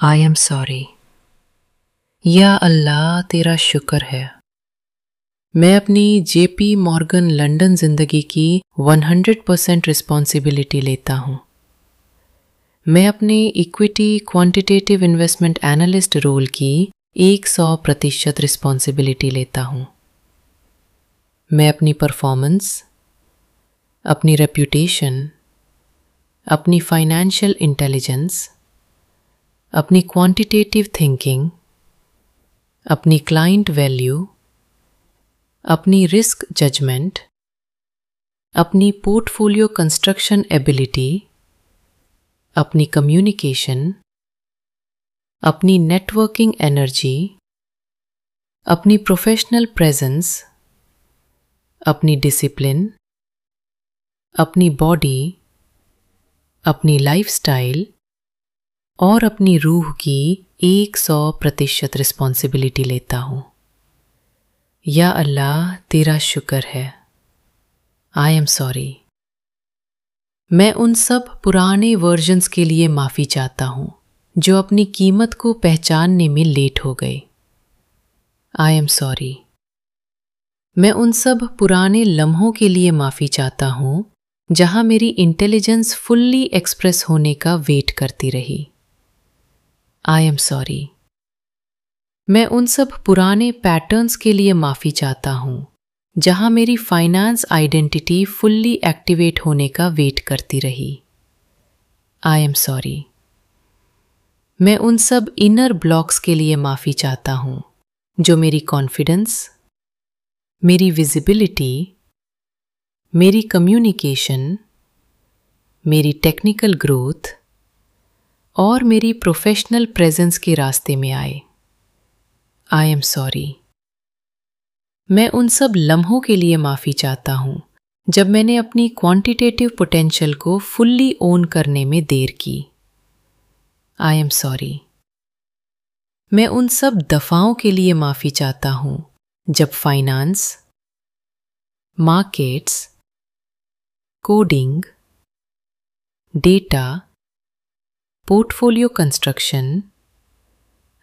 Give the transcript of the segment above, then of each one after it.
I am sorry या अल्लाह तेरा शुक्र है। मैं अपनी जेपी मॉर्गन लंदन ज़िंदगी की 100 परसेंट रिस्पॉन्सिबिलिटी लेता हूँ। मैं अपने equity quantitative investment analyst role की 100 प्रतिशत रिस्पॉन्सिबिलिटी लेता हूँ। मैं अपनी परफॉर्मेंस अपनी रेप्यूटेशन अपनी फाइनेंशियल इंटेलिजेंस अपनी क्वांटिटेटिव थिंकिंग अपनी क्लाइंट वैल्यू अपनी रिस्क जजमेंट अपनी पोर्टफोलियो कंस्ट्रक्शन एबिलिटी अपनी कम्युनिकेशन अपनी नेटवर्किंग एनर्जी अपनी प्रोफेशनल प्रेजेंस अपनी डिसिप्लिन अपनी बॉडी अपनी लाइफस्टाइल और अपनी रूह की एक सौ प्रतिशत रिस्पॉन्सिबिलिटी लेता हूँ। या अल्लाह, तेरा शुक्र है। आई एम सॉरी मैं उन सब पुराने वर्जन्स के लिए माफ़ी चाहता हूँ, जो अपनी कीमत को पहचानने में लेट हो गए। आई एम सॉरी मैं उन सब पुराने लम्हों के लिए माफ़ी चाहता हूँ, जहाँ मेरी इंटेलिजेंस फुल्ली एक्सप्रेस होने का वेट करती रही। आई एम सॉरी मैं उन सब पुराने पैटर्न्स के लिए माफ़ी चाहता हूँ, जहाँ मेरी फाइनेंस आइडेंटिटी फुल्ली एक्टिवेट होने का वेट करती रही। आई एम सॉरी मैं उन सब इनर ब्लॉक्स के लिए माफ़ी चाहता हूँ, जो मेरी कॉन्फिडेंस मेरी विजिबिलिटी मेरी कम्युनिकेशन मेरी टेक्निकल ग्रोथ और मेरी प्रोफेशनल प्रेजेंस के रास्ते में आए। आई एम सॉरी मैं उन सब लम्हों के लिए माफ़ी चाहता हूँ, जब मैंने अपनी क्वांटिटेटिव पोटेंशियल को फुल्ली ओन करने में देर की। आई एम सॉरी मैं उन सब दफाओं के लिए माफ़ी चाहता हूँ, जब finance markets coding data portfolio construction,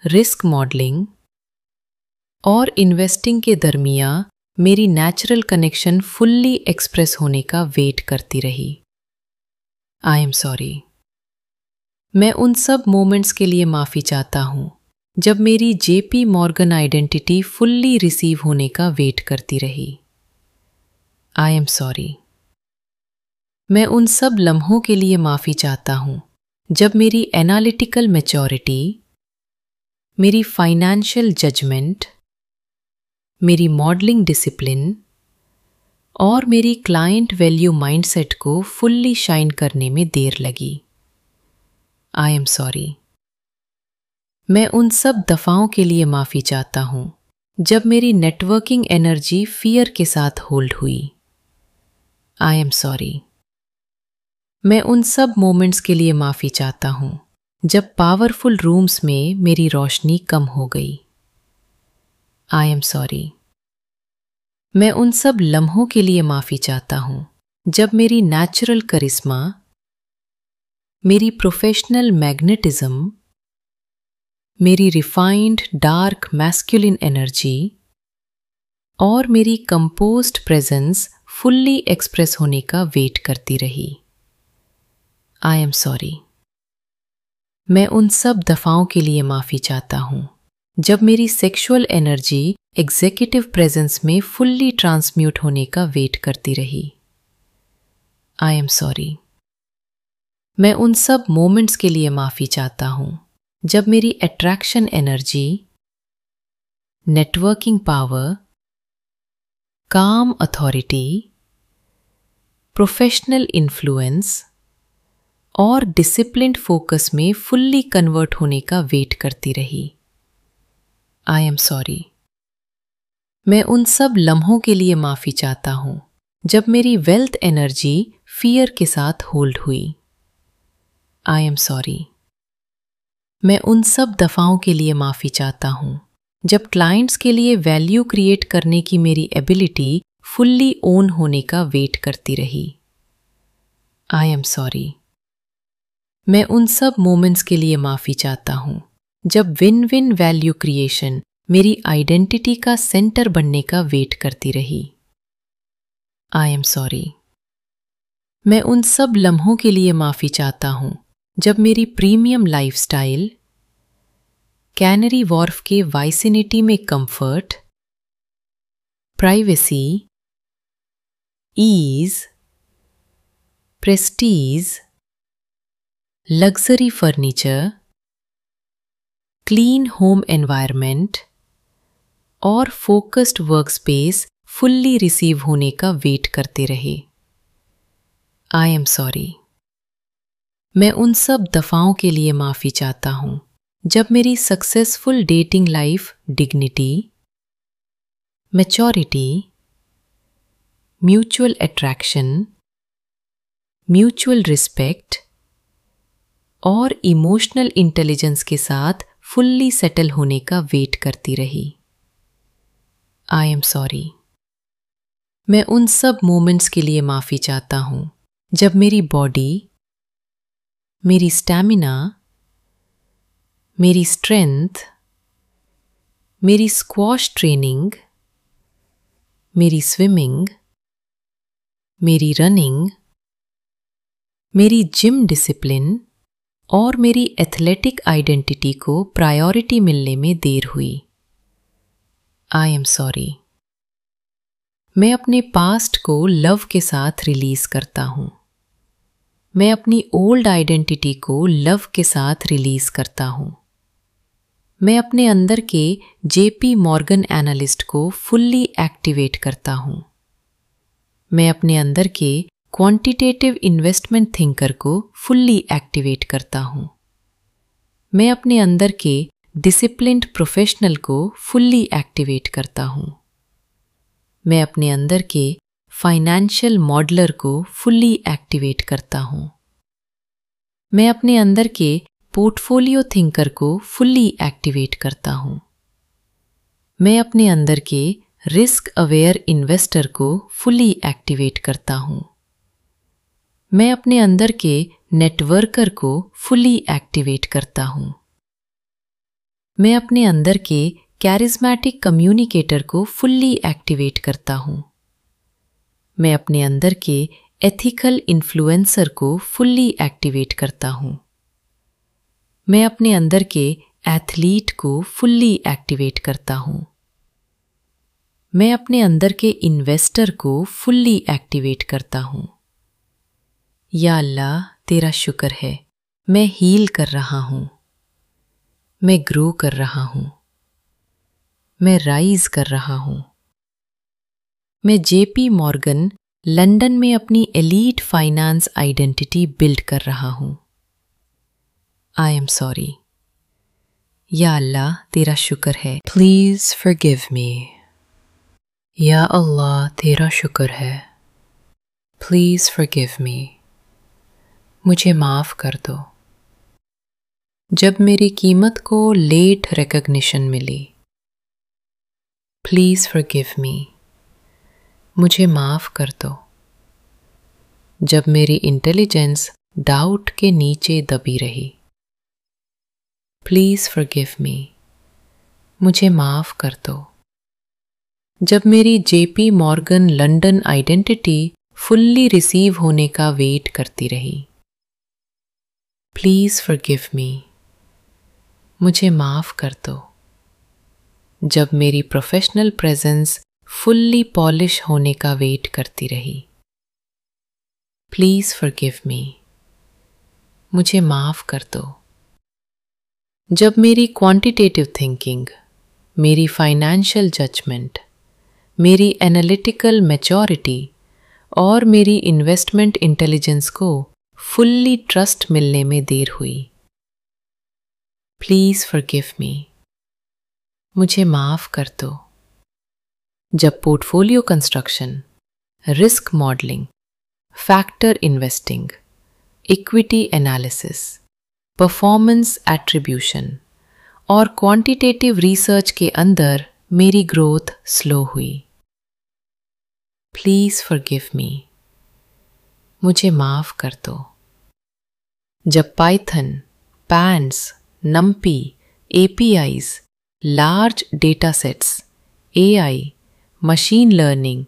risk modelling और इन्वेस्टिंग के दरमिया मेरी नेचुरल कनेक्शन फुल्ली एक्सप्रेस होने का वेट करती रही। आई एम सॉरी मैं उन सब मोमेंट्स के लिए माफ़ी चाहता हूँ, जब मेरी JP Morgan identity fully receive होने का वेट करती रही। आई एम सॉरी मैं उन सब लम्हों के लिए माफ़ी चाहता हूँ जब मेरी एनालिटिकल मेचोरिटी मेरी फाइनेंशियल जजमेंट मेरी मॉडलिंग डिसिप्लिन और मेरी क्लाइंट वैल्यू माइंडसेट को फुल्ली शाइन करने में देर लगी। आई एम सॉरी मैं उन सब दफाओं के लिए माफ़ी चाहता हूँ, जब मेरी नेटवर्किंग एनर्जी फियर के साथ होल्ड हुई। आई एम सॉरी मैं उन सब मोमेंट्स के लिए माफ़ी चाहता हूँ, जब पावरफुल रूम्स में मेरी रोशनी कम हो गई। आई एम सॉरी मैं उन सब लम्हों के लिए माफ़ी चाहता हूँ, जब मेरी नेचुरल करिश्मा मेरी प्रोफेशनल मैग्नेटिज्म मेरी रिफाइंड डार्क मैस्कुलिन एनर्जी और मेरी कंपोस्ट प्रेजेंस फुल्ली एक्सप्रेस होने का वेट करती रही। आई एम सॉरी मैं उन सब दफाओं के लिए माफ़ी चाहता हूँ। जब मेरी सेक्सुअल एनर्जी एग्जीक्यूटिव प्रेजेंस में फुल्ली ट्रांसम्यूट होने का वेट करती रही। आई एम सॉरी मैं उन सब मोमेंट्स के लिए माफ़ी चाहता हूँ। जब मेरी attraction energy networking power calm authority professional influence और डिसिप्लिन्ड फोकस में फुल्ली कन्वर्ट होने का वेट करती रही। आई एम सॉरी मैं उन सब लम्हों के लिए माफ़ी चाहता हूँ, जब मेरी वेल्थ एनर्जी फियर के साथ होल्ड हुई। आई एम सॉरी मैं उन सब दफ़ाओं के लिए माफ़ी चाहता हूँ, जब क्लाइंट्स के लिए वैल्यू क्रिएट करने की मेरी एबिलिटी फुल्ली ओन होने का वेट करती रही। आई एम सॉरी मैं उन सब मोमेंट्स के लिए माफ़ी चाहता हूँ। जब विन विन वैल्यू क्रिएशन मेरी आइडेंटिटी का सेंटर बनने का वेट करती रही। आई एम सॉरी मैं उन सब लम्हों के लिए माफ़ी चाहता हूँ। जब मेरी प्रीमियम लाइफस्टाइल कैनरी वॉर्फ के वाइसिनिटी में comfort privacy ease prestige luxury furniture clean home environment और फोकस्ड वर्कस्पेस फुल्ली रिसीव होने का वेट करते रहे। आई एम सॉरी मैं उन सब दफाओं के लिए माफ़ी चाहता हूँ। जब मेरी successful dating life dignity maturity mutual attraction mutual respect और इमोशनल इंटेलिजेंस के साथ फुल्ली सेटल होने का वेट करती रही। आई एम सॉरी मैं उन सब मोमेंट्स के लिए माफ़ी चाहता हूँ। जब मेरी बॉडी, मेरी स्टैमिना, मेरी स्ट्रेंथ, मेरी स्क्वॉश ट्रेनिंग, मेरी स्विमिंग, मेरी रनिंग, मेरी जिम डिसिप्लिन और मेरी एथलेटिक आइडेंटिटी को प्रायोरिटी मिलने में देर हुई। आई एम सॉरी मैं अपने पास्ट को लव के साथ रिलीज़ करता हूँ। मैं अपनी ओल्ड आइडेंटिटी को लव के साथ रिलीज़ करता हूँ। मैं अपने अंदर के जेपी मॉर्गन एनालिस्ट को फुल्ली एक्टिवेट करता हूँ। मैं अपने अंदर के क्वांटिटेटिव इन्वेस्टमेंट थिंकर को फुल्ली एक्टिवेट करता हूँ। मैं अपने अंदर के डिसिप्लिन्ड प्रोफेशनल को फुल्ली एक्टिवेट करता हूँ। मैं अपने अंदर के फाइनेंशियल मॉडलर को फुल्ली एक्टिवेट करता हूँ। मैं अपने अंदर के पोर्टफोलियो थिंकर को फुल्ली एक्टिवेट करता हूँ। मैं अपने अंदर के रिस्क अवेयर इन्वेस्टर को फुल्ली एक्टिवेट करता हूँ। मैं अपने अंदर के नेटवर्कर को फुली एक्टिवेट करता हूँ। मैं अपने अंदर के कैरिज्मेटिक कम्युनिकेटर को फुल्ली एक्टिवेट करता हूँ। मैं अपने अंदर के एथिकल इन्फ्लुएंसर को फुल्ली एक्टिवेट करता हूँ। मैं अपने अंदर के एथलीट को फुल्ली एक्टिवेट करता हूँ। मैं अपने अंदर के इन्वेस्टर को फुल्ली एक्टिवेट करता हूँ। या अल्लाह, तेरा शुक्र है। मैं हील कर रहा हूँ। मैं ग्रो कर रहा हूँ। मैं राइज कर रहा हूँ। मैं जेपी मॉर्गन, लंदन में अपनी एलीट फाइनेंस आइडेंटिटी बिल्ड कर रहा हूँ। आई एम सॉरी या अल्लाह, तेरा शुक्र है। प्लीज़ फॉरगिव मी या अल्लाह, तेरा शुक्र है। प्लीज़ फॉरगिव मी मुझे माफ़ कर दो। जब मेरी कीमत को लेट रिकग्निशन मिली प्लीज़ फॉरगिव मी मुझे माफ़ कर दो। जब मेरी इंटेलिजेंस डाउट के नीचे दबी रही प्लीज़ फॉरगिव मी मुझे माफ़ कर दो। जब मेरी JP Morgan London identity fully receive होने का वेट करती रही प्लीज़ फॉरगिव मी मुझे माफ़ कर दो। जब मेरी प्रोफेशनल प्रेजेंस फुल्ली पॉलिश होने का वेट करती रही। प्लीज़ फॉरगिव मी मुझे माफ़ कर दो। जब मेरी क्वांटिटेटिव थिंकिंग मेरी फाइनेंशियल जजमेंट मेरी एनालिटिकल मैच्योरिटी और मेरी इन्वेस्टमेंट इंटेलिजेंस को फुल्ली ट्रस्ट मिलने में देर हुई। प्लीज़ फॉरगिव मी मुझे माफ़ कर दो। जब portfolio construction risk modelling factor investing equity analysis performance attribution और क्वांटिटेटिव रिसर्च के अंदर मेरी ग्रोथ स्लो हुई। प्लीज़ फॉरगिव मी मुझे माफ़ कर दो। जब Python pandas NumPy APIs, large data sets, AI, machine learning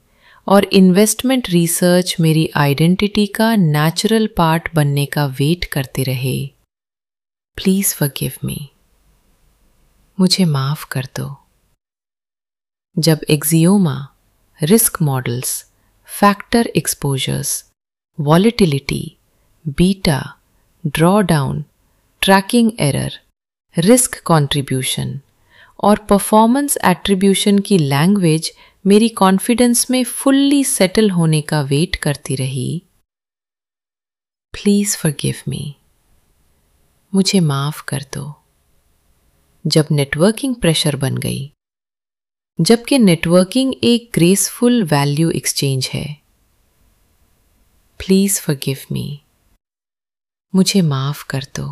और इन्वेस्टमेंट रिसर्च मेरी आइडेंटिटी का नेचुरल पार्ट बनने का वेट करते रहे प्लीज़ फॉरगिव मी। मुझे माफ़ कर दो। जब Axioma risk models factor exposures volatility beta drawdown tracking error risk contribution और परफॉर्मेंस एट्रीब्यूशन की लैंग्वेज मेरी कॉन्फिडेंस में फुल्ली सेटल होने का वेट करती रही। प्लीज़ फॉरगिव मी मुझे माफ़ कर दो। जब नेटवर्किंग प्रेशर बन गई, जबकि नेटवर्किंग एक ग्रेसफुल वैल्यू एक्सचेंज है। प्लीज़ फॉरगिव मी मुझे माफ़ कर दो।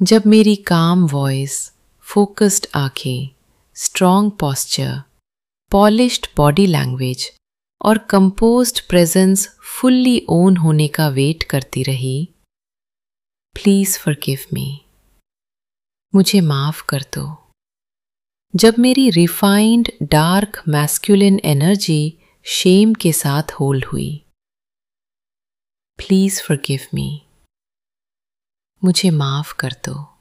जब मेरी काम वॉइस फोकस्ड आँखें strong posture polished body language और कंपोज्ड प्रेजेंस फुल्ली ओन होने का वेट करती रही प्लीज़ फॉरगिव मी मुझे माफ़ कर दो। जब मेरी refined dark masculine energy shame के साथ होल्ड हुई प्लीज़ फॉरगिव मी मुझे माफ़ कर दो।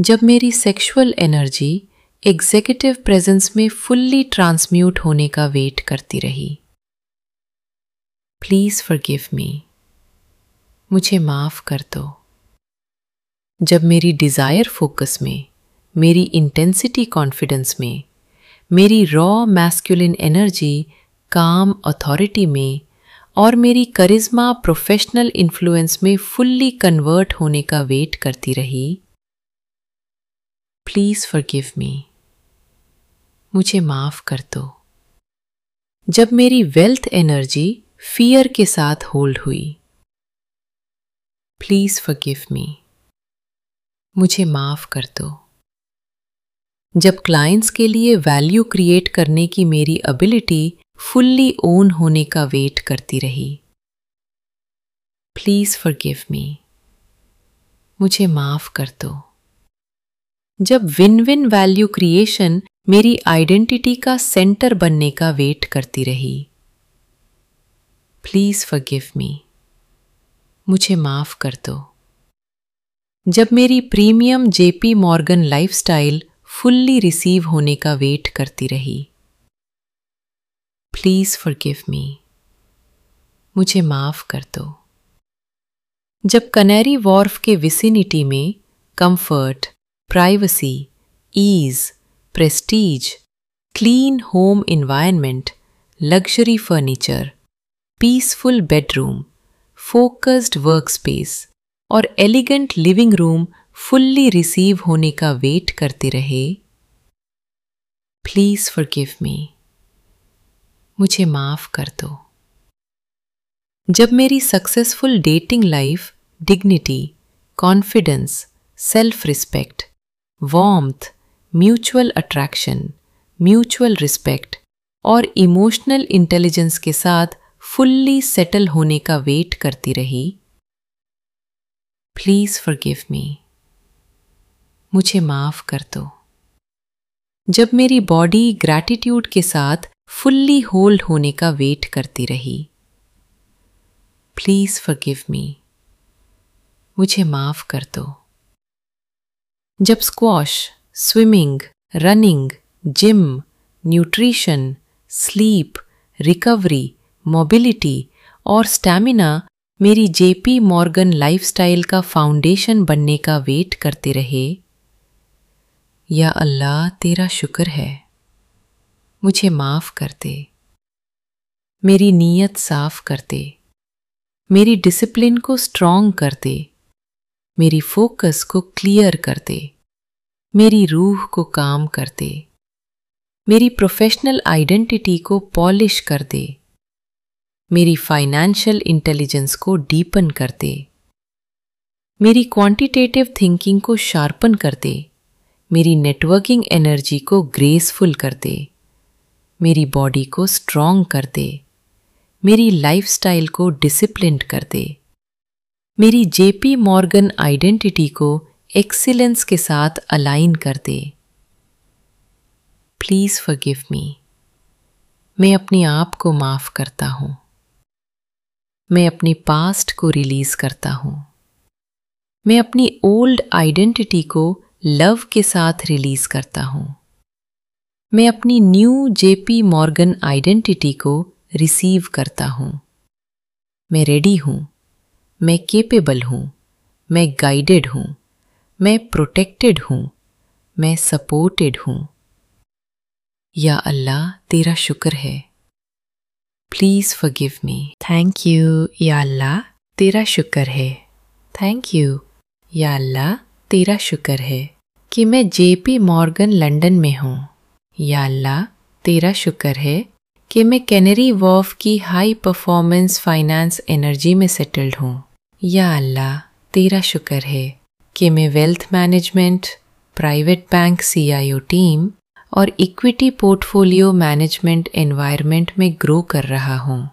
जब मेरी सेक्सुअल एनर्जी एग्जीक्यूटिव प्रेजेंस में फुल्ली ट्रांसम्यूट होने का वेट करती रही। प्लीज़ फॉरगिव मी मुझे माफ़ कर दो। जब मेरी डिज़ायर फोकस में, मेरी इंटेंसिटी कॉन्फिडेंस में, मेरी raw masculine energy calm authority में और मेरी करिश्मा प्रोफेशनल इन्फ्लुएंस में फुल्ली कन्वर्ट होने का वेट करती रही। प्लीज़ फॉरगिव मी मुझे माफ़ कर दो। जब मेरी वेल्थ एनर्जी फियर के साथ होल्ड हुई। प्लीज़ फॉरगिव मी मुझे माफ़ कर दो। जब क्लाइंट्स के लिए वैल्यू क्रिएट करने की मेरी एबिलिटी फुल्ली ओन होने का वेट करती रही। प्लीज़ फॉरगिव मी मुझे माफ़ कर दो। जब विन विन वैल्यू क्रिएशन मेरी आइडेंटिटी का सेंटर बनने का वेट करती रही। प्लीज़ फॉरगिव मी मुझे माफ़ कर दो। जब मेरी premium JP Morgan lifestyle fully receive होने का वेट करती रही। प्लीज़ फॉरगिव मी मुझे माफ़ कर दो। जब कनेरी वॉर्फ के विसिनिटी में comfort privacy ease prestige, clean home environment, luxury furniture, peaceful bedroom, focused workspace और elegant living room fully receive होने का वेट करते रहे प्लीज़ फॉरगिव मी मुझे माफ़ कर दो। जब मेरी successful dating life dignity confidence self respect warmth mutual attraction mutual respect और इमोशनल इंटेलिजेंस के साथ फुल्ली सेटल होने का वेट करती रही प्लीज़ फॉरगिव मी मुझे माफ़ कर दो। जब मेरी बॉडी ग्रैटिट्यूड के साथ फुल्ली होल्ड होने का वेट करती रही। प्लीज़ फॉरगिव मी मुझे माफ़ कर दो. जब squash swimming running gym nutrition sleep recovery mobility और स्टैमिना मेरी जेपी मॉर्गन लाइफस्टाइल का फाउंडेशन बनने का वेट करते रहे, या अल्लाह, तेरा शुक्र है। मुझे माफ़ कर दे। मेरी नीयत साफ़ कर दे। मेरी डिसिप्लिन को स्ट्रॉन्ग कर दे। मेरी फोकस को क्लियर कर दे। मेरी रूह को काम कर दे। मेरी प्रोफेशनल आइडेंटिटी को पॉलिश कर दे। मेरी फाइनेंशियल इंटेलिजेंस को डीपन कर दे। मेरी क्वांटिटेटिव थिंकिंग को शार्पन कर दे। मेरी नेटवर्किंग एनर्जी को ग्रेसफुल कर दे। मेरी बॉडी को स्ट्रॉन्ग कर दे। मेरी लाइफस्टाइल को डिसिप्लिन कर दे। मेरी जेपी मॉर्गन आइडेंटिटी को एक्सीलेंस के साथ अलाइन कर दे। प्लीज़ फॉरगिव मी मैं अपने आप को माफ़ करता हूँ। मैं अपनी पास्ट को रिलीज़ करता हूँ। मैं अपनी ओल्ड आइडेंटिटी को लव के साथ रिलीज़ करता हूँ। मैं अपनी न्यू जेपी मॉर्गन आइडेंटिटी को रिसीव करता हूँ। मैं रेडी हूँ। मैं केपेबल हूँ। मैं गाइडेड हूँ। मैं प्रोटेक्टेड हूँ। मैं सपोर्टेड हूँ। या अल्लाह, तेरा शुक्र है। Please forgive me thank you या अल्लाह, तेरा शुक्र है। थैंक यू या अल्लाह, तेरा शुक्र है। कि मैं जेपी मॉर्गन लंदन में हूँ। या अल्लाह, तेरा शुक्र है कि मैं कैनरी वॉफ की हाई परफॉर्मेंस फाइनेंस एनर्जी में सेटल्ड हूँ। या अल्लाह, तेरा शुक्र है कि मैं wealth management, private bank CIO team और इक्विटी पोर्टफोलियो मैनेजमेंट एनवायरनमेंट में ग्रो कर रहा हूँ।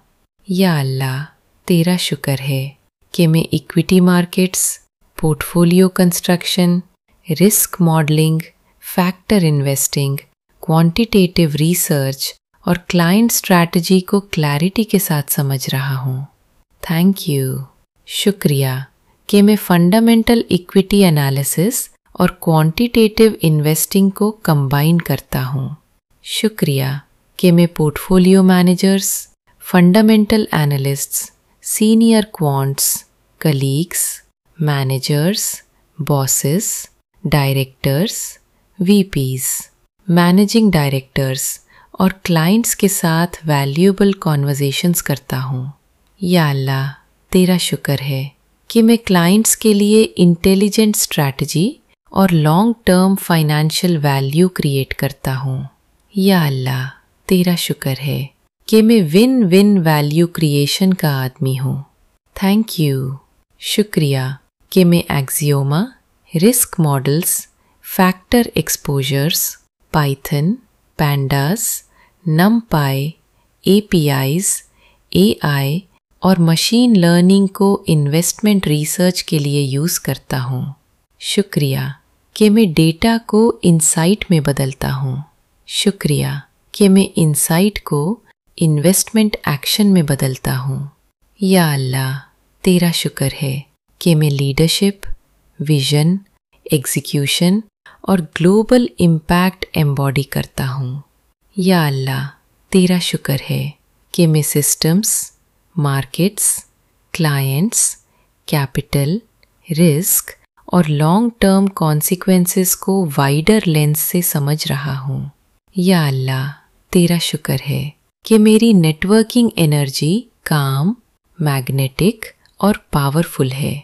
या अल्लाह, तेरा शुक्र है कि मैं equity markets, portfolio construction, risk modelling, factor investing quantitative research और क्लाइंट स्ट्रैटेजी को क्लैरिटी के साथ समझ रहा हूँ। थैंक यू शुक्रिया। कि मैं फंडामेंटल इक्विटी एनालिसिस और क्वांटिटेटिव इन्वेस्टिंग को कंबाइन करता हूँ। शुक्रिया। कि मैं portfolio managers fundamental analysts senior quants colleagues managers bosses directors VPs managing directors और क्लाइंट्स के साथ वैल्यूएबल कॉन्वर्जेशंस करता हूँ। या अल्लाह, तेरा शुक्र है कि मैं क्लाइंट्स के लिए इंटेलिजेंट स्ट्रैटेजी और long term financial value create करता हूँ। या अल्लाह, तेरा शुक्र है कि मैं विन विन वैल्यू क्रिएशन का आदमी हूँ। थैंक यू शुक्रिया कि मैं Axioma risk models factor exposures Python pandas NumPy APIs AI और मशीन लर्निंग को इन्वेस्टमेंट रिसर्च के लिए यूज़ करता हूँ। शुक्रिया कि मैं डेटा को इंसाइट में बदलता हूँ। शुक्रिया कि मैं इंसाइट को इन्वेस्टमेंट एक्शन में बदलता हूँ। या अल्लाह, तेरा शुक्र है कि मैं लीडरशिप विजन एग्जीक्यूशन और ग्लोबल इम्पैक्ट एम्बॉडी करता हूँ। या अल्लाह, तेरा शुक्र है कि मैं systems, markets, clients, capital, risk और लॉन्ग टर्म कॉन्सिक्वेंसेस को वाइडर लेंस से समझ रहा हूँ। या अल्लाह, तेरा शुक्र है कि मेरी नेटवर्किंग एनर्जी काम, मैग्नेटिक और पावरफुल है।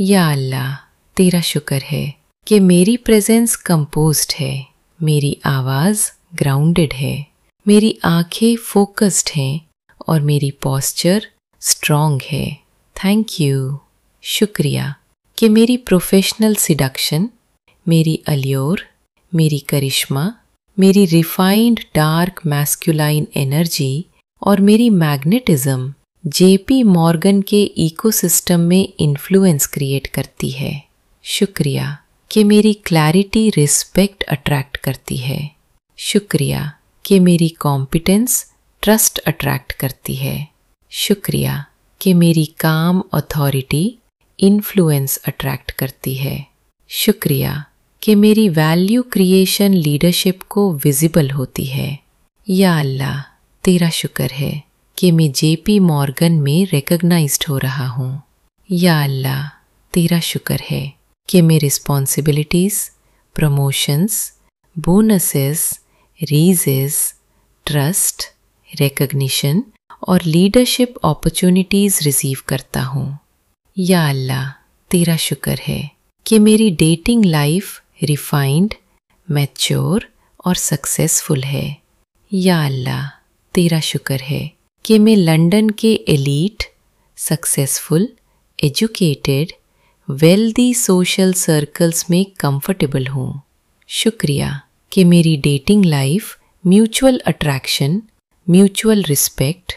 या अल्लाह, तेरा शुक्र है कि मेरी प्रेजेंस कंपोज्ड है, मेरी आवाज़ ग्राउंडेड है, मेरी आँखें फोकस्ड हैं और मेरी पॉस्चर स्ट्रॉन्ग है। थैंक यू शुक्रिया। कि मेरी प्रोफेशनल सिडक्शन मेरी अलियोर मेरी करिश्मा, मेरी रिफाइंड डार्क मैस्कुलाइन एनर्जी और मेरी मैग्नेटिज्म जेपी मॉर्गन के इकोसिस्टम में इन्फ्लुएंस क्रिएट करती है। शुक्रिया। कि मेरी क्लैरिटी रिस्पेक्ट अट्रैक्ट करती है। शुक्रिया कि मेरी कॉम्पिटेंस ट्रस्ट अट्रैक्ट करती है। शुक्रिया कि मेरी काम अथॉरिटी इन्फ्लुएंस अट्रैक्ट करती है। शुक्रिया कि मेरी वैल्यू क्रिएशन लीडरशिप को विजिबल होती है। या अल्लाह, तेरा शुक्र है कि मैं जेपी मॉर्गन में रिकग्नाइज्ड हो रहा हूँ। या अल्लाह, तेरा शुक्र है कि मैं responsibilities promotions bonuses raises trust recognition और लीडरशिप अपॉर्चुनिटीज़ रिसीव करता हूँ। या अल्लाह, तेरा शुक्र है कि मेरी डेटिंग लाइफ रिफाइंड मैच्योर और सक्सेसफुल है। या अल्लाह, तेरा शुक्र है कि मैं लंदन के elite successful educated wealthy social circles में कंफर्टेबल हूँ। शुक्रिया कि मेरी dating life mutual attraction mutual respect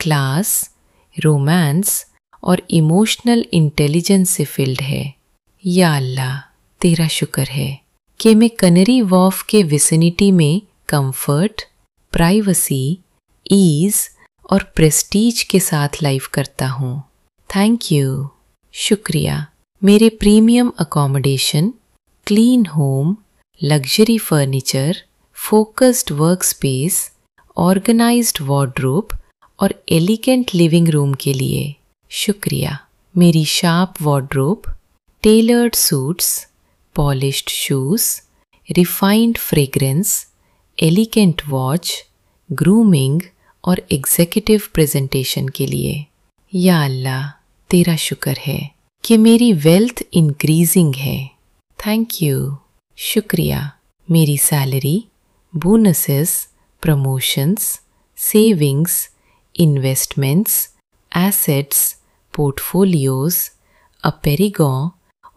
class romance और इमोशनल इंटेलिजेंस से फिल्ड है। या अल्लाह, तेरा शुक्र है कि मैं कनरी वॉफ के विसिनिटी में कंफर्ट प्राइवेसी ईज और प्रेस्टीज के साथ लाइव करता हूँ। थैंक यू शुक्रिया। मेरे premium accommodation clean home luxury furniture focused work space organised wardrobe और एलिगेंट लिविंग रूम के लिए शुक्रिया। मेरी sharp wardrobe tailored suits polished shoes refined fragrance elegant watch grooming और एग्जीक्यूटिव प्रेजेंटेशन के लिए। या अल्लाह, तेरा शुक्र है। कि मेरी वेल्थ इंक्रीजिंग है। थैंक यू शुक्रिया। मेरी salary bonuses promotions savings investments assets portfolios अपेरिगॉ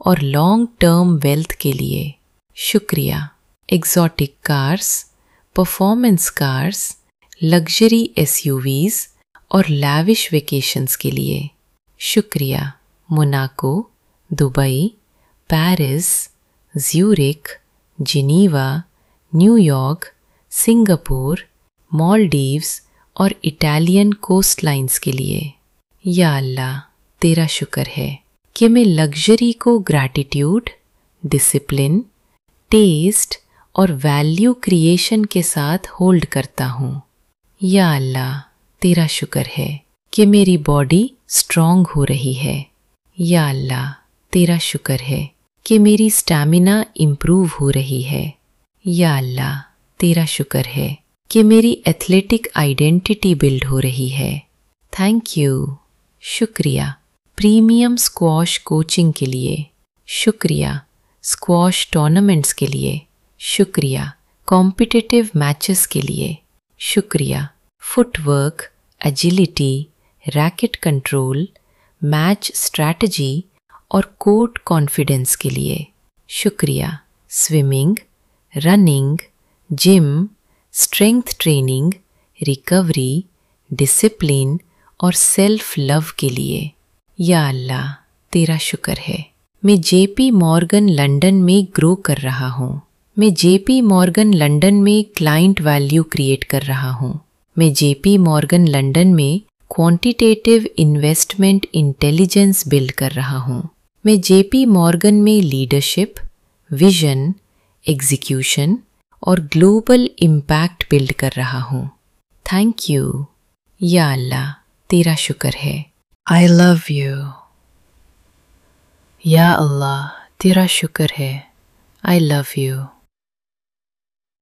और लॉन्ग टर्म वेल्थ के लिए। शुक्रिया। Exotic cars performance cars luxury SUVs और लैविश वेकेशंस के लिए। शुक्रिया। Monaco Dubai Paris Zurich Geneva New York Singapore Maldives और इटालियन कोस्ट लाइन्स के लिए। या अल्लाह, तेरा शुक्र है कि मैं लग्जरी को ग्रैटिट्यूड डिसिप्लिन टेस्ट और वैल्यू क्रिएशन के साथ होल्ड करता हूँ। या अल्लाह, तेरा शुक्र है कि मेरी बॉडी स्ट्रांग हो रही है। या अल्लाह, तेरा शुक्र है कि मेरी स्टैमिना इम्प्रूव हो रही है। या अल्लाह, तेरा शुक्र है कि मेरी एथलेटिक आइडेंटिटी बिल्ड हो रही है। थैंक यू शुक्रिया। प्रीमियम स्क्वॉश कोचिंग के लिए। शुक्रिया। स्क्वॉश टूर्नामेंट्स के लिए। शुक्रिया। कॉम्पिटिटिव मैचेस के लिए। शुक्रिया। Footwork, agility, racket control match strategy और कोर्ट कॉन्फिडेंस के लिए। शुक्रिया। Swimming, running, gym, strength training, recovery, discipline और सेल्फ लव के लिए। या अल्लाह, तेरा शुक्र है। मैं जेपी मॉर्गन लंदन में ग्रो कर रहा हूँ। मैं जेपी मॉर्गन लंदन में क्लाइंट वैल्यू क्रिएट कर रहा हूँ। मैं जेपी मॉर्गन लंदन में क्वांटिटेटिव इन्वेस्टमेंट इंटेलिजेंस बिल्ड कर रहा हूँ। मैं जेपी मॉर्गन में लीडरशिप विजन एग्जीक्यूशन और ग्लोबल इम्पैक्ट बिल्ड कर रहा हूँ। थैंक यू या अल्लाह, तेरा शुक्र है। आई लव यू या अल्लाह, तेरा शुक्र है। आई लव यू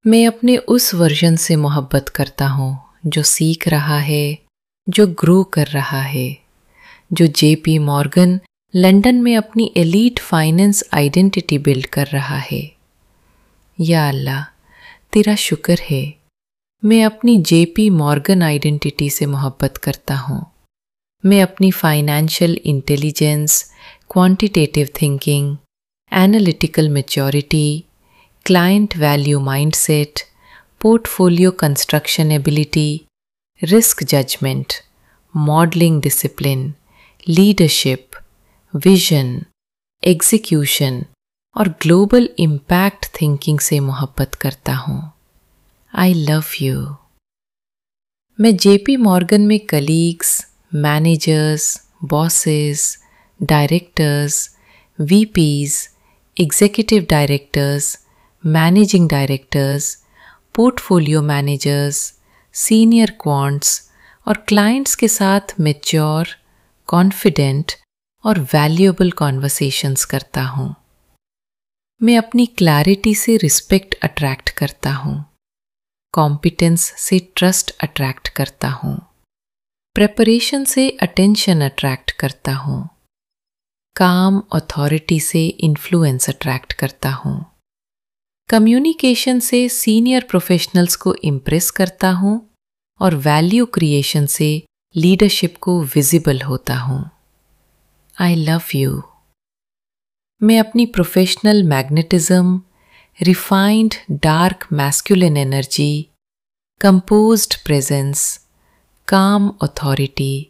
मैं अपने उस वर्जन से मोहब्बत करता हूँ, जो सीख रहा है जो ग्रो कर रहा है। जो जेपी मॉर्गन लंदन में अपनी एलीट फाइनेंस आइडेंटिटी बिल्ड कर रहा है। या अल्लाह, तेरा शुक्र है। मैं अपनी जेपी मॉर्गन आइडेंटिटी से मोहब्बत करता हूँ। मैं अपनी financial intelligence, quantitative thinking, analytical maturity, client value mindset, portfolio construction ability risk judgement modelling discipline leadership vision execution और ग्लोबल इम्पैक्ट थिंकिंग से मोहब्बत करता हूँ। आई लव यू मैं जेपी मॉर्गन में colleagues managers bosses directors VPs executive directors managing directors portfolio managers senior quants और clients के साथ मेच्योर कॉन्फिडेंट और वैल्यूएबल कॉन्वर्सेशंस करता हूँ। मैं अपनी क्लैरिटी से रिस्पेक्ट अट्रैक्ट करता हूँ। कॉम्पिटेंस से ट्रस्ट अट्रैक्ट करता हूँ। प्रेपरेशन से अटेंशन अट्रैक्ट करता हूँ। काम अथॉरिटी से इन्फ्लुएंस अट्रैक्ट करता हूँ। कम्युनिकेशन से सीनियर प्रोफेशनल्स को इम्प्रेस करता हूँ और वैल्यू क्रिएशन से लीडरशिप को विजिबल होता हूँ। आई लव यू मैं अपनी professional magnetism refined dark masculine energy composed presence calm authority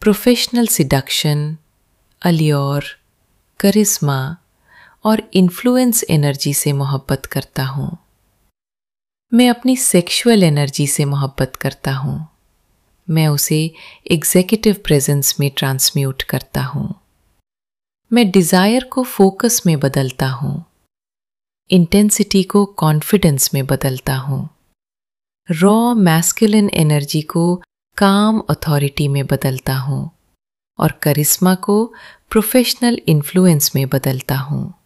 professional seduction allure करिश्मा और इन्फ्लुएंस एनर्जी से मोहब्बत करता हूँ। मैं अपनी सेक्सुअल एनर्जी से मोहब्बत करता हूँ। मैं उसे एग्जीक्यूटिव प्रेजेंस में ट्रांसम्यूट करता हूँ। मैं डिज़ायर को फोकस में बदलता हूँ। इंटेंसिटी को कॉन्फिडेंस में बदलता हूँ। रॉ मैस्कुलिन एनर्जी को काम अथॉरिटी में बदलता हूँ। और करिश्मा को प्रोफेशनल इन्फ्लुएंस में बदलता हूँ।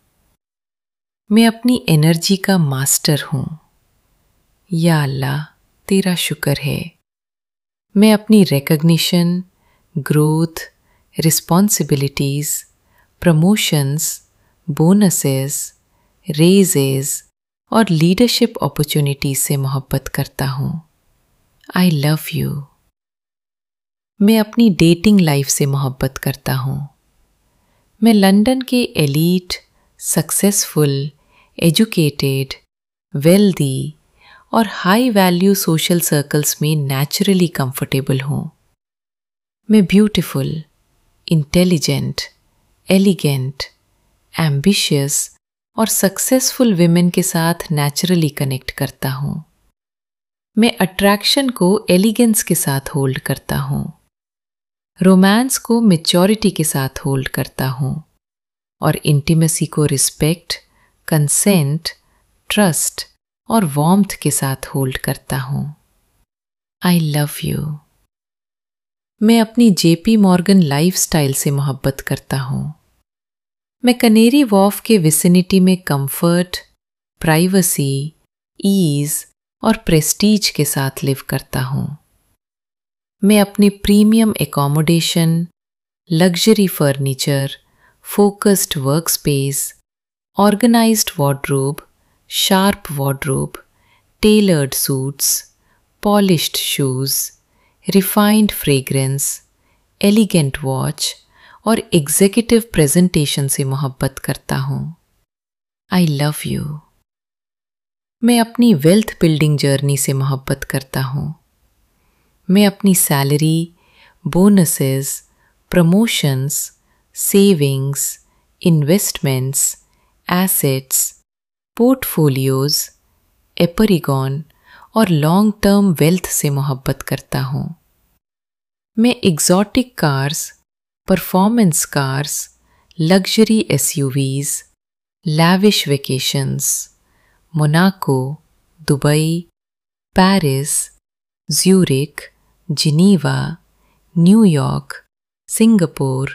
मैं अपनी एनर्जी का मास्टर हूँ। या अल्लाह, तेरा शुक्र है। मैं अपनी recognition growth responsibilities promotions bonuses raises और लीडरशिप अपॉर्चुनिटीज़ से मोहब्बत करता हूँ। आई लव यू मैं अपनी डेटिंग लाइफ से मोहब्बत करता हूँ। मैं लंदन के एलीट सक्सेसफुल एजुकेटेड वेल्दी और हाई वैल्यू सोशल सर्कल्स में नेचुरली कंफर्टेबल हूँ। मैं ब्यूटिफुल इंटेलिजेंट एलिगेंट एम्बिशियस और सक्सेसफुल विमेन के साथ नेचुरली कनेक्ट करता हूँ। मैं अट्रैक्शन को एलिगेंस के साथ होल्ड करता हूँ। रोमांस को मेच्योरिटी के साथ होल्ड करता हूँ और इंटीमेसी को रिस्पेक्ट कंसेंट ट्रस्ट और वॉम्थ के साथ होल्ड करता हूँ। आई लव यू मैं अपनी जेपी मॉर्गन लाइफस्टाइल से मोहब्बत करता हूँ। मैं कनेरी वॉफ के विसिनिटी में कंफर्ट प्राइवेसी ईज और प्रेस्टीज के साथ लिव करता हूँ। मैं अपने premium accommodation luxury furniture focused work organised wardrobe, sharp wardrobe, tailored suits, polished shoes, refined fragrance, elegant watch और एग्जीक्यूटिव प्रेजेंटेशन से मोहब्बत करता हूँ। आई लव यू मैं अपनी वेल्थ बिल्डिंग जर्नी से मोहब्बत करता हूँ। मैं अपनी salary bonuses promotions savings investments assets portfolios एपरिगॉन और लॉन्ग टर्म वेल्थ से मोहब्बत करता हूँ। मैं exotic cars performance cars luxury SUVs lavish vacations Monaco Dubai Paris Zurich Geneva New York Singapore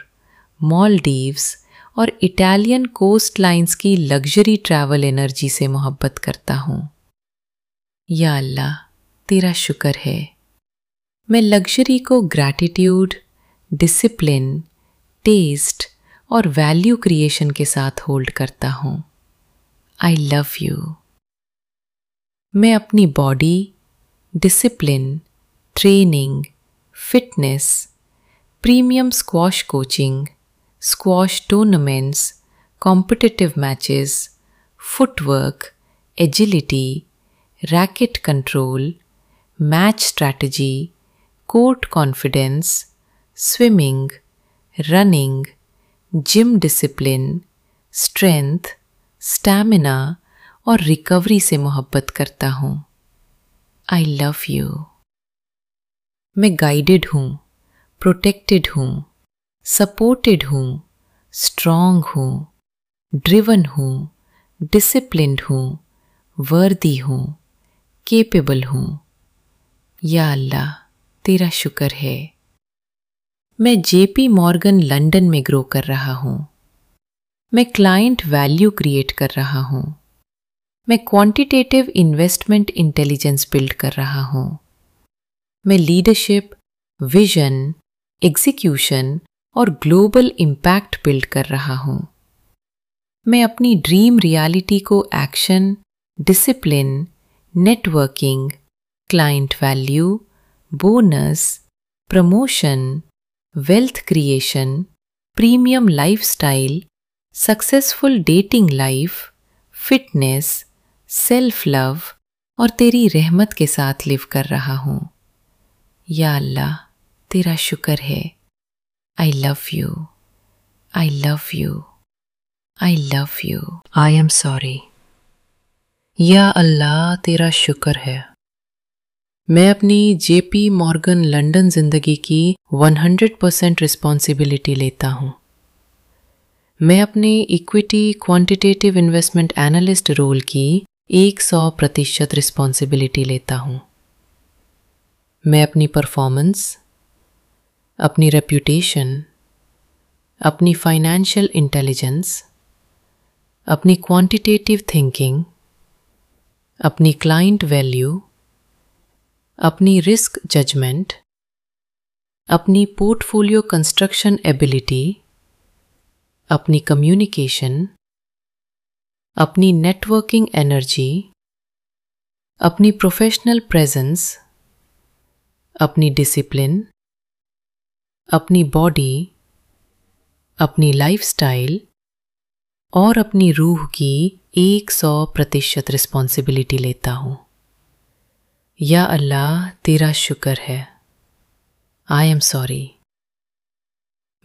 Maldives और इटालियन कोस्ट लाइंस की लग्जरी ट्रैवल एनर्जी से मोहब्बत करता हूँ। या अल्लाह, तेरा शुक्र है। मैं लग्जरी को ग्रैटिट्यूड डिसिप्लिन टेस्ट और वैल्यू क्रिएशन के साथ होल्ड करता हूँ। आई लव यू मैं अपनी body discipline training fitness premium squash coaching squash tournaments competitive matches footwork agility racket control match strategy court confidence swimming running gym discipline strength stamina और recovery से मोहब्बत करता हूँ। आई लव यू मैं guided हूँ protected हूँ। Supported हूँ strong हूँ ड्रिवन हूँ डिसिप्लिन्ड हूँ वर्दी हूँ केपेबल हूँ। या अल्लाह, तेरा शुक्र है। मैं जेपी मॉर्गन लंदन में ग्रो कर रहा हूँ। मैं क्लाइंट वैल्यू क्रिएट कर रहा हूँ। मैं क्वांटिटेटिव इन्वेस्टमेंट इंटेलिजेंस बिल्ड कर रहा हूँ। मैं लीडरशिप विजन एग्जीक्यूशन और ग्लोबल इम्पैक्ट बिल्ड कर रहा हूँ। मैं अपनी ड्रीम रियलिटी को action, discipline, networking, client value, bonus, promotion, wealth creation, premium lifestyle, successful dating life, fitness self love और तेरी रहमत के साथ लिव कर रहा हूँ। या अल्लाह, तेरा शुक्र है। I love you I love you I love you I am sorry या अल्लाह तेरा शुक्र है। मैं अपनी जेपी मॉर्गन लंदन ज़िंदगी की 100 परसेंट रिस्पॉन्सिबिलिटी लेता हूँ। मैं अपने equity quantitative investment analyst role की 100 प्रतिशत रिस्पॉन्सिबिलिटी लेता हूँ। मैं अपनी परफॉर्मेंस अपनी रेप्यूटेशन अपनी फाइनेंशियल इंटेलिजेंस अपनी क्वांटिटेटिव थिंकिंग अपनी क्लाइंट वैल्यू अपनी रिस्क जजमेंट अपनी पोर्टफोलियो कंस्ट्रक्शन एबिलिटी अपनी कम्युनिकेशन अपनी नेटवर्किंग एनर्जी अपनी प्रोफेशनल प्रेजेंस अपनी डिसिप्लिन अपनी बॉडी अपनी लाइफस्टाइल और अपनी रूह की एक सौ प्रतिशत रिस्पॉन्सिबिलिटी लेता हूँ। या अल्लाह, तेरा शुक्र है। आई एम सॉरी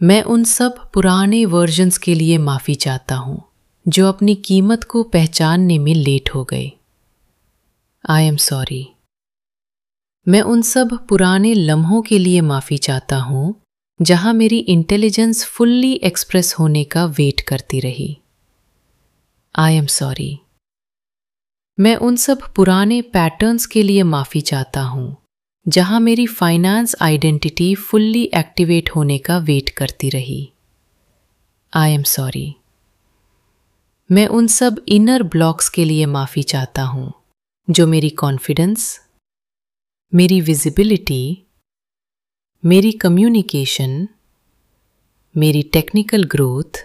मैं उन सब पुराने वर्जन्स के लिए माफ़ी चाहता हूँ, जो अपनी कीमत को पहचानने में लेट हो गए। आई एम सॉरी मैं उन सब पुराने लम्हों के लिए माफ़ी चाहता हूँ जहाँ मेरी इंटेलिजेंस फुल्ली एक्सप्रेस होने का वेट करती रही। आई एम सॉरी मैं उन सब पुराने पैटर्न्स के लिए माफ़ी चाहता हूँ, जहाँ मेरी फाइनेंस आइडेंटिटी फुल्ली एक्टिवेट होने का वेट करती रही। आई एम सॉरी मैं उन सब इनर ब्लॉक्स के लिए माफ़ी चाहता हूँ, जो मेरी कॉन्फिडेंस मेरी विजिबिलिटी मेरी कम्युनिकेशन मेरी टेक्निकल ग्रोथ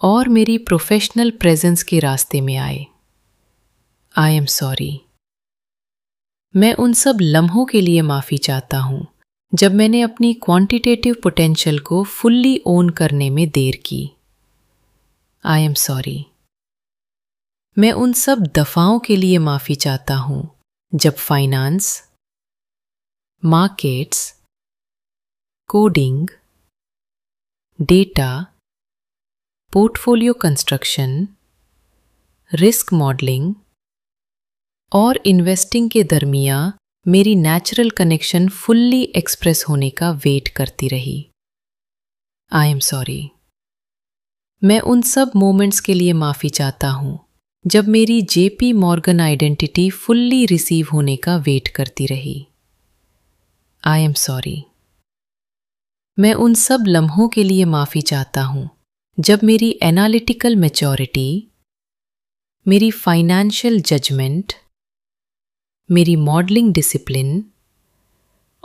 और मेरी प्रोफेशनल प्रेजेंस के रास्ते में आए। आई एम सॉरी मैं उन सब लम्हों के लिए माफ़ी चाहता हूँ, जब मैंने अपनी क्वांटिटेटिव पोटेंशियल को फुल्ली ओन करने में देर की। आई एम सॉरी मैं उन सब दफाओं के लिए माफ़ी चाहता हूँ, जब finance markets coding data portfolio construction risk modelling और इन्वेस्टिंग के दरमिया मेरी नेचुरल कनेक्शन फुल्ली एक्सप्रेस होने का वेट करती रही। आई एम सॉरी मैं उन सब मोमेंट्स के लिए माफ़ी चाहता हूँ, जब मेरी JP Morgan identity fully receive होने का वेट करती रही। आई एम सॉरी मैं उन सब लम्हों के लिए माफ़ी चाहता हूँ। जब मेरी एनालिटिकल मेचोरिटी मेरी फाइनेंशियल जजमेंट मेरी मॉडलिंग डिसिप्लिन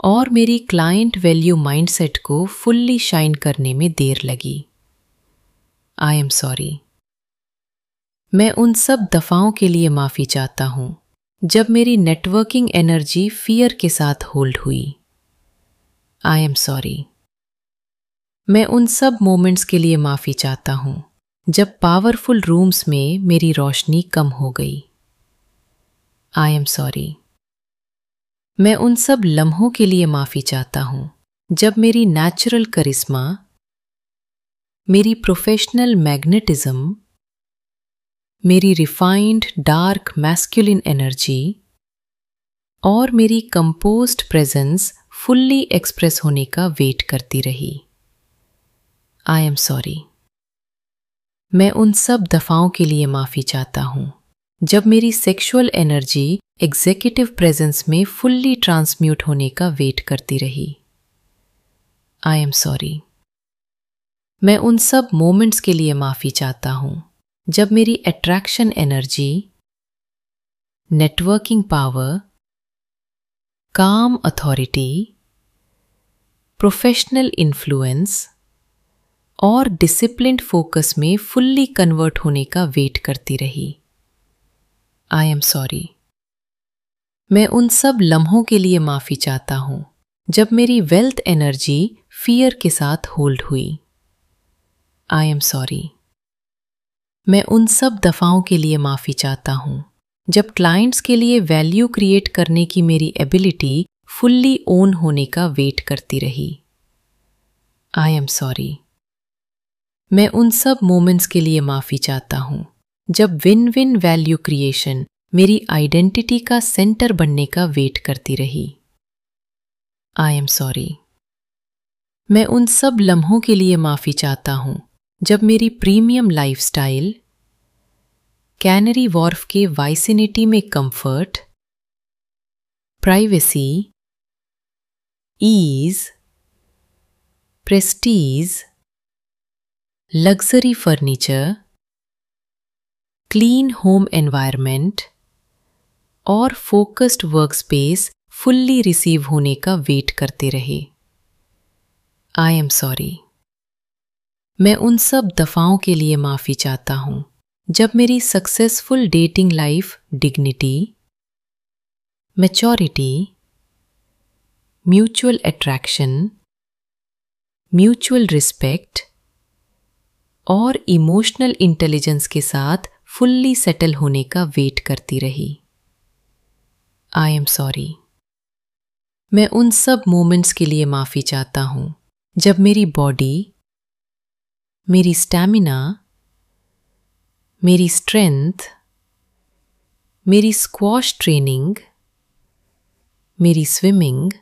और मेरी क्लाइंट वैल्यू माइंडसेट को फुल्ली शाइन करने में देर लगी। आई एम सॉरी मैं उन सब दफाओं के लिए माफ़ी चाहता हूँ, जब मेरी नेटवर्किंग एनर्जी फियर के साथ होल्ड हुई। आई एम सॉरी मैं उन सब मोमेंट्स के लिए माफ़ी चाहता हूँ, जब पावरफुल रूम्स में मेरी रोशनी कम हो गई। आई एम सॉरी मैं उन सब लम्हों के लिए माफ़ी चाहता हूँ, जब मेरी नेचुरल करिश्मा मेरी प्रोफेशनल मैग्नेटिज्म मेरी रिफाइंड डार्क मैस्कुलिन एनर्जी और मेरी कंपोस्ट प्रेजेंस फुल्ली एक्सप्रेस होने का वेट करती रही। आई एम सॉरी मैं उन सब दफाओं के लिए माफ़ी चाहता हूँ। जब मेरी सेक्सुअल एनर्जी एग्जीक्यूटिव प्रेजेंस में फुल्ली ट्रांसम्यूट होने का वेट करती रही। आई एम सॉरी मैं उन सब मोमेंट्स के लिए माफ़ी चाहता हूँ। जब मेरी attraction energy networking power calm authority professional influence और डिसिप्लिन्ड फोकस में फुल्ली कन्वर्ट होने का वेट करती रही। आई एम सॉरी मैं उन सब लम्हों के लिए माफ़ी चाहता हूँ, जब मेरी वेल्थ एनर्जी फियर के साथ होल्ड हुई। आई एम सॉरी मैं उन सब दफ़ाओं के लिए माफ़ी चाहता हूँ, जब क्लाइंट्स के लिए वैल्यू क्रिएट करने की मेरी एबिलिटी फुल्ली ओन होने का वेट करती रही। आई एम सॉरी मैं उन सब मोमेंट्स के लिए माफ़ी चाहता हूँ। जब विन विन वैल्यू क्रिएशन मेरी आइडेंटिटी का सेंटर बनने का वेट करती रही। आई एम सॉरी मैं उन सब लम्हों के लिए माफ़ी चाहता हूँ। जब मेरी प्रीमियम लाइफस्टाइल कैनरी वॉर्फ के वाइसिनिटी में comfort privacy ease prestige luxury furniture clean home environment और focused work space fully receive होने का वेट करते रहे। आई एम सॉरी मैं उन सब दफाओं के लिए माफ़ी चाहता हूँ। जब मेरी successful dating life dignity maturity mutual attraction mutual respect और इमोशनल इंटेलिजेंस के साथ फुल्ली सेटल होने का वेट करती रही। आई एम सॉरी मैं उन सब मोमेंट्स के लिए माफ़ी चाहता हूँ। जब मेरी बॉडी, मेरी स्टैमिना, मेरी स्ट्रेंथ, मेरी स्क्वॉश ट्रेनिंग मेरी स्विमिंग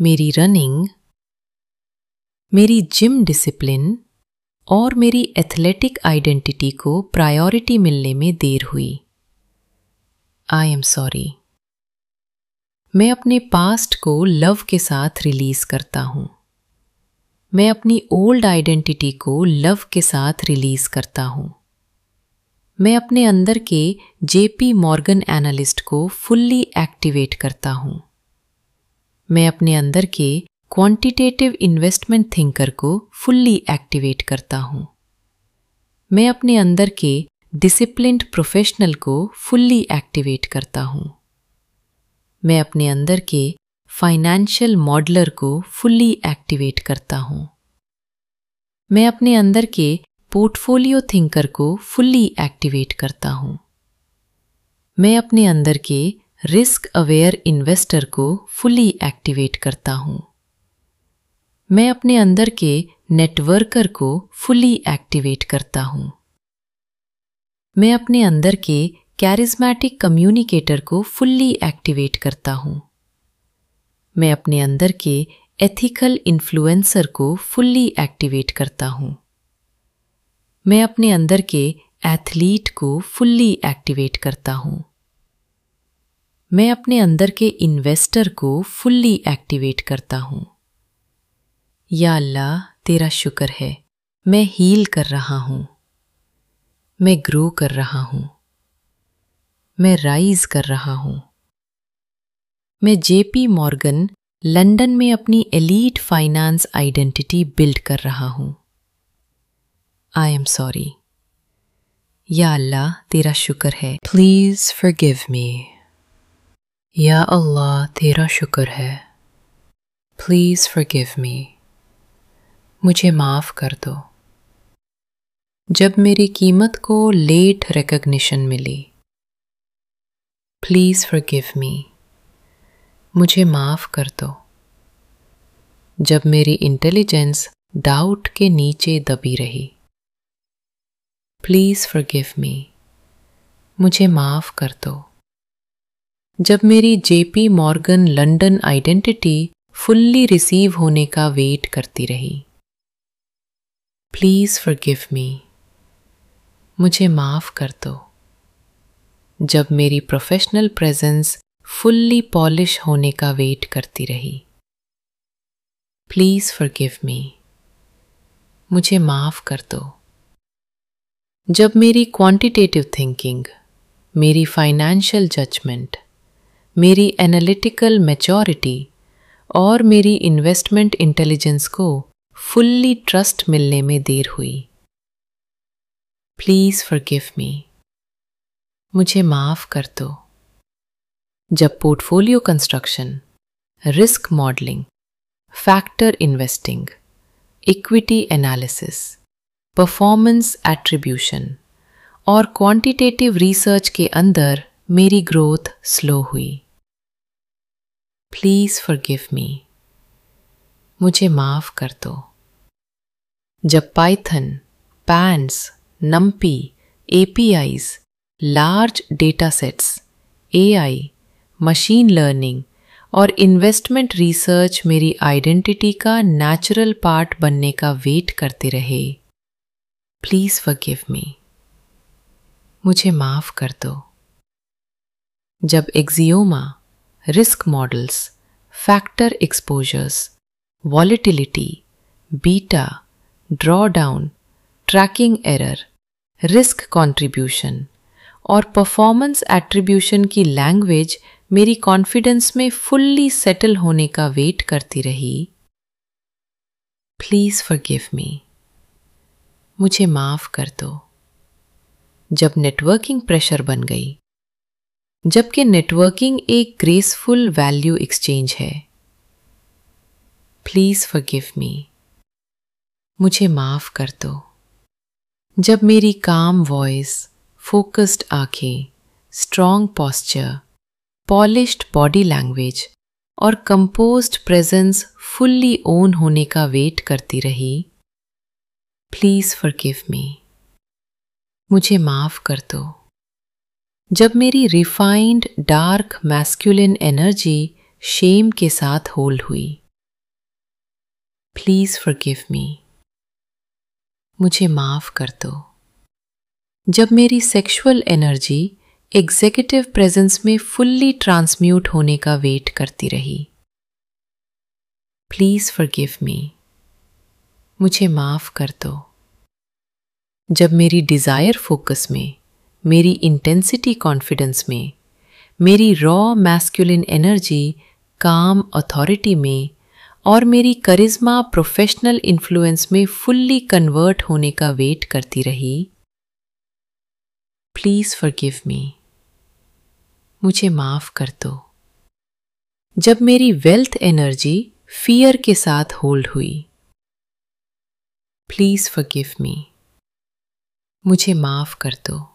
मेरी रनिंग मेरी जिम डिसिप्लिन और मेरी एथलेटिक आइडेंटिटी को प्रायोरिटी मिलने में देर हुई। आई एम सॉरी मैं अपने पास्ट को लव के साथ रिलीज़ करता हूँ। मैं अपनी ओल्ड आइडेंटिटी को लव के साथ रिलीज़ करता हूँ। मैं अपने अंदर के जेपी मॉर्गन एनालिस्ट को फुल्ली एक्टिवेट करता हूँ। मैं अपने अंदर के क्वांटिटेटिव इन्वेस्टमेंट थिंकर को फुल्ली एक्टिवेट करता हूँ। मैं अपने अंदर के डिसिप्लिन्ड प्रोफेशनल को फुल्ली एक्टिवेट करता हूँ। मैं अपने अंदर के फाइनेंशियल मॉडलर को फुल्ली एक्टिवेट करता हूँ। मैं अपने अंदर के पोर्टफोलियो थिंकर को फुल्ली एक्टिवेट करता हूँ। मैं अपने अंदर के रिस्क अवेयर इन्वेस्टर को फुल्ली एक्टिवेट करता हूँ। मैं अपने अंदर के नेटवर्कर को फुल्ली एक्टिवेट करता हूँ। मैं अपने अंदर के कैरिज्मेटिक कम्युनिकेटर को फुल्ली एक्टिवेट करता हूँ। मैं अपने अंदर के एथिकल इन्फ्लुएंसर को फुल्ली एक्टिवेट करता हूँ। मैं अपने अंदर के एथलीट को फुल्ली एक्टिवेट करता हूँ। मैं अपने अंदर के इन्वेस्टर को फुल्ली एक्टिवेट करता हूँ। या अल्लाह, तेरा शुक्र है। मैं हील कर रहा हूँ। मैं ग्रो कर रहा हूँ। मैं राइज कर रहा हूँ। मैं जेपी मॉर्गन, लंदन में अपनी एलीट फाइनेंस आइडेंटिटी बिल्ड कर रहा हूँ। आई एम सॉरी या अल्लाह, तेरा शुक्र है। प्लीज़ फॉरगिव मी या अल्लाह, तेरा शुक्र है। प्लीज़ फॉरगिव मी मुझे माफ़ कर दो। जब मेरी कीमत को लेट रिकग्निशन मिली प्लीज़ फॉरगिव मी मुझे माफ़ कर दो। जब मेरी इंटेलिजेंस डाउट के नीचे दबी रही प्लीज़ फॉरगिव मी मुझे माफ़ कर दो। जब मेरी JP Morgan London identity fully receive होने का वेट करती रही प्लीज़ फॉरगिव मी मुझे माफ़ कर दो। जब मेरी प्रोफेशनल प्रेजेंस फुल्ली पॉलिश होने का वेट करती रही। प्लीज़ फॉरगिव मी मुझे माफ़ कर दो। जब मेरी क्वांटिटेटिव थिंकिंग मेरी फाइनेंशियल जजमेंट मेरी एनालिटिकल मैच्योरिटी और मेरी इन्वेस्टमेंट इंटेलिजेंस को फुल्ली ट्रस्ट मिलने में देर हुई। प्लीज़ फॉरगिव मी मुझे माफ़ कर दो। जब portfolio construction risk modelling factor investing equity analysis performance attribution और क्वांटिटेटिव रिसर्च के अंदर मेरी ग्रोथ स्लो हुई। प्लीज़ फॉरगिव मी मुझे माफ़ कर दो। जब Python pandas NumPy APIs, large data sets AI, machine learning और इन्वेस्टमेंट रिसर्च मेरी आइडेंटिटी का नेचुरल पार्ट बनने का वेट करते रहे, प्लीज़ फॉरगिव मी। मुझे माफ़ कर दो। जब Axioma risk models, factor exposures volatility beta drawdown tracking error risk contribution और परफॉर्मेंस एट्रीब्यूशन की लैंग्वेज मेरी कॉन्फिडेंस में फुल्ली सेटल होने का वेट करती रही। प्लीज़ फॉरगिव मी मुझे माफ़ कर दो। जब नेटवर्किंग प्रेशर बन गई, जबकि नेटवर्किंग एक ग्रेसफुल वैल्यू एक्सचेंज है। प्लीज़ फॉरगिव मी मुझे माफ़ कर दो। जब मेरी काम वॉइस फोकस्ड आँखें strong posture polished body language और कंपोज्ड प्रेजेंस फुल्ली ओन होने का वेट करती रही प्लीज़ फॉरगिव मी मुझे माफ़ कर दो। जब मेरी refined dark masculine energy shame के साथ होल्ड हुई प्लीज़ फॉरगिव मी मुझे माफ़ कर दो। जब मेरी सेक्सुअल एनर्जी एग्जीक्यूटिव प्रेजेंस में फुल्ली ट्रांसम्यूट होने का वेट करती रही। प्लीज़ फॉरगिव मी मुझे माफ़ कर दो। जब मेरी डिज़ायर फोकस में, मेरी इंटेंसिटी कॉन्फिडेंस में, मेरी raw masculine energy calm authority में और मेरी करिश्मा प्रोफेशनल इन्फ्लुएंस में फुल्ली कन्वर्ट होने का वेट करती रही। प्लीज़ फॉरगिव मी मुझे माफ़ कर दो। जब मेरी वेल्थ एनर्जी फियर के साथ होल्ड हुई। प्लीज़ फॉरगिव मी मुझे माफ़ कर दो।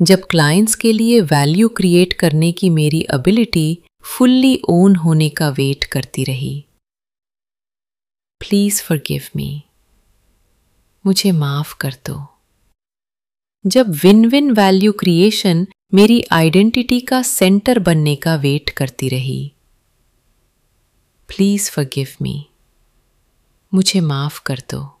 जब क्लाइंट्स के लिए वैल्यू क्रिएट करने की मेरी एबिलिटी फुल्ली ओन होने का वेट करती रही। प्लीज़ फॉरगिव मी मुझे माफ़ कर दो। जब विन विन वैल्यू क्रिएशन मेरी आइडेंटिटी का सेंटर बनने का वेट करती रही। प्लीज़ फॉरगिव मी मुझे माफ़ कर दो।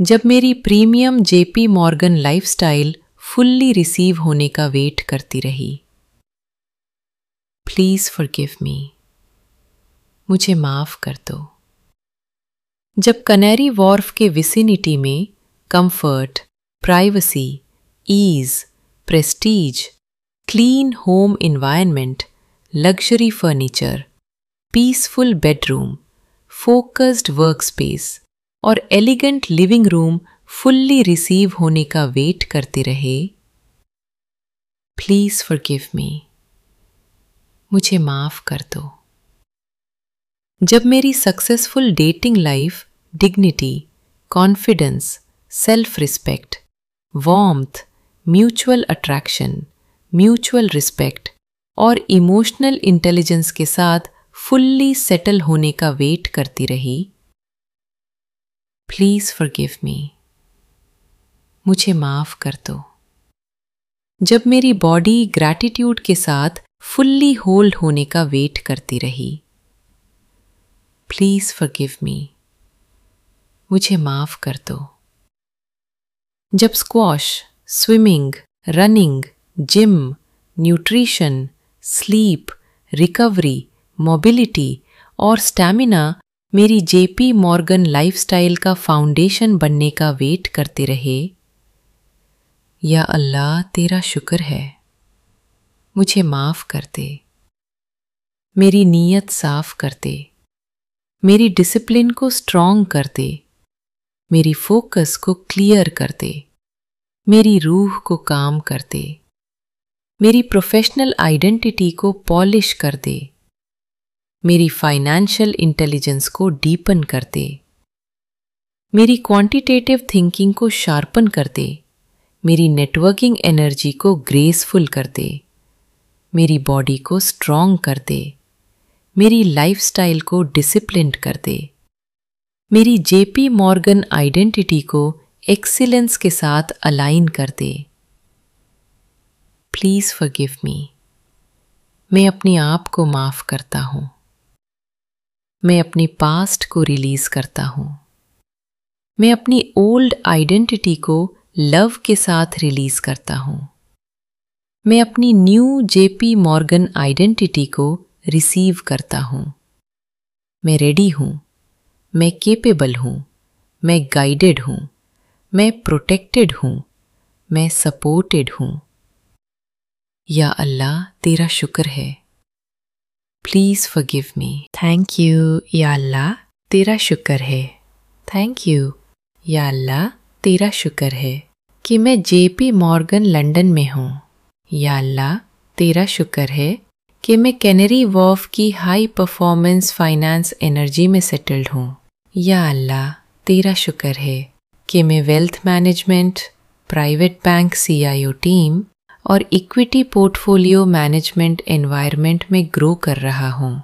जब मेरी premium JP Morgan lifestyle fully receive होने का वेट करती रही। प्लीज़ फॉर गिव मी मुझे माफ़ कर दो. जब कनेरी वॉर्फ के विसिनिटी में comfort privacy ease prestige clean home environment luxury furniture peaceful bedroom focused workspace और elegant living room fully receive होने का वेट करते रहे। प्लीज़ फॉरगिव मी मुझे माफ़ कर दो। जब मेरी successful dating life dignity confidence self respect warmth mutual attraction mutual respect और इमोशनल इंटेलिजेंस के साथ फुल्ली सेटल होने का वेट करती रही। प्लीज़ फॉरगिव मी मुझे माफ़ कर दो। जब मेरी बॉडी ग्रैटिट्यूड के साथ फुल्ली होल्ड होने का वेट करती रही प्लीज़ फॉरगिव मी मुझे माफ़ कर दो। जब squash swimming running gym nutrition sleep recovery mobility और स्टैमिना मेरी जेपी मॉर्गन लाइफस्टाइल का फाउंडेशन बनने का वेट करते रहे या अल्लाह तेरा शुक्र है। मुझे माफ़ करते मेरी नीयत साफ़ करते मेरी डिसिप्लिन को स्ट्रॉन्ग करते मेरी फोकस को क्लियर करते मेरी रूह को काम कर दे। मेरी प्रोफेशनल आइडेंटिटी को पॉलिश कर दे। मेरी फाइनेंशियल इंटेलिजेंस को डीपन कर दे। मेरी क्वांटिटेटिव थिंकिंग को शार्पन कर दे। मेरी नेटवर्किंग एनर्जी को ग्रेसफुल कर दे, मेरी बॉडी को स्ट्रॉन्ग कर दे, मेरी लाइफस्टाइल को डिसिप्लिन कर दे, मेरी जेपी मॉर्गन आइडेंटिटी को एक्सीलेंस के साथ अलाइन कर दे। प्लीज़ फॉरगिव मी मैं अपने आप को माफ़ करता हूँ। मैं अपनी पास्ट को रिलीज़ करता हूँ। मैं अपनी ओल्ड आइडेंटिटी को लव के साथ रिलीज़ करता हूँ। मैं अपनी न्यू जेपी मॉर्गन आइडेंटिटी को रिसीव करता हूँ। मैं रेडी हूँ। मैं केपेबल हूँ। मैं गाइडेड हूँ। मैं प्रोटेक्टेड हूँ। मैं सपोर्टेड हूँ। या अल्लाह तेरा शुक्र है। Please forgive me thank you या अल्लाह तेरा शुक्र है। थैंक यू या अल्लाह तेरा शुक्र है कि मैं जेपी मॉर्गन लंदन में हूँ। या अल्लाह, तेरा शुक्र है कि मैं कैनरी वॉफ की हाई परफॉर्मेंस फाइनेंस एनर्जी में सेटल्ड हूँ। या अल्लाह, तेरा शुक्र है कि मैं wealth management, private bank CIO team और इक्विटी पोर्टफोलियो मैनेजमेंट एनवायरनमेंट में ग्रो कर रहा हूँ।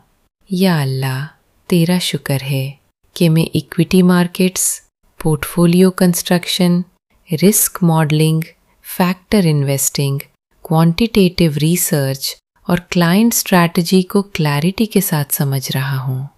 या अल्लाह, तेरा शुक्र है कि मैं equity markets portfolio construction risk modelling factor investing quantitative research और क्लाइंट स्ट्रैटेजी को क्लैरिटी के साथ समझ रहा हूँ।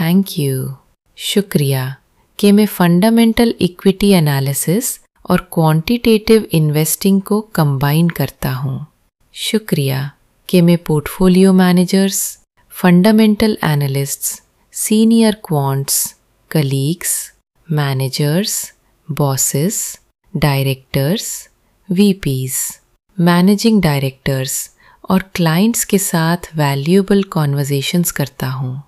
थैंक यू शुक्रिया। कि मैं फंडामेंटल इक्विटी एनालिसिस और क्वांटिटेटिव इन्वेस्टिंग को कंबाइन करता हूँ। शुक्रिया। कि मैं portfolio managers fundamental analysts senior quants colleagues managers bosses directors VPs managing directors और क्लाइंट्स के साथ वैल्यूएबल कॉन्वर्जेशंस करता हूँ।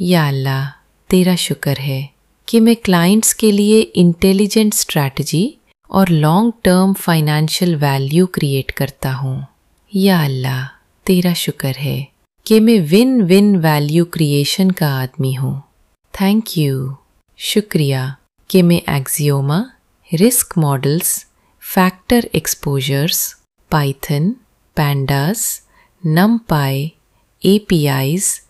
या अल्लाह, तेरा शुक्र है कि मैं क्लाइंट्स के लिए इंटेलिजेंट स्ट्रैटेजी और long term financial value create करता हूँ। या अल्लाह, तेरा शुक्र है कि मैं विन विन वैल्यू क्रिएशन का आदमी हूँ। थैंक यू शुक्रिया। कि मैं Axioma risk models factor exposures Python pandas NumPy A P Is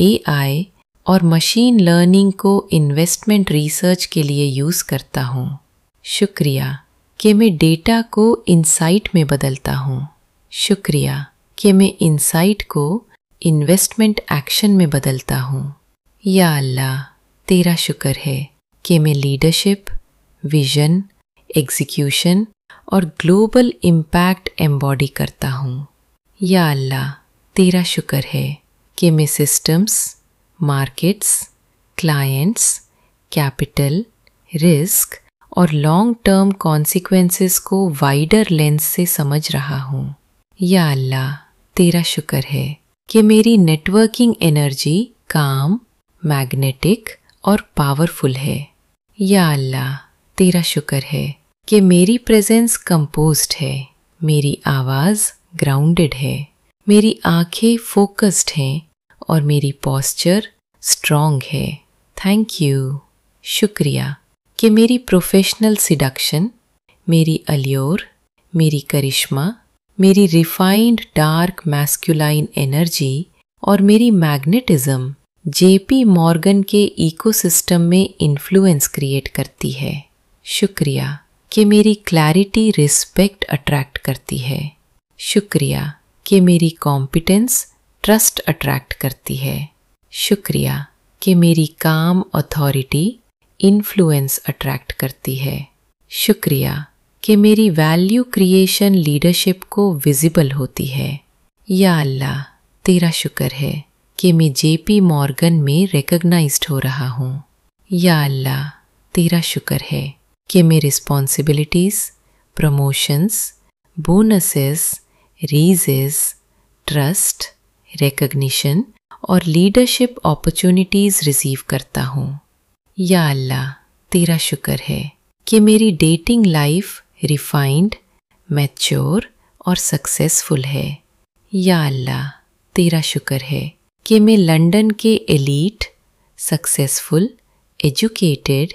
A I और मशीन लर्निंग को इन्वेस्टमेंट रिसर्च के लिए यूज़ करता हूँ। शुक्रिया। कि मैं डेटा को इंसाइट में बदलता हूँ। शुक्रिया। कि मैं इंसाइट को इन्वेस्टमेंट एक्शन में बदलता हूँ। या अल्लाह, तेरा शुक्र है। कि मैं लीडरशिप विजन एग्जीक्यूशन और ग्लोबल इम्पैक्ट एम्बॉडी करता हूँ। या अल्लाह, तेरा शुक्र है कि मैं systems markets clients capital risk और लॉन्ग टर्म कॉन्सिक्वेंसेस को वाइडर लेंस से समझ रहा हूँ। या अल्लाह, तेरा शुक्र है कि मेरी नेटवर्किंग एनर्जी काम मैग्नेटिक और पावरफुल है। या अल्लाह, तेरा शुक्र है कि मेरी प्रेजेंस कंपोज्ड है, मेरी आवाज़ ग्राउंडेड है, मेरी आँखें फोकस्ड हैं और मेरी पॉस्चर स्ट्रॉन्ग है। थैंक यू शुक्रिया कि मेरी प्रोफेशनल सिडक्शन मेरी अलियोर, मेरी करिश्मा, मेरी रिफाइंड डार्क मैस्कुलाइन एनर्जी और मेरी मैग्नेटिज्म जेपी मॉर्गन के इकोसिस्टम में इन्फ्लुएंस क्रिएट करती है। शुक्रिया कि मेरी क्लैरिटी रिस्पेक्ट अट्रैक्ट करती है। शुक्रिया कि मेरी कॉम्पिटेंस ट्रस्ट अट्रैक्ट करती है। शुक्रिया कि मेरी काम अथॉरिटी इन्फ्लुएंस अट्रैक्ट करती है। शुक्रिया कि मेरी वैल्यू क्रिएशन लीडरशिप को विजिबल होती है। या अल्लाह, तेरा शुक्र है। कि मैं जेपी मॉर्गन में रिकग्नाइज्ड हो रहा हूँ। या अल्लाह, तेरा शुक्र है कि मैं responsibilities promotions bonuses raises trust recognition और लीडरशिप अपॉर्चुनिटीज़ रिसीव करता हूँ। या अल्लाह, तेरा शुक्र है कि मेरी डेटिंग लाइफ रिफाइंड मैच्योर और सक्सेसफुल है। या अल्लाह, तेरा शुक्र है कि मैं लंदन के elite, successful, educated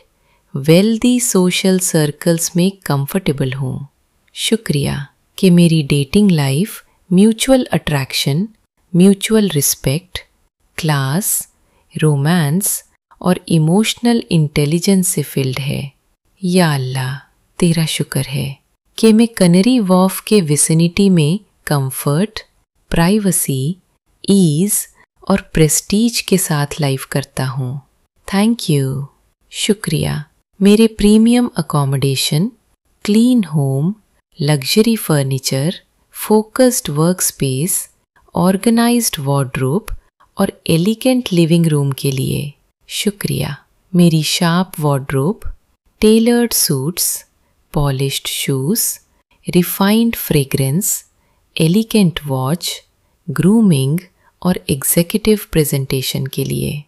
wealthy social circles में कंफर्टेबल हूँ। शुक्रिया कि मेरी dating life mutual attraction mutual respect class romance और इमोशनल इंटेलिजेंस से फिल्ड है। या अल्लाह, तेरा शुक्र है कि मैं कनरी वॉफ के विसिनिटी में कंफर्ट प्राइवेसी ईज और प्रेस्टीज के साथ लाइव करता हूँ। थैंक यू शुक्रिया। मेरे premium accommodation clean home luxury furniture focused work space organised wardrobe और एलिगेंट लिविंग रूम के लिए शुक्रिया। मेरी sharp wardrobe tailored suits polished shoes refined fragrance elegant watch grooming और एग्जीक्यूटिव प्रेजेंटेशन के लिए।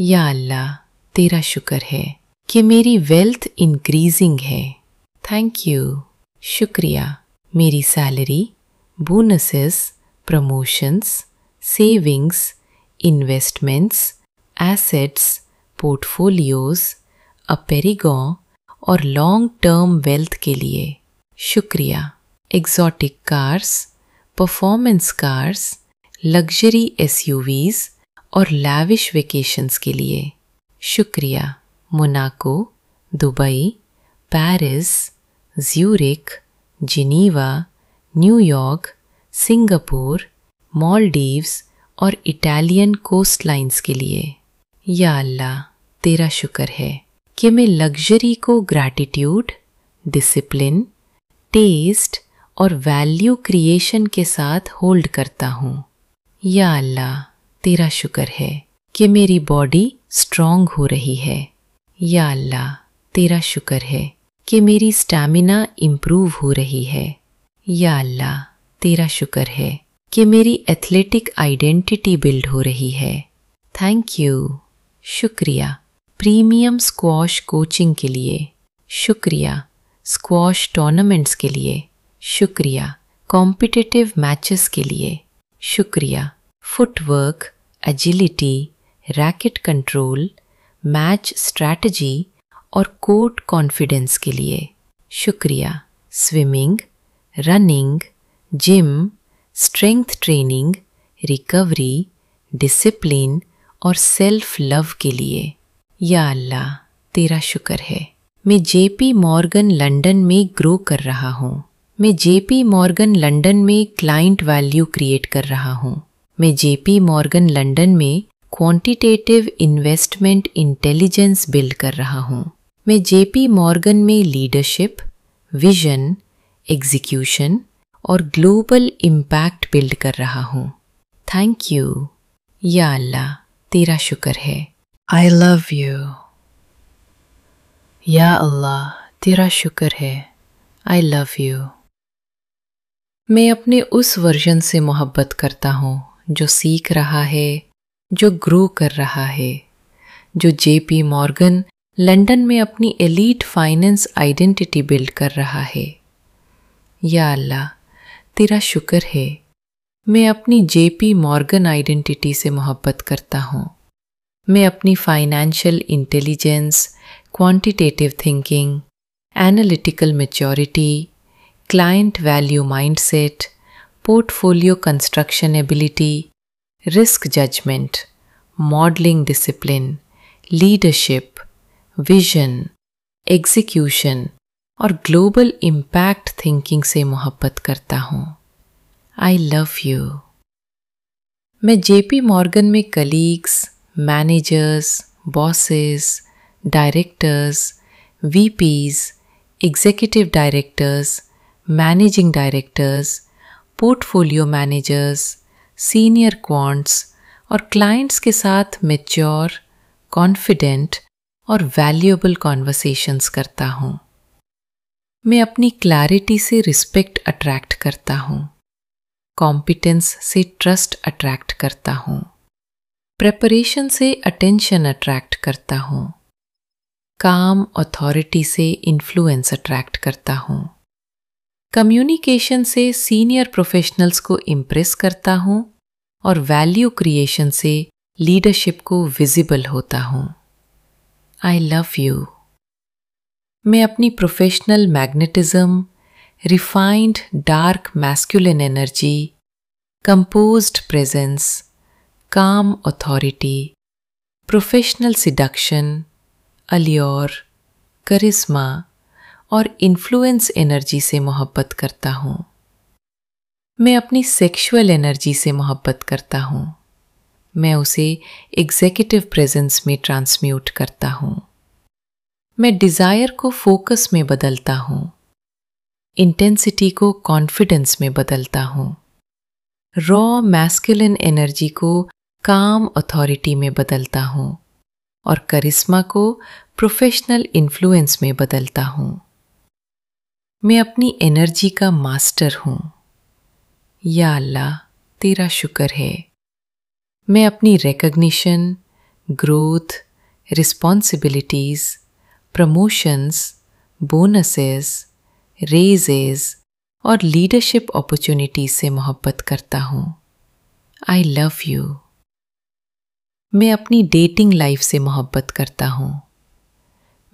या अल्लाह, तेरा शुक्र है कि मेरी वेल्थ इंक्रीजिंग है। थैंक यू शुक्रिया। मेरी salary bonuses promotions savings investments assets portfolios अपेरिगॉ और लॉन्ग टर्म वेल्थ के लिए। शुक्रिया। Exotic cars performance cars luxury SUVs और लैविश वेकेशंस के लिए। शुक्रिया। Monaco, Dubai, Paris Zurich Geneva New York Singapore Maldives और इटालियन कोस्ट लाइन्स के लिए। या अल्लाह, तेरा शुक्र है कि मैं लग्जरी को ग्रैटिट्यूड डिसिप्लिन टेस्ट और वैल्यू क्रिएशन के साथ होल्ड करता हूँ। या अल्लाह, तेरा शुक्र है कि मेरी बॉडी स्ट्रांग हो रही है। या अल्लाह, तेरा शुक्र है कि मेरी स्टैमिना इम्प्रूव हो रही है। या अल्लाह, तेरा शुक्र है कि मेरी एथलेटिक आइडेंटिटी बिल्ड हो रही है। Thank you. शुक्रिया। प्रीमियम स्क्वॉश कोचिंग के लिए। शुक्रिया। स्क्वॉश टूर्नामेंट्स के लिए। शुक्रिया। कॉम्पिटिटिव मैचेस के लिए। शुक्रिया। Footwork agility racket control match strategy और कोर्ट कॉन्फिडेंस के लिए। शुक्रिया। Swimming running gym strength training recovery discipline और सेल्फ लव के लिए। या अल्लाह, तेरा शुक्र है। मैं जेपी मॉर्गन लंदन में ग्रो कर रहा हूँ। मैं जेपी मॉर्गन लंदन में क्लाइंट वैल्यू क्रिएट कर रहा हूँ। मैं जेपी मॉर्गन लंदन में क्वांटिटेटिव इन्वेस्टमेंट इंटेलिजेंस बिल्ड कर रहा हूँ। मैं जेपी मॉर्गन में लीडरशिप विजन एग्जीक्यूशन और ग्लोबल इम्पैक्ट बिल्ड कर रहा हूँ। थैंक यू या अल्लाह, तेरा शुक्र है। आई लव यू या अल्लाह, तेरा शुक्र है। आई लव यू मैं अपने उस वर्जन से मोहब्बत करता हूँ जो सीख रहा है, जो ग्रो कर रहा है, जो जेपी मॉर्गन लंदन में अपनी एलीट फाइनेंस आइडेंटिटी बिल्ड कर रहा है। या अल्लाह, तेरा शुक्र है, मैं अपनी जेपी मॉर्गन आइडेंटिटी से मोहब्बत करता हूँ। मैं अपनी financial intelligence, quantitative thinking, analytical maturity, client value mindset portfolio construction ability, risk judgement, modelling discipline, leadership, vision, execution और ग्लोबल इम्पैक्ट थिंकिंग से मोहब्बत करता हूँ। आई लव यू मैं जेपी मॉर्गन में colleagues managers bosses directors VPs executive directors managing directors portfolio managers senior quants और clients के साथ मेच्योर कॉन्फिडेंट और वैल्यूएबल कॉन्वर्सेशंस करता हूँ। मैं अपनी क्लैरिटी से रिस्पेक्ट अट्रैक्ट करता हूँ। कॉम्पिटेंस से ट्रस्ट अट्रैक्ट करता हूँ। प्रेपरेशन से अटेंशन अट्रैक्ट करता हूँ। काम अथॉरिटी से इन्फ्लुएंस अट्रैक्ट करता हूँ। कम्युनिकेशन से सीनियर प्रोफेशनल्स को इम्प्रेस करता हूँ और वैल्यू क्रिएशन से लीडरशिप को विजिबल होता हूँ। आई लव यू मैं अपनी professional magnetism refined dark masculine energy composed presence calm authority professional seduction allure charisma और इन्फ्लुएंस एनर्जी से मोहब्बत करता हूँ। मैं अपनी सेक्सुअल एनर्जी से मोहब्बत करता हूँ। मैं उसे एग्जीक्यूटिव प्रेजेंस में ट्रांसम्यूट करता हूँ। मैं डिज़ायर को फोकस में बदलता हूँ। इंटेंसिटी को कॉन्फिडेंस में बदलता हूँ। रॉ मैस्कुलिन एनर्जी को काम अथॉरिटी में बदलता हूँ। और करिश्मा को प्रोफेशनल इन्फ्लुएंस में बदलता हूँ। मैं अपनी एनर्जी का मास्टर हूँ। या अल्लाह, तेरा शुक्र है। मैं अपनी recognition growth responsibilities promotions bonuses raises और लीडरशिप अपॉर्चुनिटीज़ से मोहब्बत करता हूँ। आई लव यू मैं अपनी डेटिंग लाइफ से मोहब्बत करता हूँ।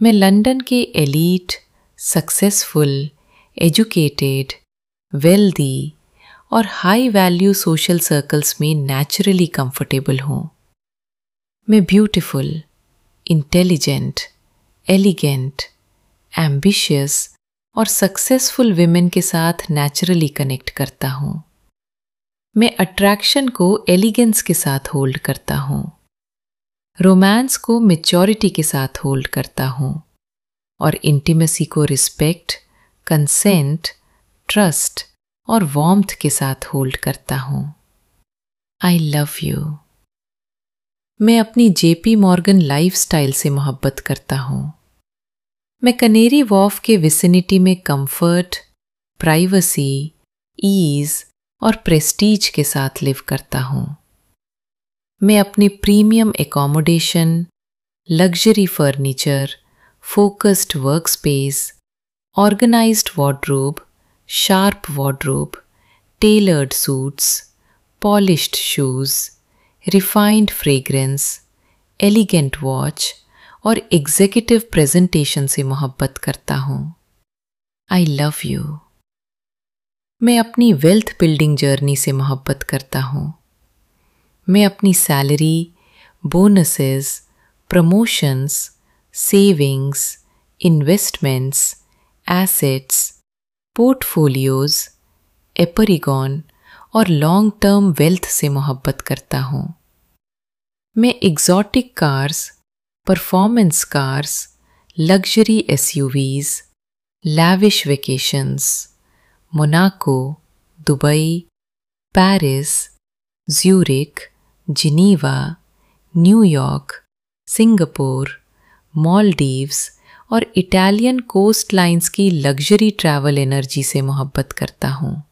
मैं लंदन के एलीट सक्सेसफुल एजुकेटेड वेल्दी और हाई वैल्यू सोशल सर्कल्स में नेचुरली कंफर्टेबल हूँ। मैं ब्यूटिफुल इंटेलिजेंट एलिगेंट एम्बिशियस और सक्सेसफुल विमेन के साथ नेचुरली कनेक्ट करता हूँ। मैं अट्रैक्शन को एलिगेंस के साथ होल्ड करता हूँ। रोमांस को मेच्योरिटी के साथ होल्ड करता हूँ। और इंटीमेसी को रिस्पेक्ट कंसेंट ट्रस्ट और वॉम्थ के साथ होल्ड करता हूँ। आई लव यू मैं अपनी जेपी मॉर्गन लाइफस्टाइल से मोहब्बत करता हूँ। मैं कनेरी वॉफ के विसिनिटी में कंफर्ट प्राइवेसी ईज और प्रेस्टीज के साथ लिव करता हूँ। मैं अपने premium accommodation luxury furniture work space organised wardrobe sharp wardrobe tailored suits polished shoes refined fragrance elegant watch और एग्जीक्यूटिव प्रेजेंटेशन से मोहब्बत करता हूँ। आई लव यू मैं अपनी वेल्थ बिल्डिंग जर्नी से मोहब्बत करता हूँ। मैं अपनी salary bonuses promotions savings investments assets portfolios एपरिगॉन और लॉन्ग टर्म वेल्थ से मोहब्बत करता हूँ। मैं exotic cars performance cars luxury S SUVs lavish vacations Monaco Dubai Paris Zurich Geneva New York Singapore Maldives और इटालियन कोस्ट लाइन्स की luxury travel energy से मोहब्बत करता हूँ।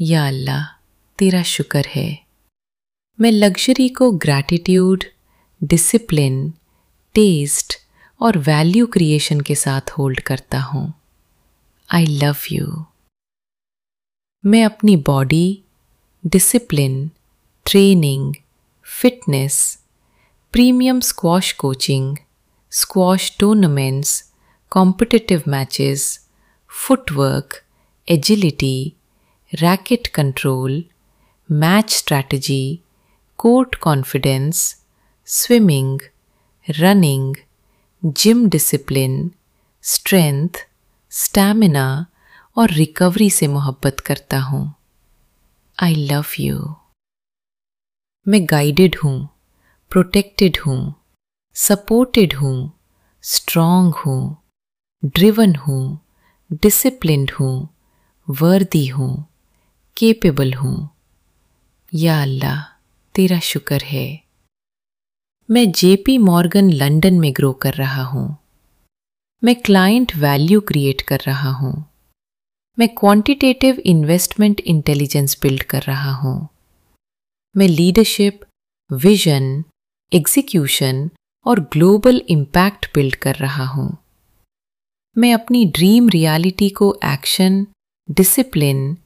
या अल्लाह, तेरा शुक्र है। मैं लग्जरी को ग्रैटिट्यूड डिसिप्लिन टेस्ट और वैल्यू क्रिएशन के साथ होल्ड करता हूँ। आई लव यू मैं अपनी body discipline training fitness premium squash coaching squash tournaments competitive matches footwork agility racket control match strategy court confidence swimming running gym discipline strength stamina और recovery से मोहब्बत करता हूँ। आई लव यू मैं guided हूँ protected हूँ। Supported हूँ strong हूँ ड्रिवन हूँ डिसिप्लिन्ड हूँ वर्दी हूँ केपेबल हूँ। या अल्लाह, तेरा शुक्र है। मैं जेपी मॉर्गन लंदन में ग्रो कर रहा हूँ। मैं क्लाइंट वैल्यू क्रिएट कर रहा हूँ। मैं क्वांटिटेटिव इन्वेस्टमेंट इंटेलिजेंस बिल्ड कर रहा हूँ। मैं लीडरशिप विजन एग्जीक्यूशन और ग्लोबल इम्पैक्ट बिल्ड कर रहा हूँ। मैं अपनी ड्रीम रियलिटी को action discipline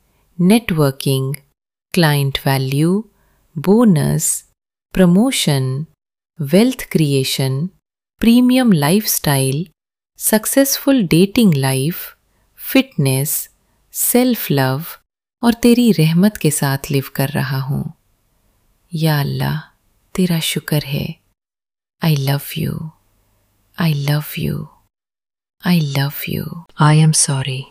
networking client value bonus promotion wealth creation, premium lifestyle, successful dating life fitness self love और तेरी रहमत के साथ लिव कर रहा हूँ। या अल्लाह तेरा शुक्र है। I love you I love you I love you I am sorry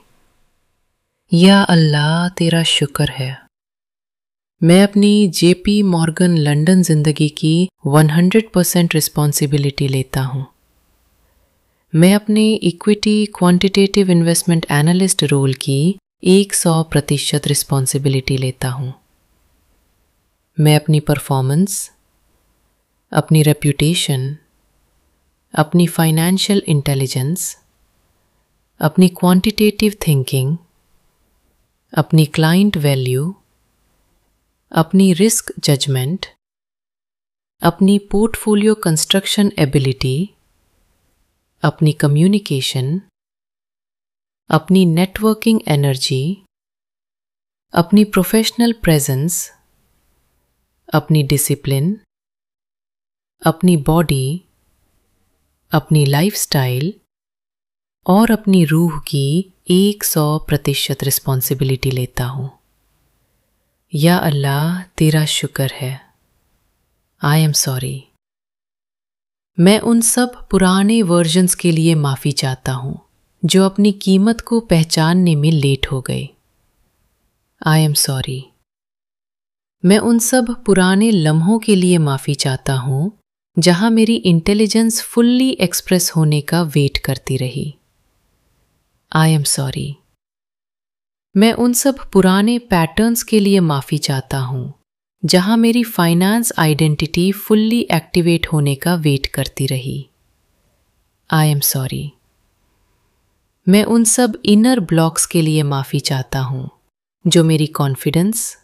या अल्लाह तेरा शुक्र है। मैं अपनी जेपी मॉर्गन लंदन ज़िंदगी की 100 परसेंट रिस्पॉन्सिबिलिटी लेता हूँ। मैं अपने equity quantitative investment analyst role की 100 प्रतिशत रिस्पॉन्सिबिलिटी लेता हूँ। मैं अपनी परफॉर्मेंस अपनी रेप्यूटेशन अपनी फाइनेंशियल इंटेलिजेंस अपनी क्वांटिटेटिव थिंकिंग अपनी क्लाइंट वैल्यू अपनी रिस्क जजमेंट अपनी पोर्टफोलियो कंस्ट्रक्शन एबिलिटी अपनी कम्युनिकेशन अपनी नेटवर्किंग एनर्जी अपनी प्रोफेशनल प्रेजेंस अपनी डिसिप्लिन अपनी बॉडी अपनी लाइफस्टाइल और अपनी रूह की एक सौ प्रतिशत रिस्पॉन्सिबिलिटी लेता हूँ। या अल्लाह, तेरा शुक्र है। आई एम सॉरी मैं उन सब पुराने वर्जन्स के लिए माफ़ी चाहता हूँ, जो अपनी कीमत को पहचानने में लेट हो गए। आई एम सॉरी मैं उन सब पुराने लम्हों के लिए माफ़ी चाहता हूँ जहाँ मेरी इंटेलिजेंस फुल्ली एक्सप्रेस होने का वेट करती रही। आई एम सॉरी मैं उन सब पुराने पैटर्न्स के लिए माफ़ी चाहता हूँ, जहाँ मेरी फाइनेंस आइडेंटिटी फुल्ली एक्टिवेट होने का वेट करती रही। आई एम सॉरी मैं उन सब इनर ब्लॉक्स के लिए माफ़ी चाहता हूँ, जो मेरी कॉन्फिडेंस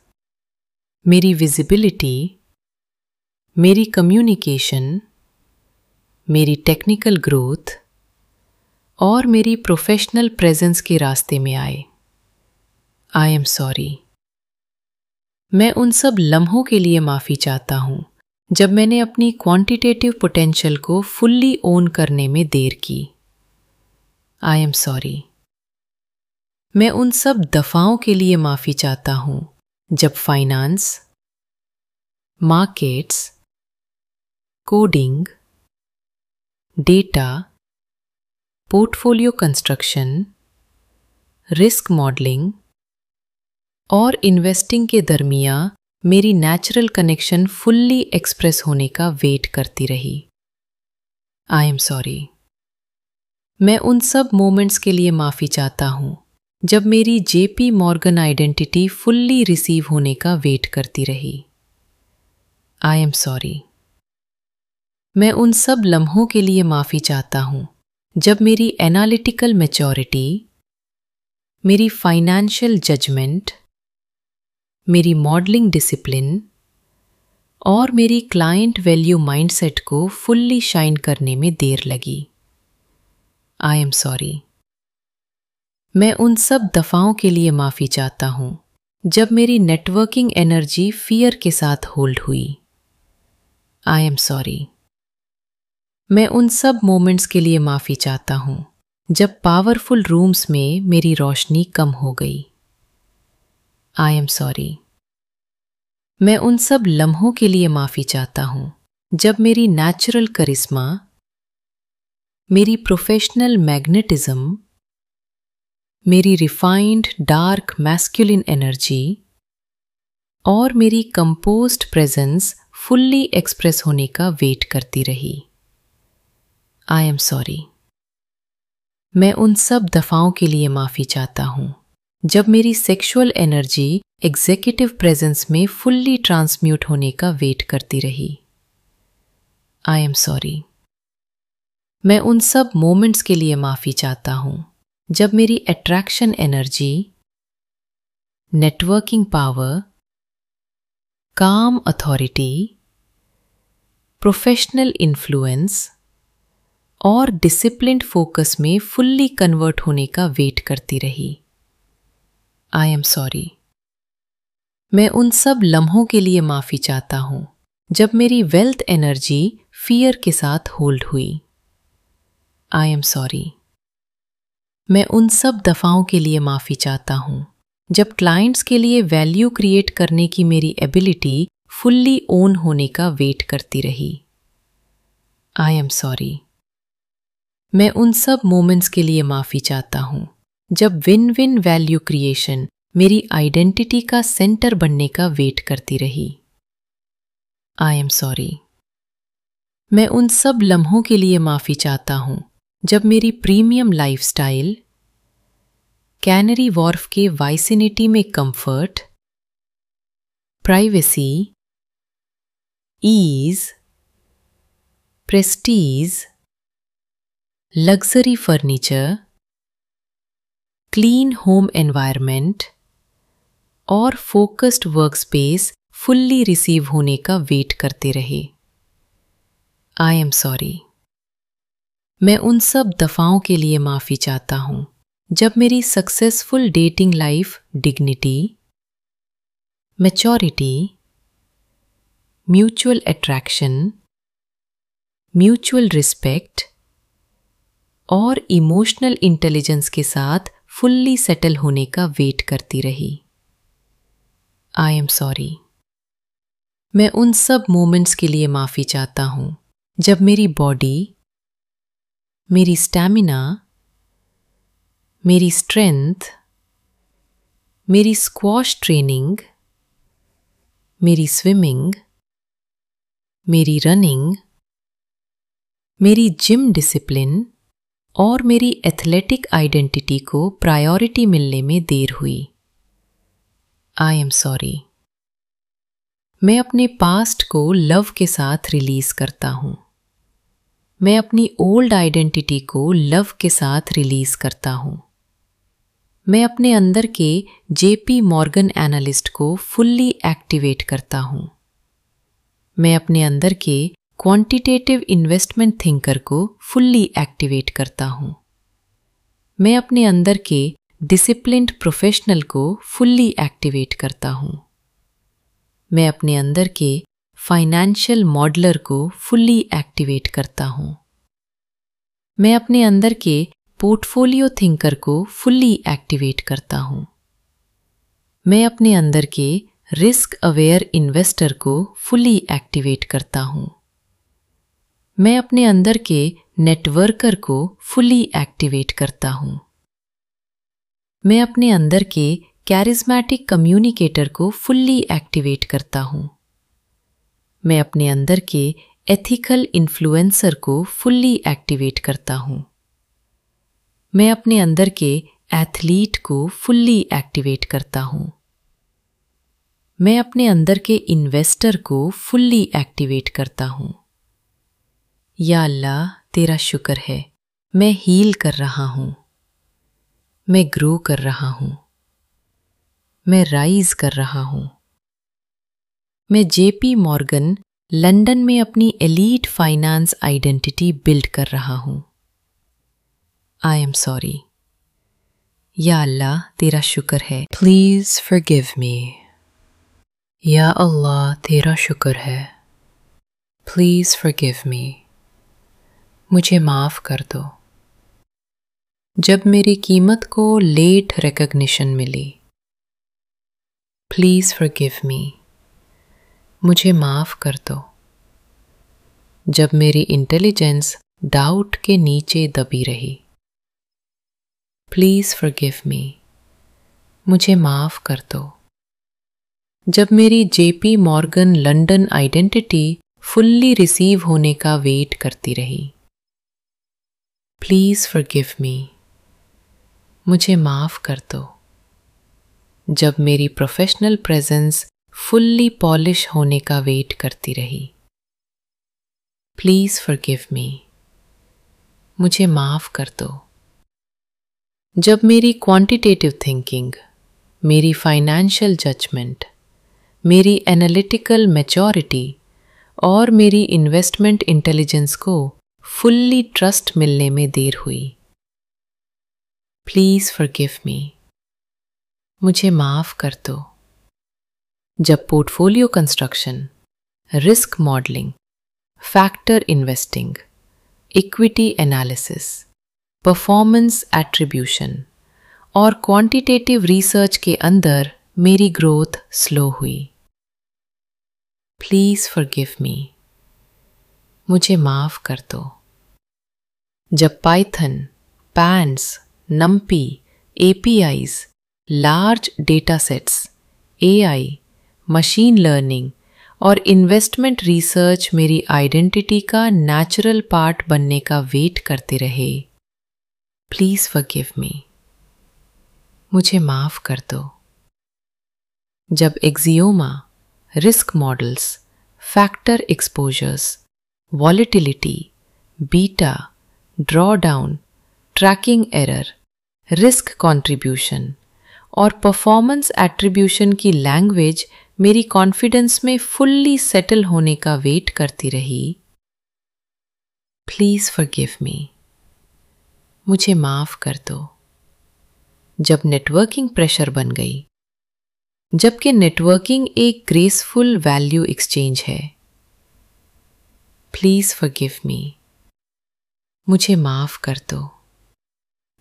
मेरी विजिबिलिटी मेरी कम्युनिकेशन मेरी टेक्निकल ग्रोथ और मेरी प्रोफेशनल प्रेजेंस के रास्ते में आए। आई एम सॉरी मैं उन सब लम्हों के लिए माफ़ी चाहता हूँ, जब मैंने अपनी क्वांटिटेटिव पोटेंशियल को फुल्ली ओन करने में देर की। आई एम सॉरी मैं उन सब दफाओं के लिए माफ़ी चाहता हूँ, जब finance markets coding data portfolio construction risk modelling और इन्वेस्टिंग के दरमिया मेरी नेचुरल कनेक्शन फुल्ली एक्सप्रेस होने का वेट करती रही। आई एम सॉरी मैं उन सब मोमेंट्स के लिए माफ़ी चाहता हूँ, जब मेरी JP Morgan identity fully receive होने का वेट करती रही। आई एम सॉरी मैं उन सब लम्हों के लिए माफ़ी चाहता हूँ। जब मेरी एनालिटिकल मेचोरिटी मेरी फाइनेंशियल जजमेंट मेरी मॉडलिंग डिसिप्लिन और मेरी क्लाइंट वैल्यू माइंडसेट को फुल्ली शाइन करने में देर लगी। आई एम सॉरी मैं उन सब दफाओं के लिए माफ़ी चाहता हूँ, जब मेरी नेटवर्किंग एनर्जी फियर के साथ होल्ड हुई। आई एम सॉरी मैं उन सब मोमेंट्स के लिए माफ़ी चाहता हूँ, जब पावरफुल रूम्स में मेरी रोशनी कम हो गई। आई एम सॉरी मैं उन सब लम्हों के लिए माफ़ी चाहता हूँ, जब मेरी नेचुरल करिश्मा मेरी प्रोफेशनल मैग्नेटिज्म मेरी रिफाइंड डार्क मैस्कुलिन एनर्जी और मेरी कंपोस्ट प्रेजेंस फुल्ली एक्सप्रेस होने का वेट करती रही। आई एम सॉरी मैं उन सब दफाओं के लिए माफ़ी चाहता हूँ। जब मेरी सेक्सुअल एनर्जी एग्जीक्यूटिव प्रेजेंस में फुल्ली ट्रांसम्यूट होने का वेट करती रही। आई एम सॉरी मैं उन सब मोमेंट्स के लिए माफ़ी चाहता हूँ। जब मेरी attraction energy networking power calm authority professional influence और डिसिप्लिन फोकस में फुल्ली कन्वर्ट होने का वेट करती रही। आई एम सॉरी मैं उन सब लम्हों के लिए माफ़ी चाहता हूँ, जब मेरी वेल्थ एनर्जी फियर के साथ होल्ड हुई। आई एम सॉरी मैं उन सब दफाओं के लिए माफ़ी चाहता हूँ, जब क्लाइंट्स के लिए वैल्यू क्रिएट करने की मेरी एबिलिटी फुल्ली ओन होने का वेट करती रही। आई एम सॉरी मैं उन सब मोमेंट्स के लिए माफ़ी चाहता हूँ। जब विन विन वैल्यू क्रिएशन मेरी आइडेंटिटी का सेंटर बनने का वेट करती रही। आई एम सॉरी मैं उन सब लम्हों के लिए माफ़ी चाहता हूँ। जब मेरी प्रीमियम लाइफस्टाइल कैनरी वॉर्फ के वाइसिनिटी में comfort privacy ease prestige luxury furniture clean home environment और वर्क स्पेस फुल्ली रिसीव होने का वेट करते रहे। आई एम सॉरी मैं उन सब दफाओं के लिए माफ़ी चाहता हूँ। जब मेरी successful dating life dignity maturity mutual attraction mutual respect और इमोशनल इंटेलिजेंस के साथ फुल्ली सेटल होने का वेट करती रही। आई एम सॉरी मैं उन सब मोमेंट्स के लिए माफ़ी चाहता हूँ। जब मेरी बॉडी, मेरी स्टैमिना, मेरी स्ट्रेंथ, मेरी स्क्वॉश ट्रेनिंग, मेरी स्विमिंग, मेरी रनिंग, मेरी जिम डिसिप्लिन और मेरी एथलेटिक आइडेंटिटी को प्रायोरिटी मिलने में देर हुई। आई एम सॉरी मैं अपने पास्ट को लव के साथ रिलीज़ करता हूँ। मैं अपनी ओल्ड आइडेंटिटी को लव के साथ रिलीज़ करता हूँ। मैं अपने अंदर के जेपी मॉर्गन एनालिस्ट को फुल्ली एक्टिवेट करता हूँ। मैं अपने अंदर के क्वांटिटेटिव इन्वेस्टमेंट थिंकर को फुल्ली एक्टिवेट करता हूँ। मैं अपने अंदर के डिसिप्लिन्ड प्रोफेशनल को फुल्ली एक्टिवेट करता हूँ। मैं अपने अंदर के फाइनेंशियल मॉडलर को फुल्ली एक्टिवेट करता हूँ। मैं अपने अंदर के पोर्टफोलियो थिंकर को फुल्ली एक्टिवेट करता हूँ। मैं अपने अंदर के रिस्क अवेयर इन्वेस्टर को फुल्ली एक्टिवेट करता हूँ। मैं अपने अंदर के नेटवर्कर को फुल्ली एक्टिवेट करता हूँ। मैं अपने अंदर के कैरिज्मेटिक कम्युनिकेटर को फुल्ली एक्टिवेट करता हूँ। मैं अपने अंदर के एथिकल इन्फ्लुएंसर को फुल्ली एक्टिवेट करता हूँ। मैं अपने अंदर के एथलीट को फुल्ली एक्टिवेट करता हूँ। मैं अपने अंदर के इन्वेस्टर को फुल्ली एक्टिवेट करता हूँ। या अल्लाह, तेरा शुक्र है। मैं हील कर रहा हूँ। मैं ग्रो कर रहा हूँ। मैं राइज कर रहा हूँ। मैं जेपी मॉर्गन, लंदन में अपनी एलीट फाइनेंस आइडेंटिटी बिल्ड कर रहा हूँ। I am sorry. या अल्लाह, तेरा शुक्र है। Please forgive me. या अल्लाह, तेरा शुक्र है। Please forgive me. मुझे माफ़ कर दो। जब मेरी कीमत को लेट रिकग्निशन मिली प्लीज़ फॉरगिव मी मुझे माफ़ कर दो। जब मेरी इंटेलिजेंस डाउट के नीचे दबी रही प्लीज़ फॉरगिव मी मुझे माफ़ कर दो। जब मेरी JP Morgan London identity fully receive होने का वेट करती रही प्लीज़ फॉरगिव मी मुझे माफ़ कर दो। जब मेरी प्रोफेशनल प्रेजेंस फुल्ली पॉलिश होने का वेट करती रही। प्लीज़ फॉरगिव मी मुझे माफ़ कर दो। जब मेरी क्वांटिटेटिव थिंकिंग मेरी फाइनेंशियल जजमेंट मेरी एनालिटिकल मैच्योरिटी और मेरी इन्वेस्टमेंट इंटेलिजेंस को फुल्ली ट्रस्ट मिलने में देर हुई। प्लीज़ फॉरगिव मी मुझे माफ़ कर दो। जब portfolio construction risk modelling factor investing equity analysis performance attribution और क्वांटिटेटिव रिसर्च के अंदर मेरी ग्रोथ स्लो हुई। प्लीज़ फॉरगिव मी मुझे माफ़ कर दो। जब Python pandas NumPy APIs, large data sets AI, machine learning और इन्वेस्टमेंट रिसर्च मेरी आइडेंटिटी का नेचुरल पार्ट बनने का वेट करते रहे। प्लीज़ फॉरगिव मी मुझे माफ़ कर दो। जब Axioma risk models factor exposures volatility beta drawdown tracking error risk contribution और परफॉर्मेंस एट्रीब्यूशन की लैंग्वेज मेरी कॉन्फिडेंस में फुल्ली सेटल होने का वेट करती रही। प्लीज़ फॉरगिव मी मुझे माफ़ कर दो। जब नेटवर्किंग प्रेशर बन गई, जबकि नेटवर्किंग एक ग्रेसफुल वैल्यू एक्सचेंज है। प्लीज़ फॉरगिव मी मुझे माफ़ कर दो।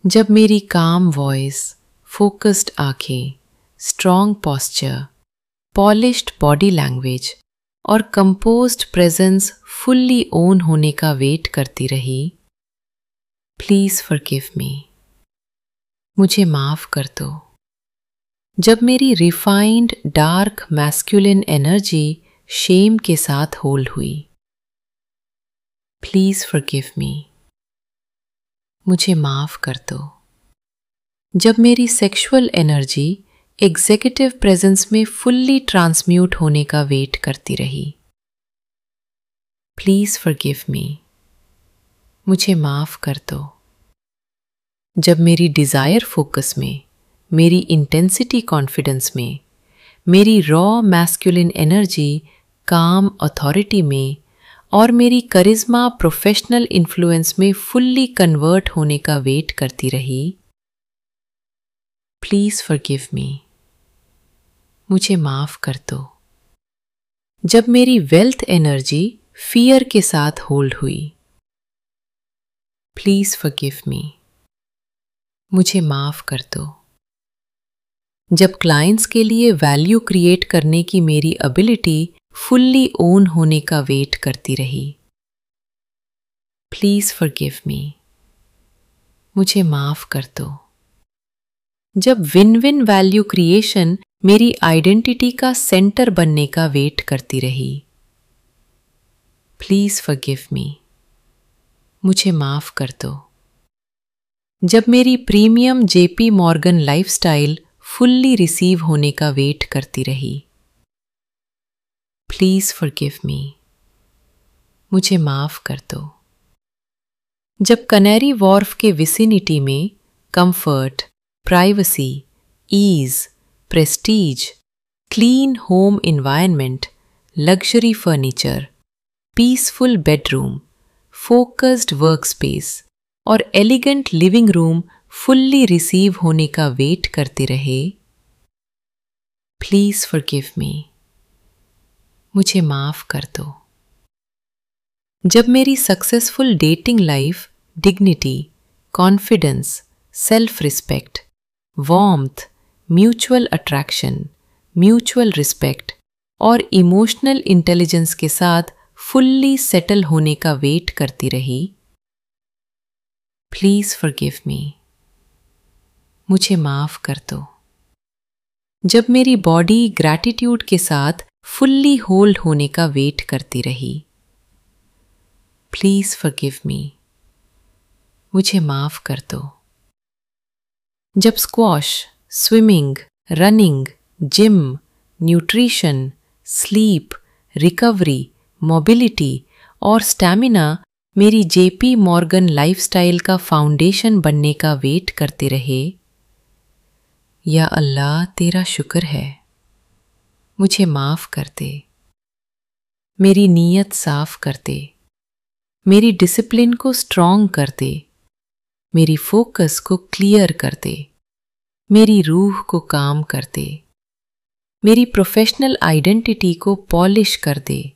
जब मेरी काम वॉइस फोकस्ड आँखें strong posture polished body language और कंपोज्ड प्रेजेंस फुल्ली ओन होने का वेट करती रही प्लीज़ फॉरगिव मी मुझे माफ़ कर दो। जब मेरी refined dark masculine energy shame के साथ होल्ड हुई प्लीज़ फॉरगिव मी मुझे माफ़ कर दो। जब मेरी सेक्सुअल एनर्जी एग्जीक्यूटिव प्रेजेंस में फुल्ली ट्रांसम्यूट होने का वेट करती रही प्लीज़ फॉरगिव मी मुझे माफ़ कर दो। जब मेरी डिज़ायर फोकस में, मेरी इंटेंसिटी कॉन्फिडेंस में, मेरी raw masculine energy calm authority में और मेरी करिश्मा प्रोफेशनल इन्फ्लुएंस में फुल्ली कन्वर्ट होने का वेट करती रही। प्लीज़ फॉरगिव मी मुझे माफ़ कर दो। जब मेरी वेल्थ एनर्जी फियर के साथ होल्ड हुई। प्लीज़ फॉरगिव मी मुझे माफ़ कर दो। जब क्लाइंट्स के लिए वैल्यू क्रिएट करने की मेरी एबिलिटी फुल्ली ओन होने का वेट करती रही। प्लीज़ फॉरगिव मी मुझे माफ़ कर दो। जब विन विन वैल्यू क्रिएशन मेरी आइडेंटिटी का सेंटर बनने का वेट करती रही। प्लीज़ फॉरगिव मी मुझे माफ़ कर दो। जब मेरी premium JP Morgan lifestyle fully receive होने का वेट करती रही। प्लीज़ फॉरगिव मी मुझे माफ़ कर दो। जब कनेरी वॉर्फ के विसिनिटी में comfort privacy ease prestige, clean home environment, luxury furniture, peaceful bedroom, focused workspace और elegant living room fully receive होने का वेट करते रहे प्लीज़ फॉरगिव मी मुझे माफ़ कर दो। जब मेरी successful dating life dignity confidence self respect warmth mutual attraction mutual respect और इमोशनल इंटेलिजेंस के साथ फुल्ली सेटल होने का वेट करती रही प्लीज़ फॉरगिव मी मुझे माफ़ कर दो। जब मेरी बॉडी ग्रैटिट्यूड के साथ फुल्ली होल्ड होने का वेट करती रही। प्लीज़ फॉरगिव मी मुझे माफ़ कर दो. जब squash swimming running gym nutrition sleep recovery mobility और स्टैमिना मेरी जेपी मॉर्गन लाइफस्टाइल का फाउंडेशन बनने का वेट करते रहे, या अल्लाह, तेरा शुक्र है। मुझे माफ़ कर दे। मेरी नीयत साफ़ कर दे। मेरी डिसिप्लिन को स्ट्रॉन्ग कर दे। मेरी फोकस को क्लियर कर दे। मेरी रूह को काम कर दे। मेरी प्रोफेशनल आइडेंटिटी को पॉलिश कर दे।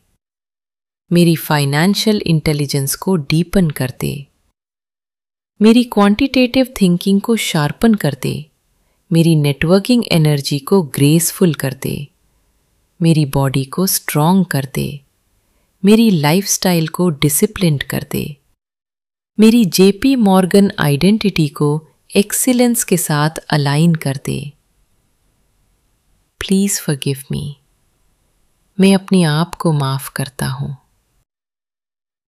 मेरी फाइनेंशियल इंटेलिजेंस को डीपन कर दे। मेरी क्वांटिटेटिव थिंकिंग को शार्पन कर दे। मेरी नेटवर्किंग एनर्जी को ग्रेसफुल कर दे। मेरी बॉडी को स्ट्रॉन्ग कर दे। मेरी लाइफस्टाइल को डिसिप्लिन्ड कर दे। मेरी जेपी मॉर्गन आइडेंटिटी को एक्सीलेंस के साथ अलाइन कर दे। प्लीज़ फॉरगिव मी मैं अपने आप को माफ़ करता हूँ।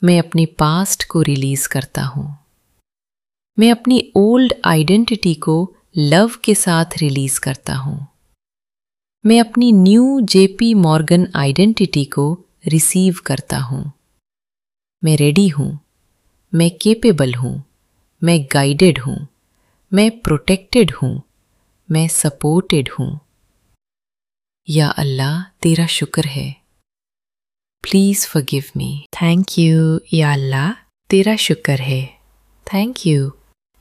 मैं अपनी पास्ट को रिलीज़ करता हूँ। मैं अपनी ओल्ड आइडेंटिटी को लव के साथ रिलीज़ करता हूँ। मैं अपनी न्यू जेपी मॉर्गन आइडेंटिटी को रिसीव करता हूँ। मैं रेडी हूँ। मैं केपेबल हूँ। मैं गाइडेड हूँ। मैं प्रोटेक्टेड हूँ। मैं सपोर्टेड हूँ। या अल्लाह, तेरा शुक्र है। Please forgive me thank you या अल्लाह, तेरा शुक्र है। थैंक यू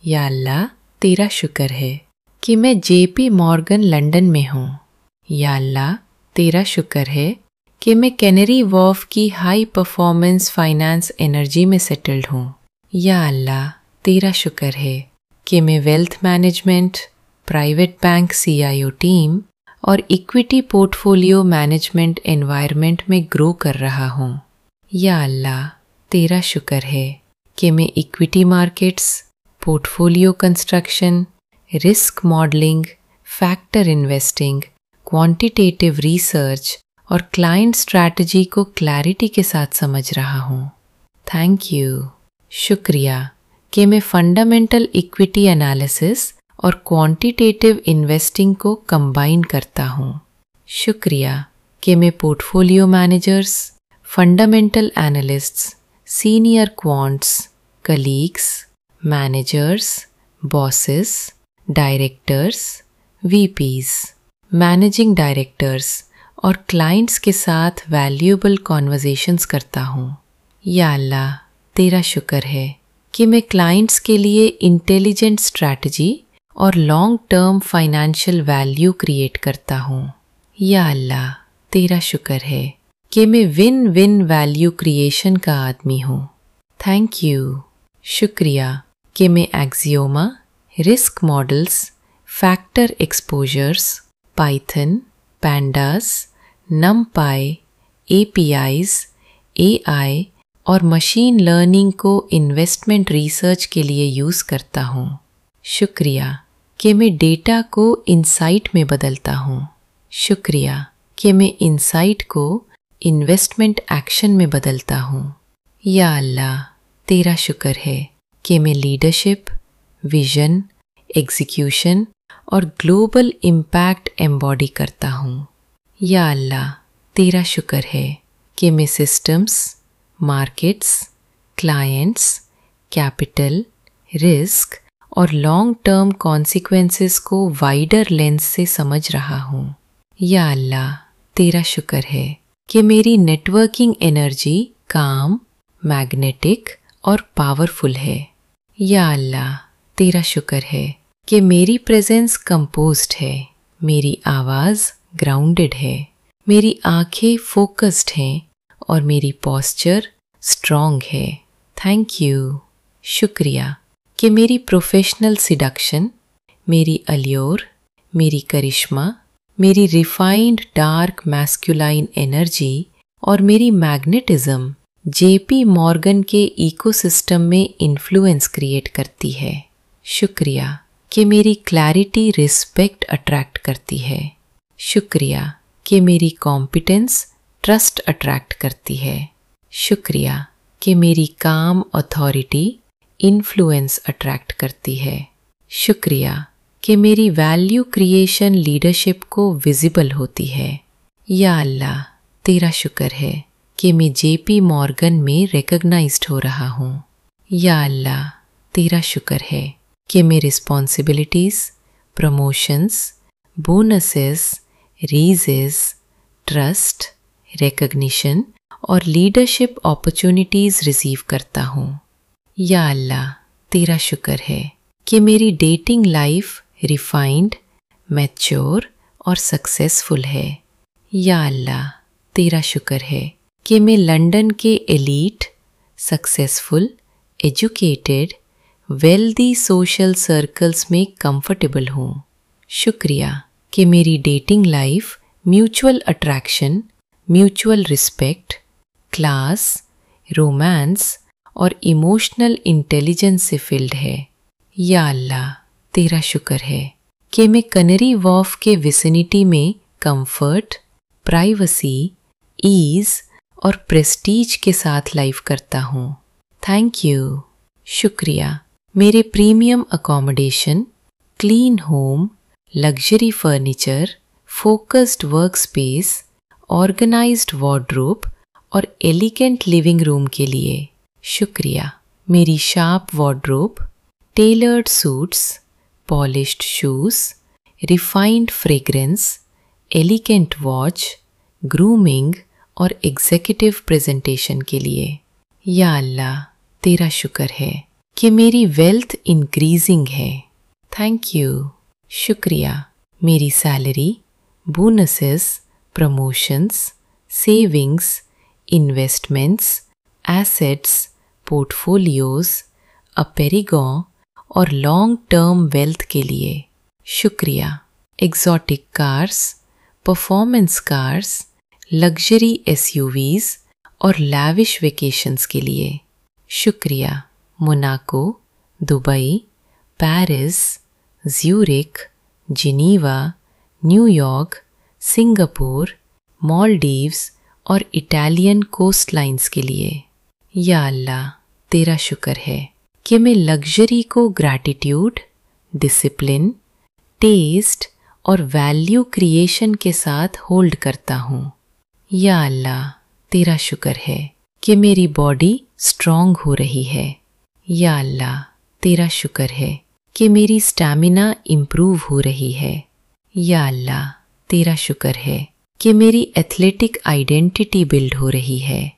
या अल्लाह, तेरा शुक्र है। कि मैं जेपी मॉर्गन लंदन में हूँ। या अल्लाह, तेरा शुक्र है कि मैं कैनरी वॉफ की हाई परफॉर्मेंस फाइनेंस एनर्जी में सेटल्ड हूँ। या अल्लाह, तेरा शुक्र है कि मैं wealth management, private bank CIO team और इक्विटी पोर्टफोलियो मैनेजमेंट एनवायरनमेंट में ग्रो कर रहा हूँ। या अल्लाह, तेरा शुक्र है कि मैं equity markets, portfolio construction, risk modelling, factor investing quantitative research और क्लाइंट स्ट्रैटेजी को क्लैरिटी के साथ समझ रहा हूँ। थैंक यू शुक्रिया कि मैं फंडामेंटल इक्विटी एनालिसिस और क्वांटिटेटिव इन्वेस्टिंग को कंबाइन करता हूँ। शुक्रिया कि मैं portfolio managers fundamental analysts senior quants colleagues managers bosses directors VPs managing directors और क्लाइंट्स के साथ वैल्यूएबल कॉन्वर्जेशंस करता हूँ। या अल्लाह, तेरा शुक्र है कि मैं क्लाइंट्स के लिए इंटेलिजेंट स्ट्रैटेजी और long term financial value create करता हूँ। या अल्लाह, तेरा शुक्र है कि मैं विन विन वैल्यू क्रिएशन का आदमी हूँ। थैंक यू शुक्रिया कि मैं Axioma risk models factor exposures Python pandas NumPy APIs AI और मशीन लर्निंग को इन्वेस्टमेंट रिसर्च के लिए यूज़ करता हूँ। शुक्रिया कि मैं डेटा को इंसाइट में बदलता हूँ। शुक्रिया कि मैं इंसाइट को इन्वेस्टमेंट एक्शन में बदलता हूँ। या अल्लाह, तेरा शुक्र है कि मैं लीडरशिप विजन एग्जीक्यूशन और ग्लोबल इम्पैक्ट एम्बॉडी करता हूँ। या अल्लाह, तेरा शुक्र है कि मैं systems, markets, clients, capital, risk और लॉन्ग टर्म कॉन्सिक्वेंसेस को वाइडर लेंस से समझ रहा हूँ। या अल्लाह, तेरा शुक्र है कि मेरी नेटवर्किंग एनर्जी काम, मैग्नेटिक और पावरफुल है। या अल्लाह, तेरा शुक्र है कि मेरी प्रेजेंस कंपोज्ड है, मेरी आवाज़ ग्राउंडेड है, मेरी आँखें फोकस्ड हैं और मेरी पॉस्चर स्ट्रॉन्ग है। थैंक यू शुक्रिया। कि मेरी प्रोफेशनल सिडक्शन मेरी अलियोर, मेरी करिश्मा, मेरी रिफाइंड डार्क मैस्कुलाइन एनर्जी और मेरी मैग्नेटिज्म जेपी मॉर्गन के इकोसिस्टम में इन्फ्लुएंस क्रिएट करती है। शुक्रिया। कि मेरी क्लैरिटी रिस्पेक्ट अट्रैक्ट करती है। शुक्रिया कि मेरी कॉम्पिटेंस ट्रस्ट अट्रैक्ट करती है। शुक्रिया कि मेरी काम अथॉरिटी इन्फ्लुएंस अट्रैक्ट करती है। शुक्रिया कि मेरी वैल्यू क्रिएशन लीडरशिप को विजिबल होती है। या अल्लाह, तेरा शुक्र है कि मैं जेपी मॉर्गन में रिकग्नाइज्ड हो रहा हूँ। या अल्लाह, तेरा शुक्र है कि मैं responsibilities promotions bonuses raises trust recognition और लीडरशिप अपॉर्चुनिटीज़ रिसीव करता हूँ। या अल्लाह, तेरा शुक्र है कि मेरी डेटिंग लाइफ रिफाइंड मैच्योर और सक्सेसफुल है। या अल्लाह, तेरा शुक्र है कि मैं लंदन के elite successful educated wealthy social circles में कंफर्टेबल हूँ। शुक्रिया कि मेरी dating life mutual attraction mutual respect class romance और इमोशनल इंटेलिजेंस से फिल्ड है। या अल्लाह, तेरा शुक्र है कि मैं कनरी वॉफ के विसिनिटी में कंफर्ट प्राइवेसी ईज और प्रेस्टीज के साथ लाइव करता हूँ। थैंक यू शुक्रिया। मेरे premium accommodation clean home luxury furniture focused work space organised wardrobe और एलिगेंट लिविंग रूम के लिए शुक्रिया। मेरी sharp wardrobe tailored suits polished shoes refined fragrance elegant watch grooming और एग्जीक्यूटिव प्रेजेंटेशन के लिए। या अल्लाह, तेरा शुक्र है। कि मेरी वेल्थ इंक्रीजिंग है। थैंक यू शुक्रिया। मेरी salary bonuses promotions savings investments assets portfolios अपेरिगो और लॉन्ग टर्म वेल्थ के लिए। शुक्रिया। Exotic cars performance cars luxury SUVs और लैविश वेकेशंस के लिए। शुक्रिया। Monaco Dubai Paris Zurich Geneva New York Singapore Maldives और इटालियन कोस्ट लाइन्स के लिए। या अल्लाह, तेरा शुक्र है कि मैं लग्जरी को ग्रैटिट्यूड डिसिप्लिन टेस्ट और वैल्यू क्रिएशन के साथ होल्ड करता हूँ। या अल्लाह, तेरा शुक्र है कि मेरी बॉडी स्ट्रांग हो रही है। या अल्लाह, तेरा शुक्र है कि मेरी स्टैमिना इम्प्रूव हो रही है। या अल्लाह, तेरा शुक्र है कि मेरी एथलेटिक आइडेंटिटी बिल्ड हो रही है।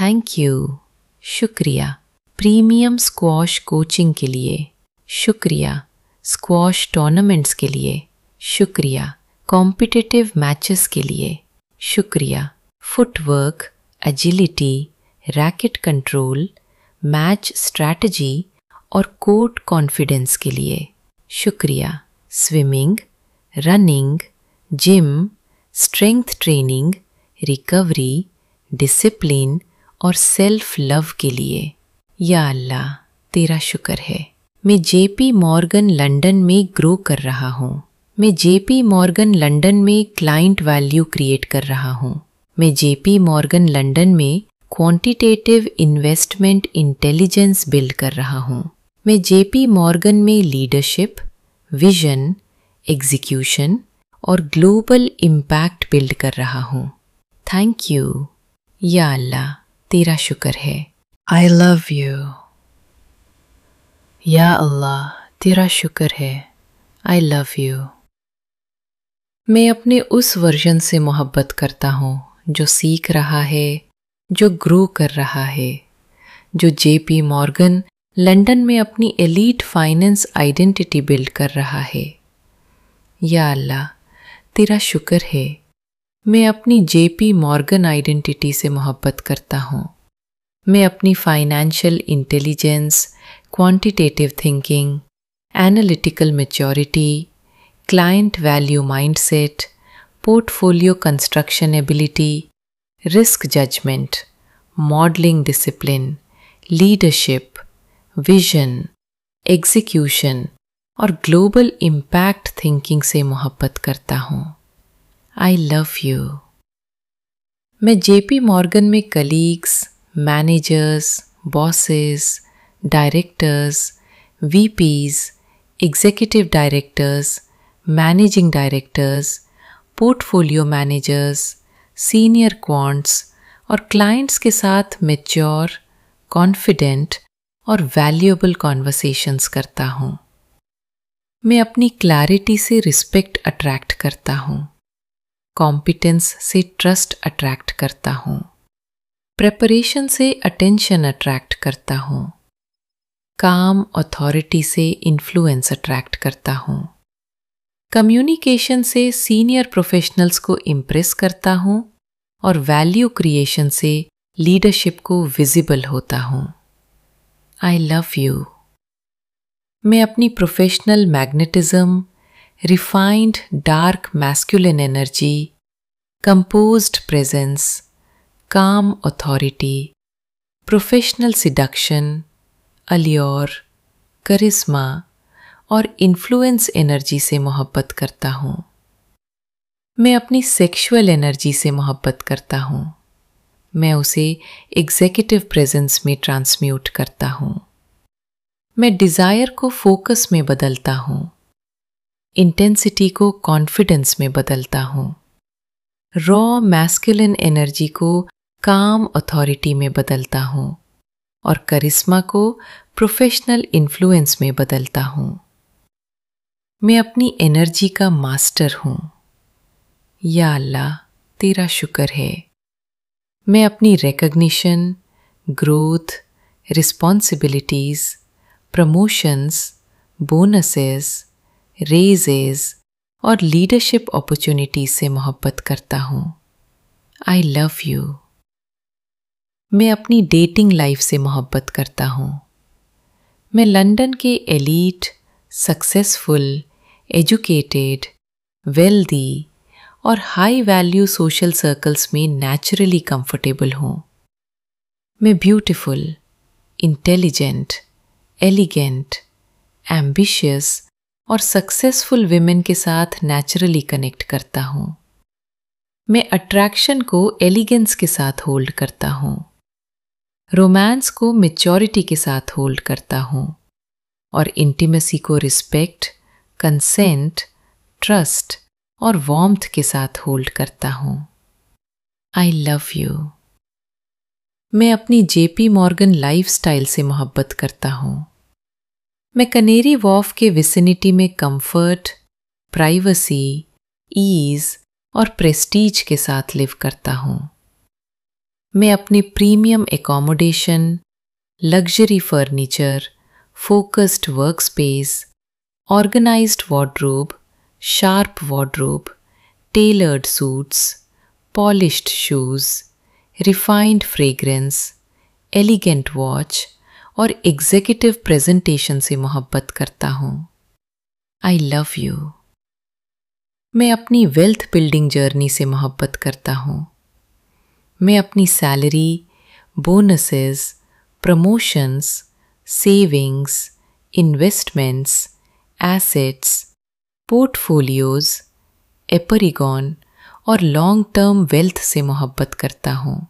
Thank you. शुक्रिया। प्रीमियम स्क्वॉश कोचिंग के लिए। शुक्रिया। स्क्वॉश टूर्नामेंट्स के लिए। शुक्रिया। कॉम्पिटिटिव मैचेस के लिए। शुक्रिया। Footwork, agility, racket control match strategy और कोर्ट कॉन्फिडेंस के लिए। शुक्रिया। Swimming, running, gym, strength training, recovery, discipline और सेल्फ लव के लिए। या अल्लाह, तेरा शुक्र है। मैं जेपी मॉर्गन लंदन में ग्रो कर रहा हूँ। मैं जेपी मॉर्गन लंदन में क्लाइंट वैल्यू क्रिएट कर रहा हूँ। मैं जेपी मॉर्गन लंदन में क्वांटिटेटिव इन्वेस्टमेंट इंटेलिजेंस बिल्ड कर रहा हूँ। मैं जेपी मॉर्गन में लीडरशिप विजन एग्जीक्यूशन और ग्लोबल इम्पैक्ट बिल्ड कर रहा हूँ। थैंक यू या अल्लाह, तेरा शुक्र है। आई लव यू या अल्लाह, तेरा शुक्र है। आई लव यू मैं अपने उस वर्जन से मोहब्बत करता हूँ, जो सीख रहा है जो ग्रो कर रहा है। जो जेपी मॉर्गन लंदन में अपनी एलीट फाइनेंस आइडेंटिटी बिल्ड कर रहा है। या अल्लाह, तेरा शुक्र है। मैं अपनी जेपी मॉर्गन आइडेंटिटी से मोहब्बत करता हूँ। मैं अपनी financial intelligence, quantitative thinking, analytical maturity, client value mindset, portfolio construction ability risk judgement modelling discipline leadership vision execution और ग्लोबल इम्पैक्ट थिंकिंग से मोहब्बत करता हूँ। आई लव यू मैं जेपी मॉर्गन में colleagues managers bosses directors VPs executive directors managing directors portfolio managers senior quants और clients के साथ मेच्योर कॉन्फिडेंट और वैल्यूएबल कॉन्वर्सेशंस करता हूँ। मैं अपनी क्लैरिटी से रिस्पेक्ट अट्रैक्ट करता हूँ। कॉम्पिटेंस से ट्रस्ट अट्रैक्ट करता हूँ। प्रेपरेशन से अटेंशन अट्रैक्ट करता हूँ। काम अथॉरिटी से इन्फ्लुएंस अट्रैक्ट करता हूँ। कम्युनिकेशन से सीनियर प्रोफेशनल्स को इम्प्रेस करता हूँ। और वैल्यू क्रिएशन से लीडरशिप को विजिबल होता हूँ। आई लव यू मैं अपनी professional magnetism refined dark masculine energy composed presence calm authority professional seduction allure charisma और इन्फ्लुएंस एनर्जी से मोहब्बत करता हूँ। मैं अपनी सेक्सुअल एनर्जी से मोहब्बत करता हूँ। मैं उसे एग्जीक्यूटिव प्रेजेंस में ट्रांसम्यूट करता हूँ। मैं डिज़ायर को फोकस में बदलता हूँ। इंटेंसिटी को कॉन्फिडेंस में बदलता हूँ। रॉ मैस्कुलिन एनर्जी को काम अथॉरिटी में बदलता हूँ और करिश्मा को प्रोफेशनल इन्फ्लुएंस में बदलता हूँ। मैं अपनी एनर्जी का मास्टर हूँ। या अल्लाह, तेरा शुक्र है। मैं अपनी recognition growth responsibilities promotions bonuses raises और लीडरशिप अपॉर्चुनिटीज़ से मोहब्बत करता हूँ। आई लव यू मैं अपनी डेटिंग लाइफ से मोहब्बत करता हूँ। मैं लंदन के एलीट सक्सेसफुल एजुकेटेड वेल्दी और हाई वैल्यू सोशल सर्कल्स में नेचुरली कंफर्टेबल हूँ। मैं ब्यूटिफुल इंटेलिजेंट एलिगेंट एम्बिशियस और सक्सेसफुल विमेन के साथ नेचुरली कनेक्ट करता हूँ। मैं अट्रैक्शन को एलिगेंस के साथ होल्ड करता हूँ। रोमांस को मेच्योरिटी के साथ होल्ड करता हूँ और इंटीमेसी को रिस्पेक्ट कंसेंट ट्रस्ट और वॉम्थ के साथ होल्ड करता हूँ। आई लव यू मैं अपनी जेपी मॉर्गन लाइफ स्टाइल से मोहब्बत करता हूँ। मैं कनेरी वॉफ के विसिनिटी में कंफर्ट प्राइवेसी ईज और प्रेस्टीज के साथ लिव करता हूँ। मैं अपने premium accommodation luxury furniture focused workspace organised wardrobe sharp wardrobe tailored suits polished shoes refined fragrance elegant watch और एग्जीक्यूटिव प्रेजेंटेशन से मोहब्बत करता हूँ। आई लव यू मैं अपनी वेल्थ बिल्डिंग जर्नी से मोहब्बत करता हूँ। मैं अपनी salary bonuses promotions savings investments assets portfolios एपरिगॉन और लॉन्ग टर्म वेल्थ से मोहब्बत करता हूँ।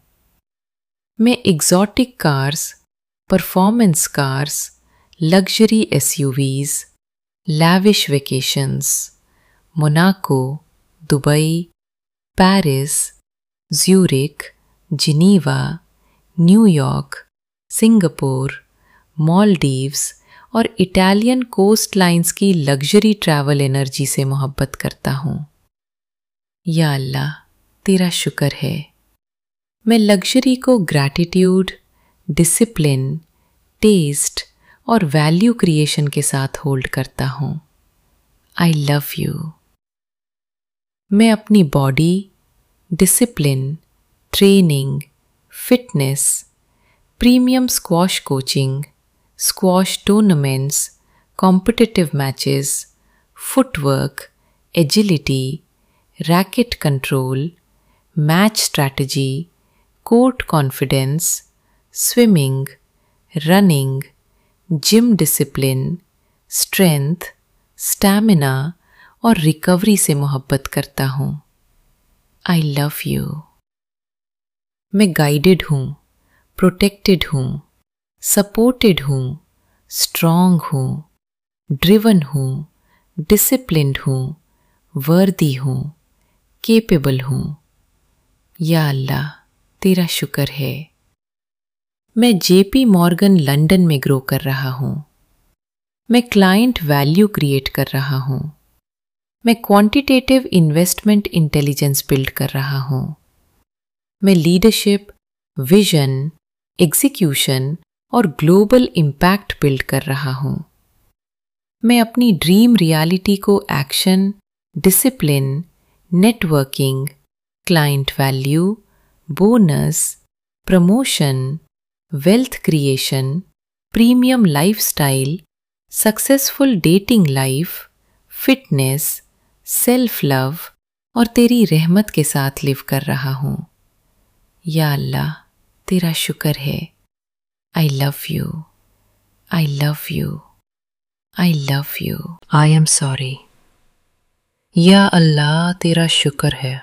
मैं exotic cars performance cars luxury SUVs lavish vacations Monaco Dubai Paris Zurich Geneva New York Singapore Maldives Deves और इटालियन कोस्ट लाइंस की luxury travel energy से मोहब्बत करता हूँ। या अल्लाह, तेरा शुक्र है। मैं लग्जरी को ग्रैटिट्यूड डिसिप्लिन टेस्ट और वैल्यू क्रिएशन के साथ होल्ड करता हूँ। आई लव यू मैं अपनी body discipline training fitness premium squash coaching squash tournaments competitive matches footwork agility racket control match strategy court confidence swimming running gym discipline strength stamina और recovery से मोहब्बत करता हूँ। आई लव यू मैं guided हूँ protected हूँ। Supported हूँ strong हूँ ड्रिवन हूँ डिसिप्लिन्ड हूँ वर्दी हूँ केपेबल हूँ। या अल्लाह, तेरा शुक्र है। मैं जेपी मॉर्गन लंदन में ग्रो कर रहा हूँ। मैं क्लाइंट वैल्यू क्रिएट कर रहा हूँ। मैं क्वांटिटेटिव इन्वेस्टमेंट इंटेलिजेंस बिल्ड कर रहा हूँ। मैं लीडरशिप विजन एग्जीक्यूशन और ग्लोबल इम्पैक्ट बिल्ड कर रहा हूँ। मैं अपनी ड्रीम रियलिटी को action, discipline, networking, client value, bonus, promotion, wealth creation, premium lifestyle, successful dating life, fitness self love और तेरी रहमत के साथ लिव कर रहा हूँ। या अल्लाह, तेरा शुक्र है। I love you I love you I love you I am sorry या अल्लाह तेरा शुक्र है।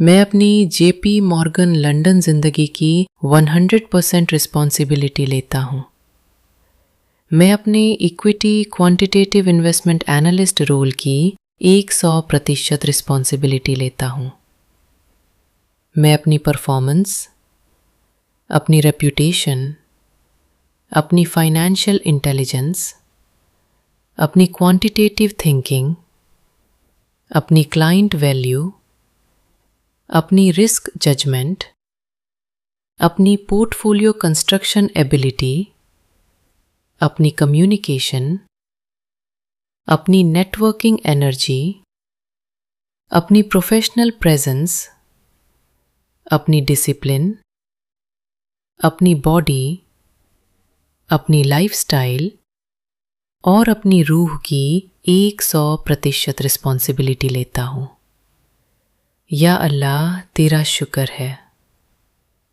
मैं अपनी जेपी मॉर्गन लंदन ज़िंदगी की 100 परसेंट रिस्पॉन्सिबिलिटी लेता हूँ। मैं अपने equity quantitative investment analyst role की 100 प्रतिशत रिस्पॉन्सिबिलिटी लेता हूँ। मैं अपनी परफॉर्मेंस अपनी रेप्यूटेशन अपनी फाइनेंशियल इंटेलिजेंस अपनी क्वांटिटेटिव थिंकिंग अपनी क्लाइंट वैल्यू अपनी रिस्क जजमेंट अपनी पोर्टफोलियो कंस्ट्रक्शन एबिलिटी अपनी कम्युनिकेशन अपनी नेटवर्किंग एनर्जी अपनी प्रोफेशनल प्रेजेंस अपनी डिसिप्लिन अपनी बॉडी अपनी लाइफस्टाइल और अपनी रूह की एक सौ प्रतिशत रिस्पॉन्सिबिलिटी लेता हूँ। या अल्लाह, तेरा शुक्र है।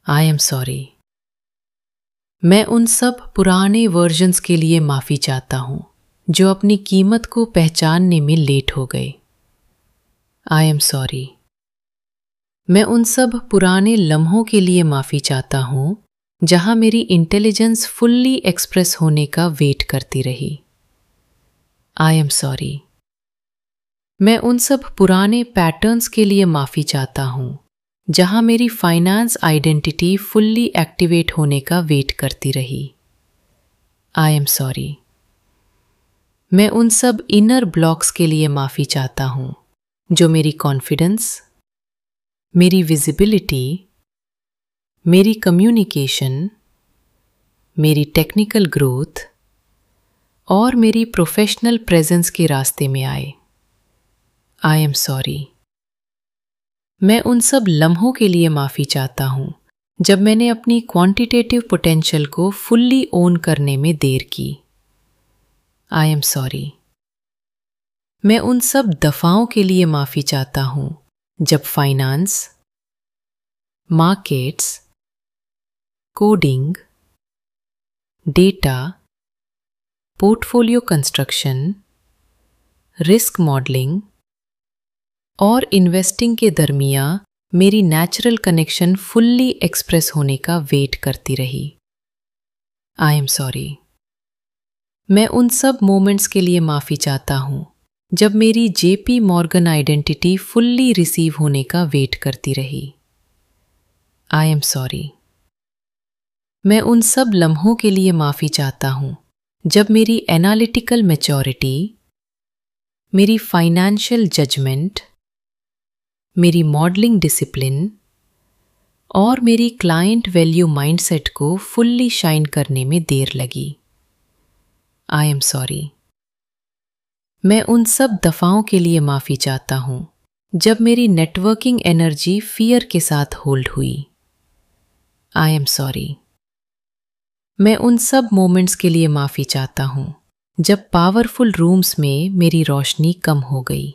आई एम सॉरी मैं उन सब पुराने वर्जन्स के लिए माफ़ी चाहता हूँ, जो अपनी कीमत को पहचानने में लेट हो गए। आई एम सॉरी मैं उन सब पुराने लम्हों के लिए माफ़ी चाहता हूँ जहाँ मेरी इंटेलिजेंस फुल्ली एक्सप्रेस होने का वेट करती रही। आई एम सॉरी मैं उन सब पुराने पैटर्न्स के लिए माफ़ी चाहता हूँ, जहाँ मेरी फाइनेंस आइडेंटिटी फुल्ली एक्टिवेट होने का वेट करती रही। आई एम सॉरी मैं उन सब इनर ब्लॉक्स के लिए माफ़ी चाहता हूँ, जो मेरी कॉन्फिडेंस मेरी विजिबिलिटी मेरी कम्युनिकेशन मेरी टेक्निकल ग्रोथ और मेरी प्रोफेशनल प्रेजेंस के रास्ते में आए। आई एम सॉरी मैं उन सब लम्हों के लिए माफ़ी चाहता हूँ, जब मैंने अपनी क्वांटिटेटिव पोटेंशियल को फुल्ली ओन करने में देर की। आई एम सॉरी मैं उन सब दफाओं के लिए माफ़ी चाहता हूँ, जब finance markets coding data portfolio construction risk modelling और इन्वेस्टिंग के दरमिया मेरी नेचुरल कनेक्शन फुल्ली एक्सप्रेस होने का वेट करती रही। आई एम सॉरी मैं उन सब मोमेंट्स के लिए माफ़ी चाहता हूँ, जब मेरी JP Morgan identity fully receive होने का वेट करती रही। आई एम सॉरी मैं उन सब लम्हों के लिए माफ़ी चाहता हूँ। जब मेरी एनालिटिकल मेचोरिटी मेरी फाइनेंशियल जजमेंट मेरी मॉडलिंग डिसिप्लिन और मेरी क्लाइंट वैल्यू माइंडसेट को फुल्ली शाइन करने में देर लगी। आई एम सॉरी मैं उन सब दफाओं के लिए माफ़ी चाहता हूँ, जब मेरी नेटवर्किंग एनर्जी फियर के साथ होल्ड हुई। आई एम सॉरी मैं उन सब मोमेंट्स के लिए माफ़ी चाहता हूँ, जब पावरफुल रूम्स में मेरी रोशनी कम हो गई।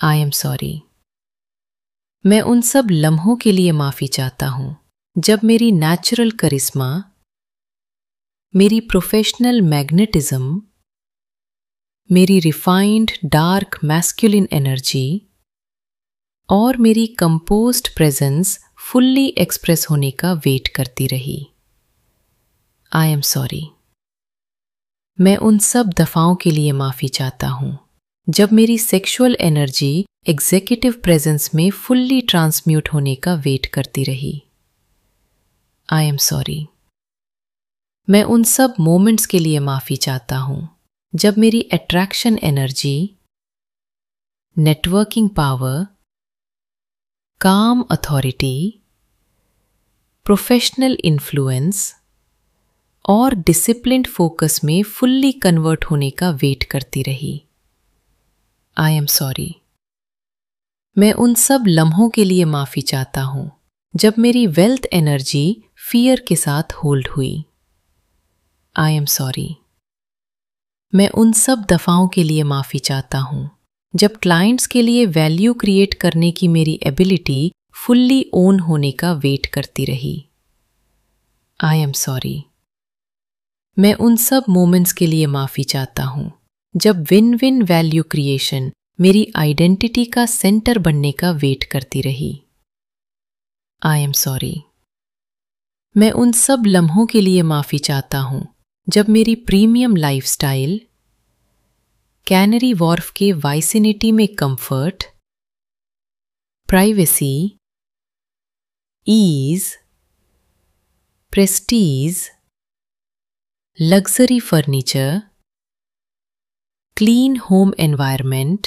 आई एम सॉरी मैं उन सब लम्हों के लिए माफ़ी चाहता हूँ, जब मेरी नेचुरल करिश्मा मेरी प्रोफेशनल मैग्नेटिज्म मेरी रिफाइंड डार्क मैस्कुलिन एनर्जी और मेरी कंपोस्ट प्रेजेंस फुल्ली एक्सप्रेस होने का वेट करती रही। आई एम सॉरी मैं उन सब दफाओं के लिए माफ़ी चाहता हूँ। जब मेरी सेक्सुअल एनर्जी एग्जीक्यूटिव प्रेजेंस में फुल्ली ट्रांसम्यूट होने का वेट करती रही। आई एम सॉरी मैं उन सब मोमेंट्स के लिए माफ़ी चाहता हूँ। जब मेरी attraction energy networking power calm authority professional influence और डिसिप्लिन फोकस में फुल्ली कन्वर्ट होने का वेट करती रही। आई एम सॉरी मैं उन सब लम्हों के लिए माफ़ी चाहता हूँ, जब मेरी वेल्थ एनर्जी फियर के साथ होल्ड हुई। आई एम सॉरी मैं उन सब दफाओं के लिए माफ़ी चाहता हूँ, जब क्लाइंट्स के लिए वैल्यू क्रिएट करने की मेरी एबिलिटी फुल्ली ओन होने का वेट करती रही। आई एम सॉरी मैं उन सब मोमेंट्स के लिए माफ़ी चाहता हूँ। जब विन विन वैल्यू क्रिएशन मेरी आइडेंटिटी का सेंटर बनने का वेट करती रही। आई एम सॉरी मैं उन सब लम्हों के लिए माफ़ी चाहता हूँ। जब मेरी प्रीमियम लाइफस्टाइल कैनरी वॉर्फ के वाइसिनिटी में comfort privacy ease prestige luxury furniture clean home environment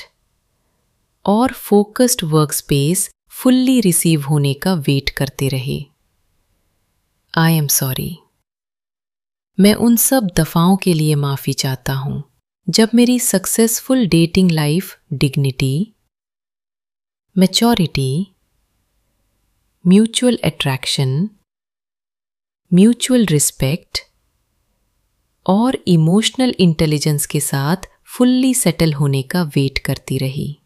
और focused work space fully receive होने का वेट करते रहे। आई एम सॉरी मैं उन सब दफाओं के लिए माफ़ी चाहता हूँ। जब मेरी successful dating life dignity maturity mutual attraction mutual respect और इमोशनल इंटेलिजेंस के साथ फुल्ली सेटल होने का वेट करती रही।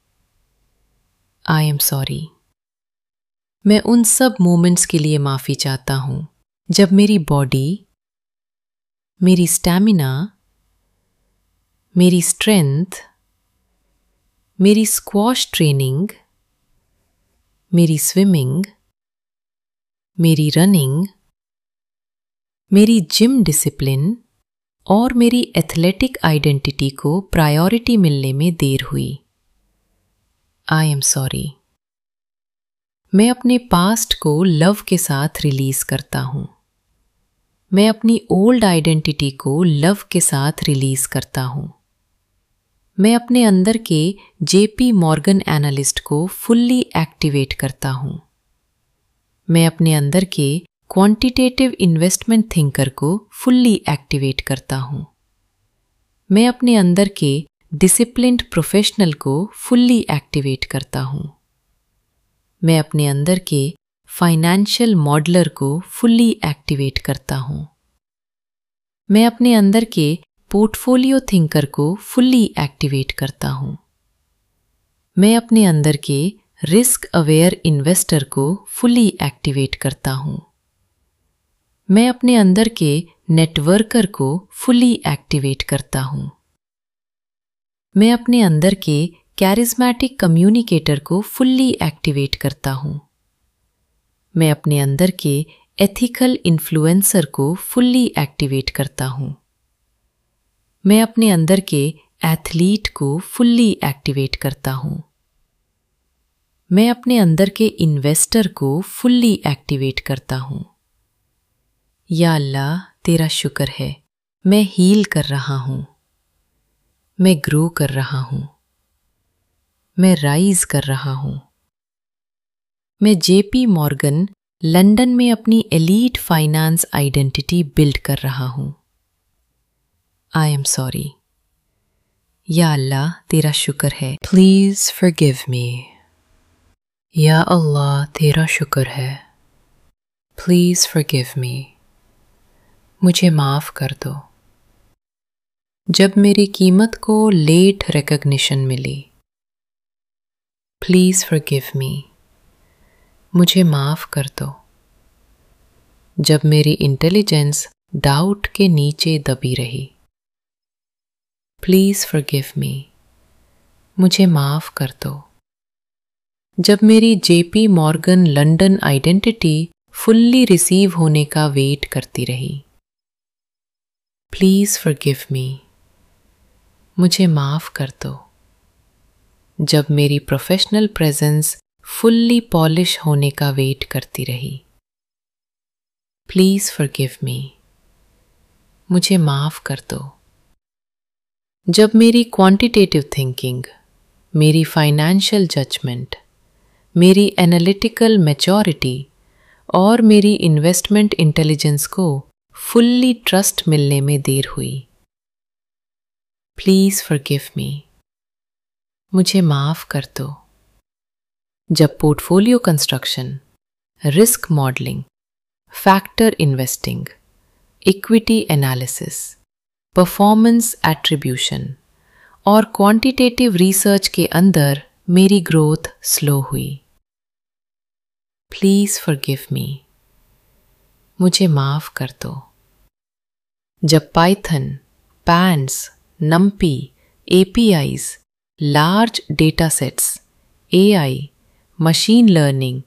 आई एम सॉरी मैं उन सब मोमेंट्स के लिए माफ़ी चाहता हूँ। जब मेरी बॉडी, मेरी स्टैमिना, मेरी स्ट्रेंथ, मेरी स्क्वॉश ट्रेनिंग, मेरी स्विमिंग, मेरी रनिंग, मेरी जिम डिसिप्लिन और मेरी एथलेटिक आइडेंटिटी को प्रायोरिटी मिलने में देर हुई। आई एम सॉरी मैं अपने पास्ट को लव के साथ रिलीज़ करता हूँ। मैं अपनी ओल्ड आइडेंटिटी को लव के साथ रिलीज़ करता हूँ। मैं अपने अंदर के जेपी मॉर्गन एनालिस्ट को फुल्ली एक्टिवेट करता हूँ। मैं अपने अंदर के क्वांटिटेटिव इन्वेस्टमेंट थिंकर को फुल्ली एक्टिवेट करता हूँ। मैं अपने अंदर के डिसिप्लिन्ड प्रोफेशनल को फुल्ली एक्टिवेट करता हूँ। मैं अपने अंदर के फाइनेंशियल मॉडलर को फुल्ली एक्टिवेट करता हूँ। मैं अपने अंदर के पोर्टफोलियो थिंकर को फुल्ली एक्टिवेट करता हूँ। मैं अपने अंदर के रिस्क अवेयर इन्वेस्टर को फुल्ली एक्टिवेट करता हूँ। मैं अपने अंदर के नेटवर्कर को फुली एक्टिवेट करता हूँ। मैं अपने अंदर के कैरिज्मेटिक कम्युनिकेटर को फुल्ली एक्टिवेट करता हूँ। मैं अपने अंदर के एथिकल इन्फ्लुएंसर को फुल्ली एक्टिवेट करता हूँ। मैं अपने अंदर के एथलीट को फुल्ली एक्टिवेट करता हूँ। मैं अपने अंदर के इन्वेस्टर को फुल्ली एक्टिवेट करता हूँ। या अल्लाह, तेरा शुक्र है। मैं हील कर रहा हूँ। मैं ग्रो कर रहा हूँ। मैं राइज कर रहा हूँ। मैं जेपी मॉर्गन, लंदन में अपनी एलीट फाइनेंस आइडेंटिटी बिल्ड कर रहा हूँ। आई एम सॉरी या अल्लाह, तेरा शुक्र है। प्लीज़ फॉरगिव मी या अल्लाह, तेरा शुक्र है। प्लीज़ फॉरगिव मी मुझे माफ़ कर दो। जब मेरी कीमत को लेट रिकग्निशन मिली प्लीज़ फॉरगिव मी मुझे माफ़ कर दो। जब मेरी इंटेलिजेंस डाउट के नीचे दबी रही प्लीज़ फॉरगिव मी मुझे माफ़ कर दो। जब मेरी JP Morgan London identity fully receive होने का वेट करती रही प्लीज़ फॉरगिव मी मुझे माफ़ कर दो। जब मेरी प्रोफेशनल प्रेजेंस फुल्ली पॉलिश होने का वेट करती रही। प्लीज़ फॉरगिव मी मुझे माफ़ कर दो। जब मेरी क्वांटिटेटिव थिंकिंग मेरी फाइनेंशियल जजमेंट मेरी एनालिटिकल मैच्योरिटी और मेरी इन्वेस्टमेंट इंटेलिजेंस को फुल्ली ट्रस्ट मिलने में देर हुई। प्लीज़ फॉरगिव मी मुझे माफ़ कर दो। जब portfolio construction risk modelling factor investing equity analysis performance attribution और क्वांटिटेटिव रिसर्च के अंदर मेरी ग्रोथ स्लो हुई। प्लीज़ फॉरगिव मी मुझे माफ़ कर दो। जब Python pandas NumPy APIs, large data sets AI, machine learning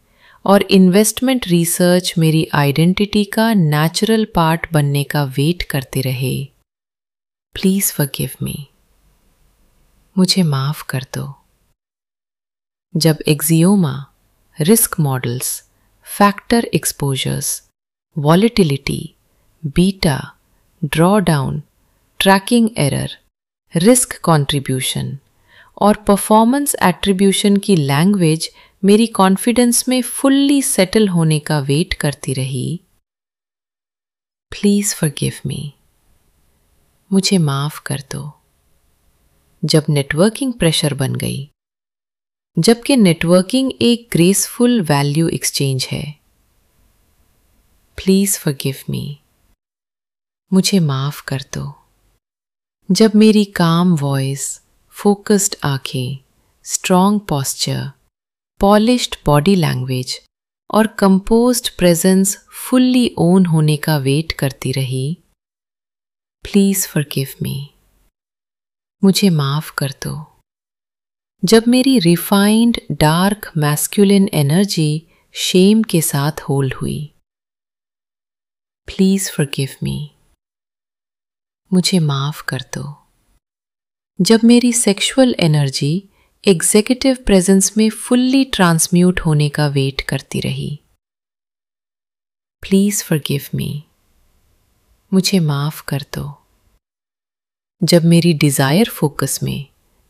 और इन्वेस्टमेंट रिसर्च मेरी आइडेंटिटी का नेचुरल पार्ट बनने का वेट करते रहे। Please forgive me. मुझे माफ़ कर दो। जब Axioma risk models, factor exposures, volatility, beta draw down tracking error risk contribution और परफॉर्मेंस एट्रीब्यूशन की लैंग्वेज मेरी कॉन्फिडेंस में फुल्ली सेटल होने का वेट करती रही। प्लीज़ फॉरगिव मी मुझे माफ़ कर दो। जब नेटवर्किंग प्रेशर बन गई, जबकि नेटवर्किंग एक ग्रेसफुल वैल्यू एक्सचेंज है। प्लीज़ फॉरगिव मी मुझे माफ़ कर दो। जब मेरी काम वॉइस फोकस्ड आँखें strong posture polished body language और कंपोज्ड प्रेजेंस फुल्ली ओन होने का वेट करती रही प्लीज़ फॉरगिव मी मुझे माफ़ कर दो। जब मेरी refined dark masculine energy shame के साथ होल्ड हुई प्लीज़ फॉरगिव मी मुझे माफ़ कर दो। जब मेरी सेक्सुअल एनर्जी एग्जीक्यूटिव प्रेजेंस में फुल्ली ट्रांसम्यूट होने का वेट करती रही प्लीज़ फॉरगिव मी मुझे माफ़ कर दो। जब मेरी डिज़ायर फोकस में,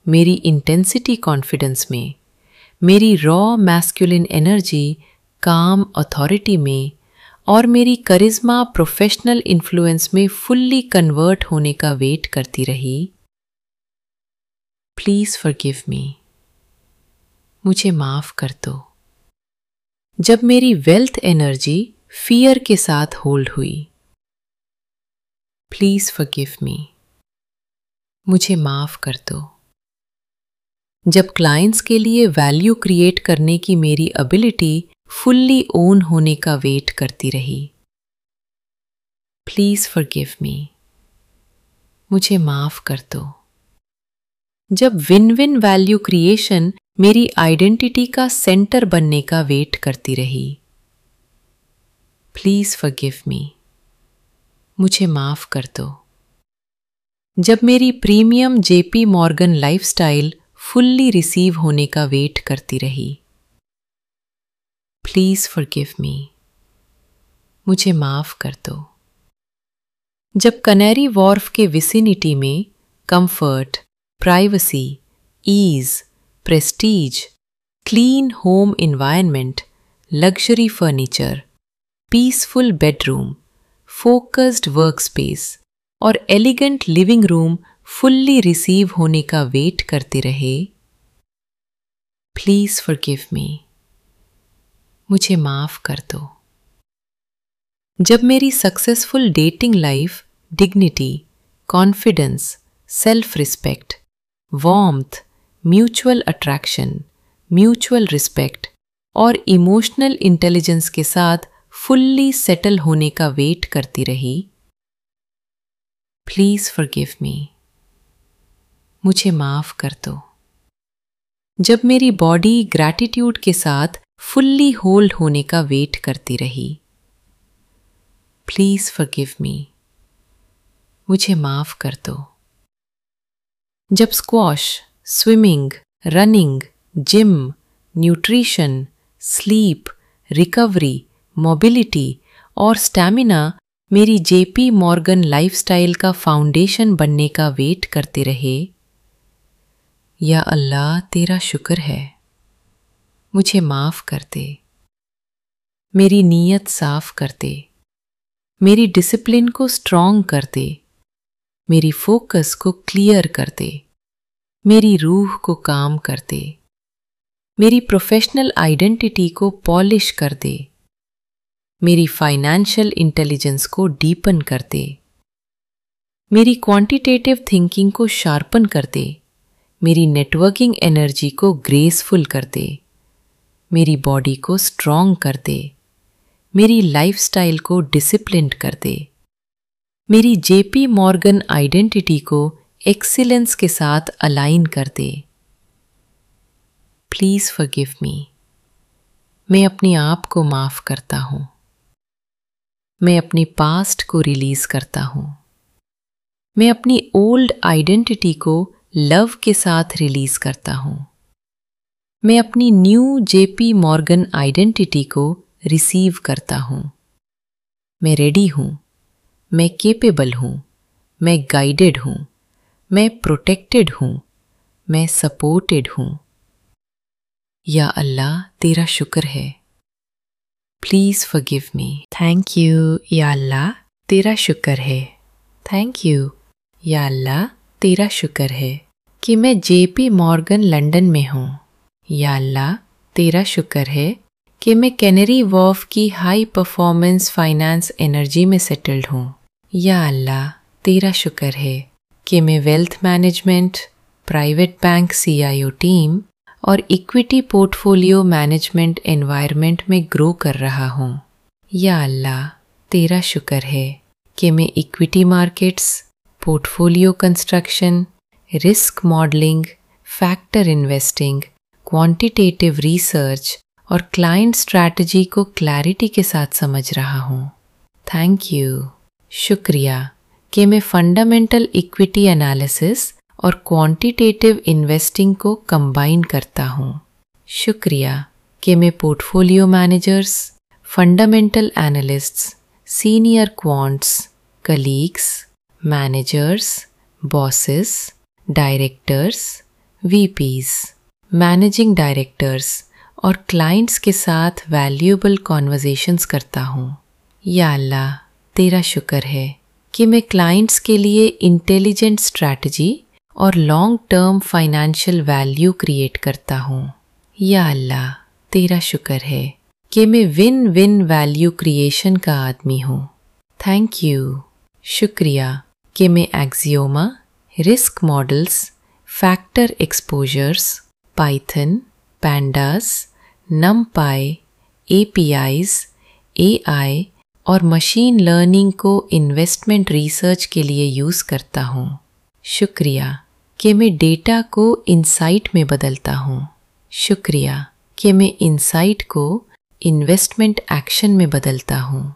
मेरी इंटेंसिटी कॉन्फिडेंस में, मेरी raw masculine energy calm authority में और मेरी करिश्मा प्रोफेशनल इन्फ्लुएंस में फुल्ली कन्वर्ट होने का वेट करती रही। प्लीज़ फॉरगिव मी मुझे माफ़ कर दो। जब मेरी वेल्थ एनर्जी फियर के साथ होल्ड हुई। प्लीज़ फॉरगिव मी मुझे माफ़ कर दो। जब क्लाइंट्स के लिए वैल्यू क्रिएट करने की मेरी एबिलिटी फुल्ली ओन होने का वेट करती रही। प्लीज़ फॉरगिव मी मुझे माफ़ कर दो। जब विन विन वैल्यू क्रिएशन मेरी आइडेंटिटी का सेंटर बनने का वेट करती रही। प्लीज़ फॉरगिव मी मुझे माफ़ कर दो। जब मेरी premium JP Morgan lifestyle fully receive होने का वेट करती रही। प्लीज़ फॉरगिव मी मुझे माफ़ कर दो। जब कनेरी वॉर्फ के विसिनिटी में comfort privacy ease prestige clean home environment luxury furniture peaceful bedroom focused work space और elegant living room fully receive होने का वेट करते रहे प्लीज़ फॉरगिव मी मुझे माफ़ कर दो। जब मेरी successful dating life dignity confidence self respect warmth mutual attraction mutual respect और इमोशनल इंटेलिजेंस के साथ फुल्ली सेटल होने का वेट करती रही प्लीज़ फॉरगिव मी मुझे माफ़ कर दो। जब मेरी बॉडी ग्रैटिट्यूड के साथ फुल्ली होल्ड होने का वेट करती रही। प्लीज़ फॉरगिव मी मुझे माफ़ कर दो। जब squash swimming running gym nutrition sleep recovery mobility और स्टैमिना मेरी जेपी मॉर्गन लाइफस्टाइल का फाउंडेशन बनने का वेट करते रहे। या अल्लाह, तेरा शुक्र है। मुझे माफ़ कर दे। मेरी नीयत साफ़ कर दे। मेरी डिसिप्लिन को स्ट्रांग कर दे। मेरी फोकस को क्लियर कर दे। मेरी रूह को काम कर दे। मेरी प्रोफेशनल आइडेंटिटी को पॉलिश कर दे। मेरी फाइनेंशियल इंटेलिजेंस को डीपन कर दे। मेरी क्वांटिटेटिव थिंकिंग को शार्पन कर दे। मेरी नेटवर्किंग एनर्जी को ग्रेसफुल कर दे। मेरी बॉडी को स्ट्रॉन्ग कर दे। मेरी लाइफस्टाइल को डिसिप्लिन कर दे। मेरी जेपी मॉर्गन आइडेंटिटी को एक्सीलेंस के साथ अलाइन कर दे। प्लीज़ फॉरगिव मी मैं अपने आप को माफ़ करता हूँ। मैं अपने पास्ट को रिलीज़ करता हूँ। मैं अपनी ओल्ड आइडेंटिटी को लव के साथ रिलीज़ करता हूँ। मैं अपनी न्यू जेपी मॉर्गन आइडेंटिटी को रिसीव करता हूँ। मैं रेडी हूँ। मैं केपेबल हूँ। मैं गाइडेड हूँ। मैं प्रोटेक्टेड हूँ। मैं सपोर्टेड हूँ। या अल्लाह, तेरा शुक्र है। Please forgive me thank you या अल्लाह, तेरा शुक्र है। थैंक यू या अल्लाह, तेरा शुक्र है। कि मैं जेपी मॉर्गन लंदन में हूँ। या अल्लाह, तेरा शुक्र है कि मैं कैनरी वॉफ की हाई परफॉर्मेंस फाइनेंस एनर्जी में सेटल्ड हूँ। या अल्लाह, तेरा शुक्र है कि मैं wealth management, private bank CIO team और इक्विटी पोर्टफोलियो मैनेजमेंट एनवायरनमेंट में ग्रो कर रहा हूँ। या अल्लाह, तेरा शुक्र है कि मैं equity markets, portfolio construction, risk modelling, factor investing quantitative research और क्लाइंट स्ट्रैटेजी को क्लैरिटी के साथ समझ रहा हूँ। थैंक यू शुक्रिया। कि मैं फंडामेंटल इक्विटी एनालिसिस और क्वांटिटेटिव इन्वेस्टिंग को कंबाइन करता हूँ। शुक्रिया। कि मैं portfolio managers fundamental analysts senior quants colleagues managers bosses directors VPs managing directors और क्लाइंट्स के साथ वैल्यूएबल कॉन्वर्जेशंस करता हूँ। या अल्लाह, तेरा शुक्र है कि मैं क्लाइंट्स के लिए इंटेलिजेंट स्ट्रैटेजी और long term financial value create करता हूँ। या अल्लाह, तेरा शुक्र है कि मैं विन विन वैल्यू क्रिएशन का आदमी हूँ। थैंक यू शुक्रिया कि मैं Axioma risk models factor exposures pandas NumPy A I और मशीन लर्निंग को इन्वेस्टमेंट रिसर्च के लिए यूज़ करता हूँ। शुक्रिया कि मैं डेटा को इंसाइट में बदलता हूँ। शुक्रिया कि मैं इंसाइट को इन्वेस्टमेंट एक्शन में बदलता हूँ।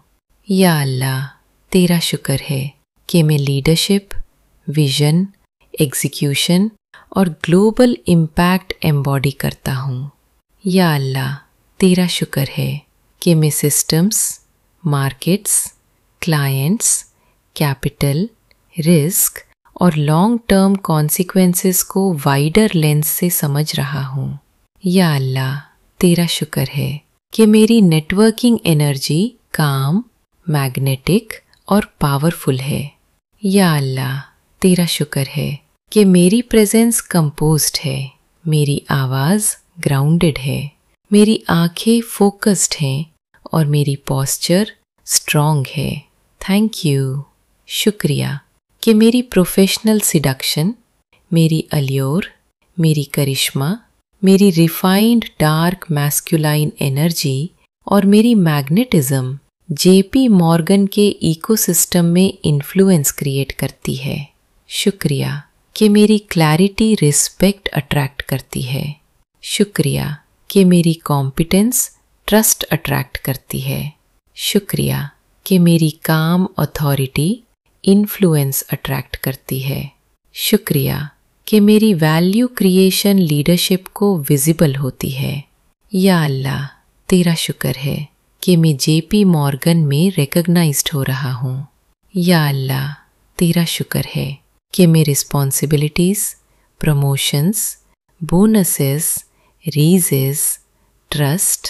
या अल्लाह, तेरा शुक्र है कि मैं लीडरशिप विजन एग्जीक्यूशन और ग्लोबल इम्पैक्ट एम्बॉडी करता हूँ। या अल्लाह, तेरा शुक्र है कि मैं systems, markets, clients, capital, risk और लॉन्ग टर्म कॉन्सिक्वेंसेस को वाइडर लेंस से समझ रहा हूँ। या अल्लाह, तेरा शुक्र है कि मेरी नेटवर्किंग एनर्जी काम, मैग्नेटिक और पावरफुल है। या अल्लाह, तेरा शुक्र है कि मेरी प्रेजेंस कंपोज्ड है, मेरी आवाज़ ग्राउंडेड है, मेरी आँखें फोकस्ड हैं और मेरी पॉस्चर स्ट्रॉन्ग है। थैंक यू शुक्रिया। कि मेरी प्रोफेशनल सिडक्शन मेरी अलियोर मेरी करिश्मा, मेरी रिफाइंड डार्क मैस्कुलाइन एनर्जी और मेरी मैग्नेटिज्म जेपी मॉर्गन के इकोसिस्टम में इन्फ्लुएंस क्रिएट करती है। शुक्रिया। कि मेरी क्लैरिटी रिस्पेक्ट अट्रैक्ट करती है। शुक्रिया कि मेरी कॉम्पिटेंस ट्रस्ट अट्रैक्ट करती है। शुक्रिया कि मेरी काम अथॉरिटी इन्फ्लुएंस अट्रैक्ट करती है। शुक्रिया कि मेरी वैल्यू क्रिएशन लीडरशिप को विजिबल होती है। या अल्लाह, तेरा शुक्र है कि मैं जेपी मॉर्गन में रिकग्नाइज्ड हो रहा हूँ। या अल्लाह, तेरा शुक्र है कि मैं responsibilities promotions bonuses raises trust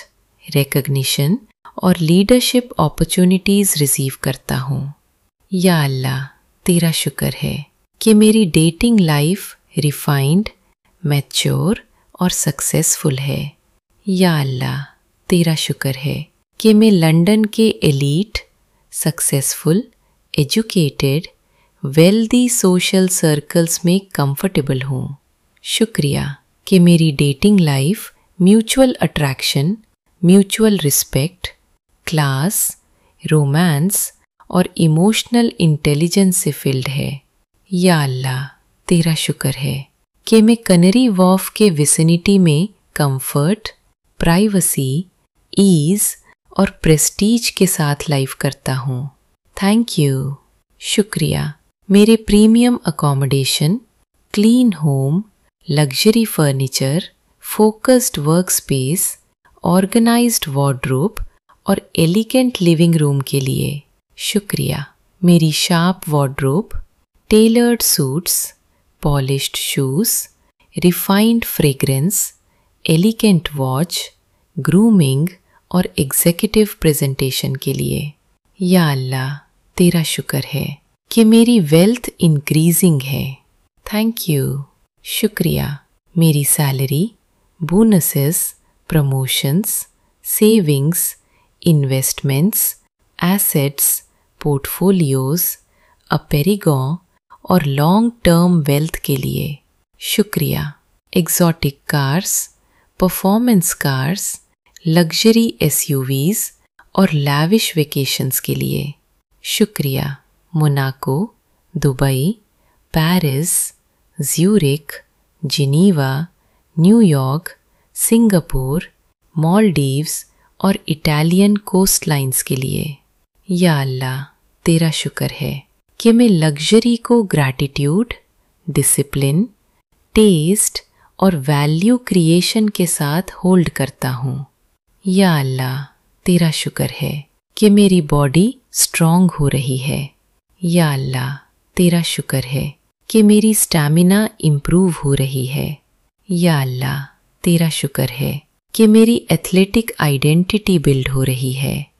recognition और लीडरशिप अपॉर्चुनिटीज़ रिसीव करता हूँ। या अल्लाह, तेरा शुक्र है कि मेरी डेटिंग लाइफ रिफाइंड मैच्योर और सक्सेसफुल है। या अल्लाह, तेरा शुक्र है कि मैं लंदन के elite successful educated wealthy social circles में कंफर्टेबल हूँ। शुक्रिया कि मेरी dating life mutual attraction mutual respect class romance और इमोशनल इंटेलिजेंस से फिल्ड है। या अल्लाह, तेरा शुक्र है कि मैं कनरी वॉफ के विसिनिटी में कंफर्ट प्राइवेसी ईज और प्रेस्टीज के साथ लाइव करता हूँ। थैंक यू शुक्रिया। मेरे premium accommodation, clean home, luxury furniture, focused work space, organised wardrobe और एलिगेंट लिविंग रूम के लिए शुक्रिया। मेरी sharp wardrobe, tailored suits, polished shoes, refined fragrance, elegant watch, grooming और एग्जीक्यूटिव प्रेजेंटेशन के लिए। या अल्लाह, तेरा शुक्र है। कि मेरी वेल्थ इंक्रीजिंग है। थैंक यू शुक्रिया। मेरी salary bonuses promotions savings investments assets portfolios अपेरिगो और लॉन्ग टर्म वेल्थ के लिए। शुक्रिया। Exotic cars performance cars luxury SUVs और लैविश वेकेशंस के लिए। शुक्रिया। Monaco Dubai Paris Zurich Geneva New York Singapore Maldives और इटालियन कोस्ट लाइन्स के लिए। या अल्लाह, तेरा शुक्र है कि मैं लग्जरी को ग्रैटिट्यूड डिसिप्लिन टेस्ट और वैल्यू क्रिएशन के साथ होल्ड करता हूँ। या अल्लाह, तेरा शुक्र है कि मेरी बॉडी स्ट्रांग हो रही है। या अल्लाह, तेरा शुक्र है कि मेरी स्टैमिना इम्प्रूव हो रही है। या अल्लाह, तेरा शुक्र है कि मेरी एथलेटिक आइडेंटिटी बिल्ड हो रही है।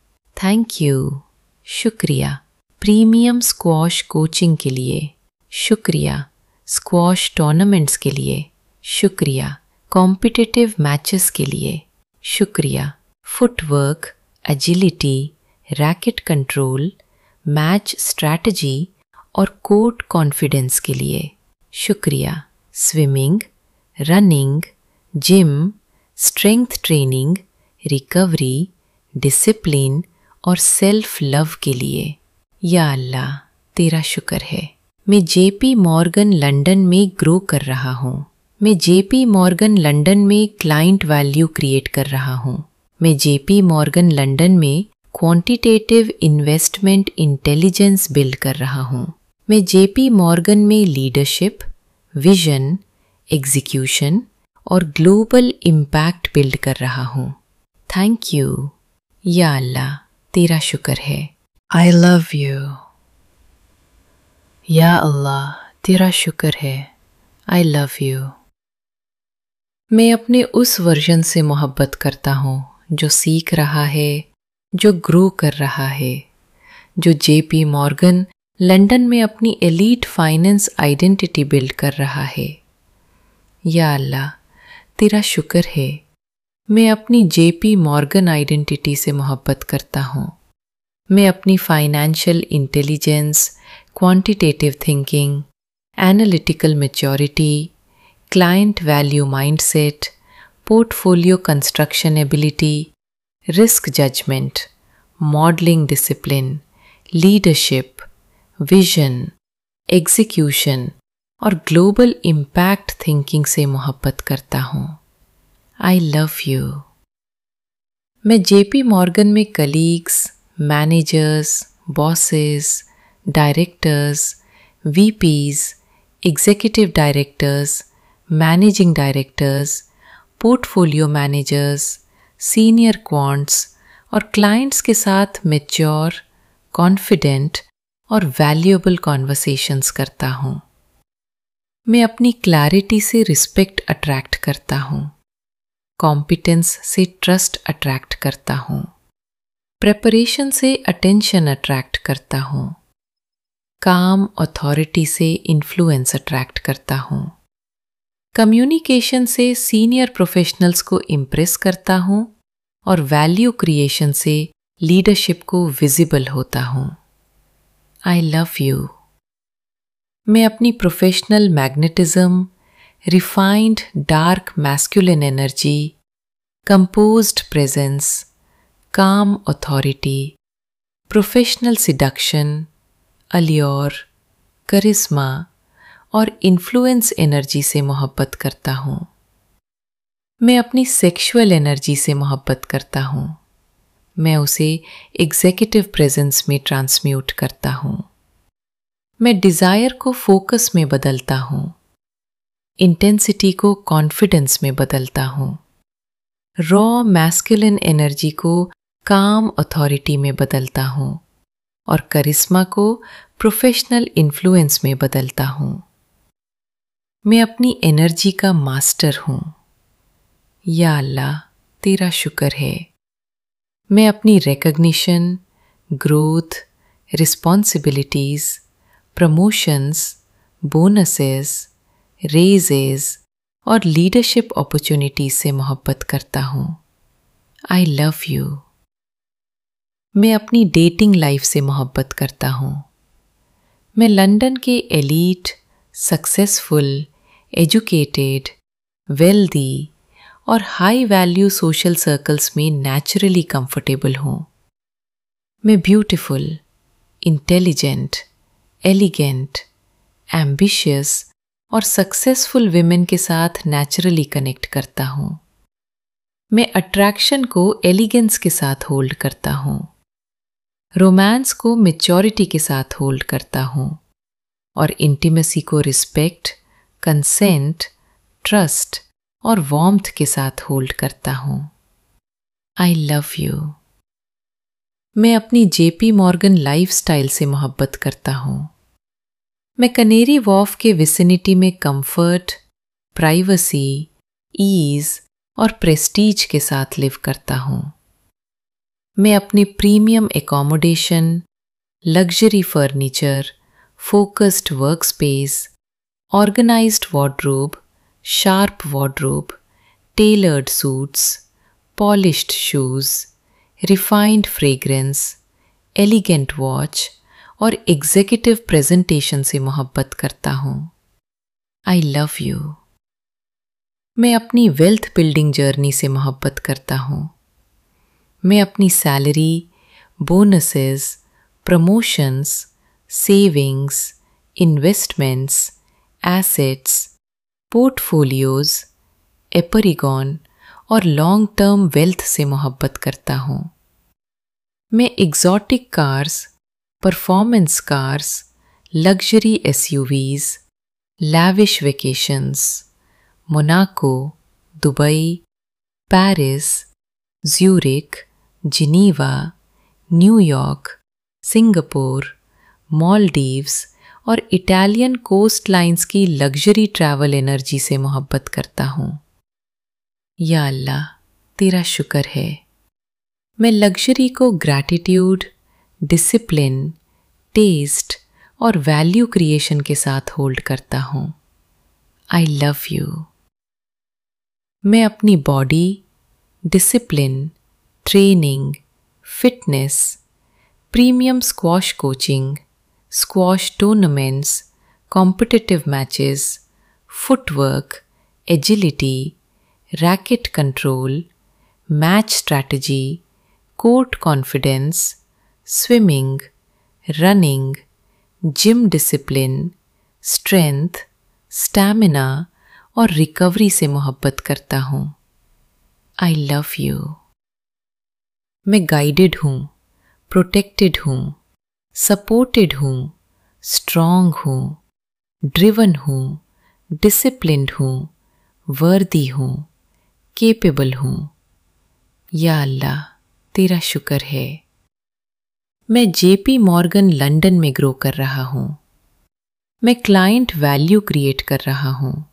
थैंक यू शुक्रिया। प्रीमियम स्क्वॉश कोचिंग के लिए। शुक्रिया। स्क्वॉश टूर्नामेंट्स के लिए। शुक्रिया। कॉम्पिटिटिव मैचेस के लिए। शुक्रिया। Footwork, agility, racket control match strategy और कोर्ट कॉन्फिडेंस के लिए। शुक्रिया। Swimming, running, gym, strength training, recovery, discipline और सेल्फ लव के लिए। या अल्लाह, तेरा शुक्र है। मैं जेपी मॉर्गन लंदन में ग्रो कर रहा हूँ। मैं जेपी मॉर्गन लंदन में क्लाइंट वैल्यू क्रिएट कर रहा हूँ। मैं जेपी मॉर्गन लंदन में क्वांटिटेटिव इन्वेस्टमेंट इंटेलिजेंस बिल्ड कर रहा हूँ। मैं जेपी मॉर्गन में लीडरशिप विजन एग्जीक्यूशन और ग्लोबल इम्पैक्ट बिल्ड कर रहा हूँ। थैंक यू या अल्लाह, तेरा शुक्र है। आई लव यू या अल्लाह, तेरा शुक्र है। आई लव यू मैं अपने उस वर्जन से मोहब्बत करता हूँ, जो सीख रहा है जो ग्रो कर रहा है। जो जेपी मॉर्गन लंदन में अपनी एलीट फाइनेंस आइडेंटिटी बिल्ड कर रहा है। या अल्लाह तेरा शुक्र है। मैं अपनी जेपी मॉर्गन आइडेंटिटी से मोहब्बत करता हूँ। मैं अपनी financial intelligence quantitative thinking analytical maturity client value mindset, portfolio construction ability, risk judgment, modeling discipline, leadership, vision, execution और ग्लोबल इम्पैक्ट थिंकिंग से मोहब्बत करता हूँ। आई लव यू मैं जेपी मॉर्गन में colleagues managers bosses directors VPs executive directors managing directors portfolio managers senior quants और clients के साथ मेच्योर कॉन्फिडेंट और वैल्यूएबल कॉन्वर्सेशंस करता हूँ। मैं अपनी क्लैरिटी से रिस्पेक्ट अट्रैक्ट करता हूँ। कॉम्पिटेंस से ट्रस्ट अट्रैक्ट करता हूँ। प्रेपरेशन से अटेंशन अट्रैक्ट करता हूँ। काम अथॉरिटी से इन्फ्लुएंस अट्रैक्ट करता हूँ। कम्युनिकेशन से सीनियर प्रोफेशनल्स को इम्प्रेस करता हूँ और वैल्यू क्रिएशन से लीडरशिप को विजिबल होता हूँ। आई लव यू मैं अपनी professional magnetism refined dark masculine energy composed presence calm authority, professional seduction allure charisma और इन्फ्लुएंस एनर्जी से मोहब्बत करता हूँ। मैं अपनी सेक्सुअल एनर्जी से मोहब्बत करता हूँ। मैं उसे एग्जेक्यूटिव प्रेजेंस में ट्रांसम्यूट करता हूँ। मैं डिज़ायर को फोकस में बदलता हूँ। इंटेंसिटी को कॉन्फिडेंस में बदलता हूँ। रॉ मैस्कुलिन एनर्जी को काम अथॉरिटी में बदलता हूँ। और करिश्मा को प्रोफेशनल इन्फ्लुएंस में बदलता हूँ। मैं अपनी एनर्जी का मास्टर हूँ। या अल्लाह, तेरा शुक्र है। मैं अपनी recognition growth responsibilities promotions bonuses raises और लीडरशिप अपॉर्चुनिटीज़ से मोहब्बत करता हूँ। आई लव यू मैं अपनी डेटिंग लाइफ से मोहब्बत करता हूँ। मैं लंदन के एलीट सक्सेसफुल एजुकेटेड वेल्दी और हाई वैल्यू सोशल सर्कल्स में नेचुरली कंफर्टेबल हूँ। मैं ब्यूटिफुल इंटेलिजेंट एलिगेंट एम्बिशियस और सक्सेसफुल विमेन के साथ नेचुरली कनेक्ट करता हूँ। मैं अट्रैक्शन को एलिगेंस के साथ होल्ड करता हूँ। रोमांस को मेच्योरिटी के साथ होल्ड करता हूँ और इंटीमेसी को रिस्पेक्ट कंसेंट ट्रस्ट और वॉम्थ के साथ होल्ड करता हूँ। आई लव यू मैं अपनी जेपी मॉर्गन लाइफस्टाइल से मोहब्बत करता हूँ। मैं कनेरी वॉफ के विसिनिटी में कंफर्ट प्राइवेसी ईज और प्रेस्टीज के साथ लिव करता हूँ। मैं अपने premium accommodation luxury furniture focused work organised wardrobe, sharp wardrobe, tailored suits, polished shoes, refined fragrance, elegant watch और एग्जीक्यूटिव प्रेजेंटेशन से मोहब्बत करता हूँ। आई लव यू मैं अपनी वेल्थ बिल्डिंग जर्नी से मोहब्बत करता हूँ। मैं अपनी salary bonuses promotions savings investments assets portfolios एपरिगॉन और लॉन्ग टर्म वेल्थ से मोहब्बत करता हूँ। मैं exotic cars performance cars luxury SUVs lavish vacations Monaco Dubai Paris Zurich Geneva New York Singapore Maldives और इटालियन कोस्ट लाइंस की लग्जरी ट्रैवल एनर्जी से मोहब्बत करता हूँ। या अल्लाह, तेरा शुक्र है। मैं लग्जरी को ग्रैटिट्यूड डिसिप्लिन टेस्ट और वैल्यू क्रिएशन के साथ होल्ड करता हूँ। आई लव यू मैं अपनी body discipline training fitness premium squash coaching squash tournaments competitive matches footwork agility racket control match strategy court confidence swimming running gym discipline strength stamina और recovery से मोहब्बत करता हूँ। आई लव यू मैं guided हूँ protected हूँ। Supported हूँ strong हूँ ड्रिवन हूँ डिसिप्लिन्ड हूँ वर्दी हूँ केपेबल हूँ। या अल्लाह, तेरा शुक्र है। मैं जेपी मॉर्गन लंदन में ग्रो कर रहा हूँ। मैं क्लाइंट वैल्यू क्रिएट कर रहा हूँ।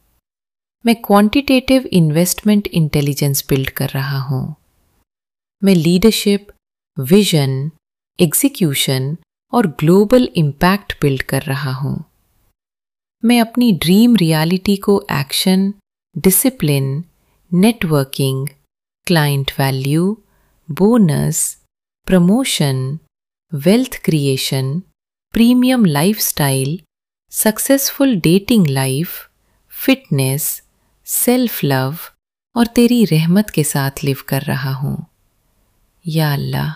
मैं क्वांटिटेटिव इन्वेस्टमेंट इंटेलिजेंस बिल्ड कर रहा हूँ। मैं लीडरशिप विजन एग्जीक्यूशन और ग्लोबल इम्पैक्ट बिल्ड कर रहा हूँ। मैं अपनी ड्रीम रियलिटी को action, discipline, networking, client value, bonus, promotion, wealth creation, premium lifestyle, successful dating life, fitness self love और तेरी रहमत के साथ लिव कर रहा हूँ। या अल्लाह,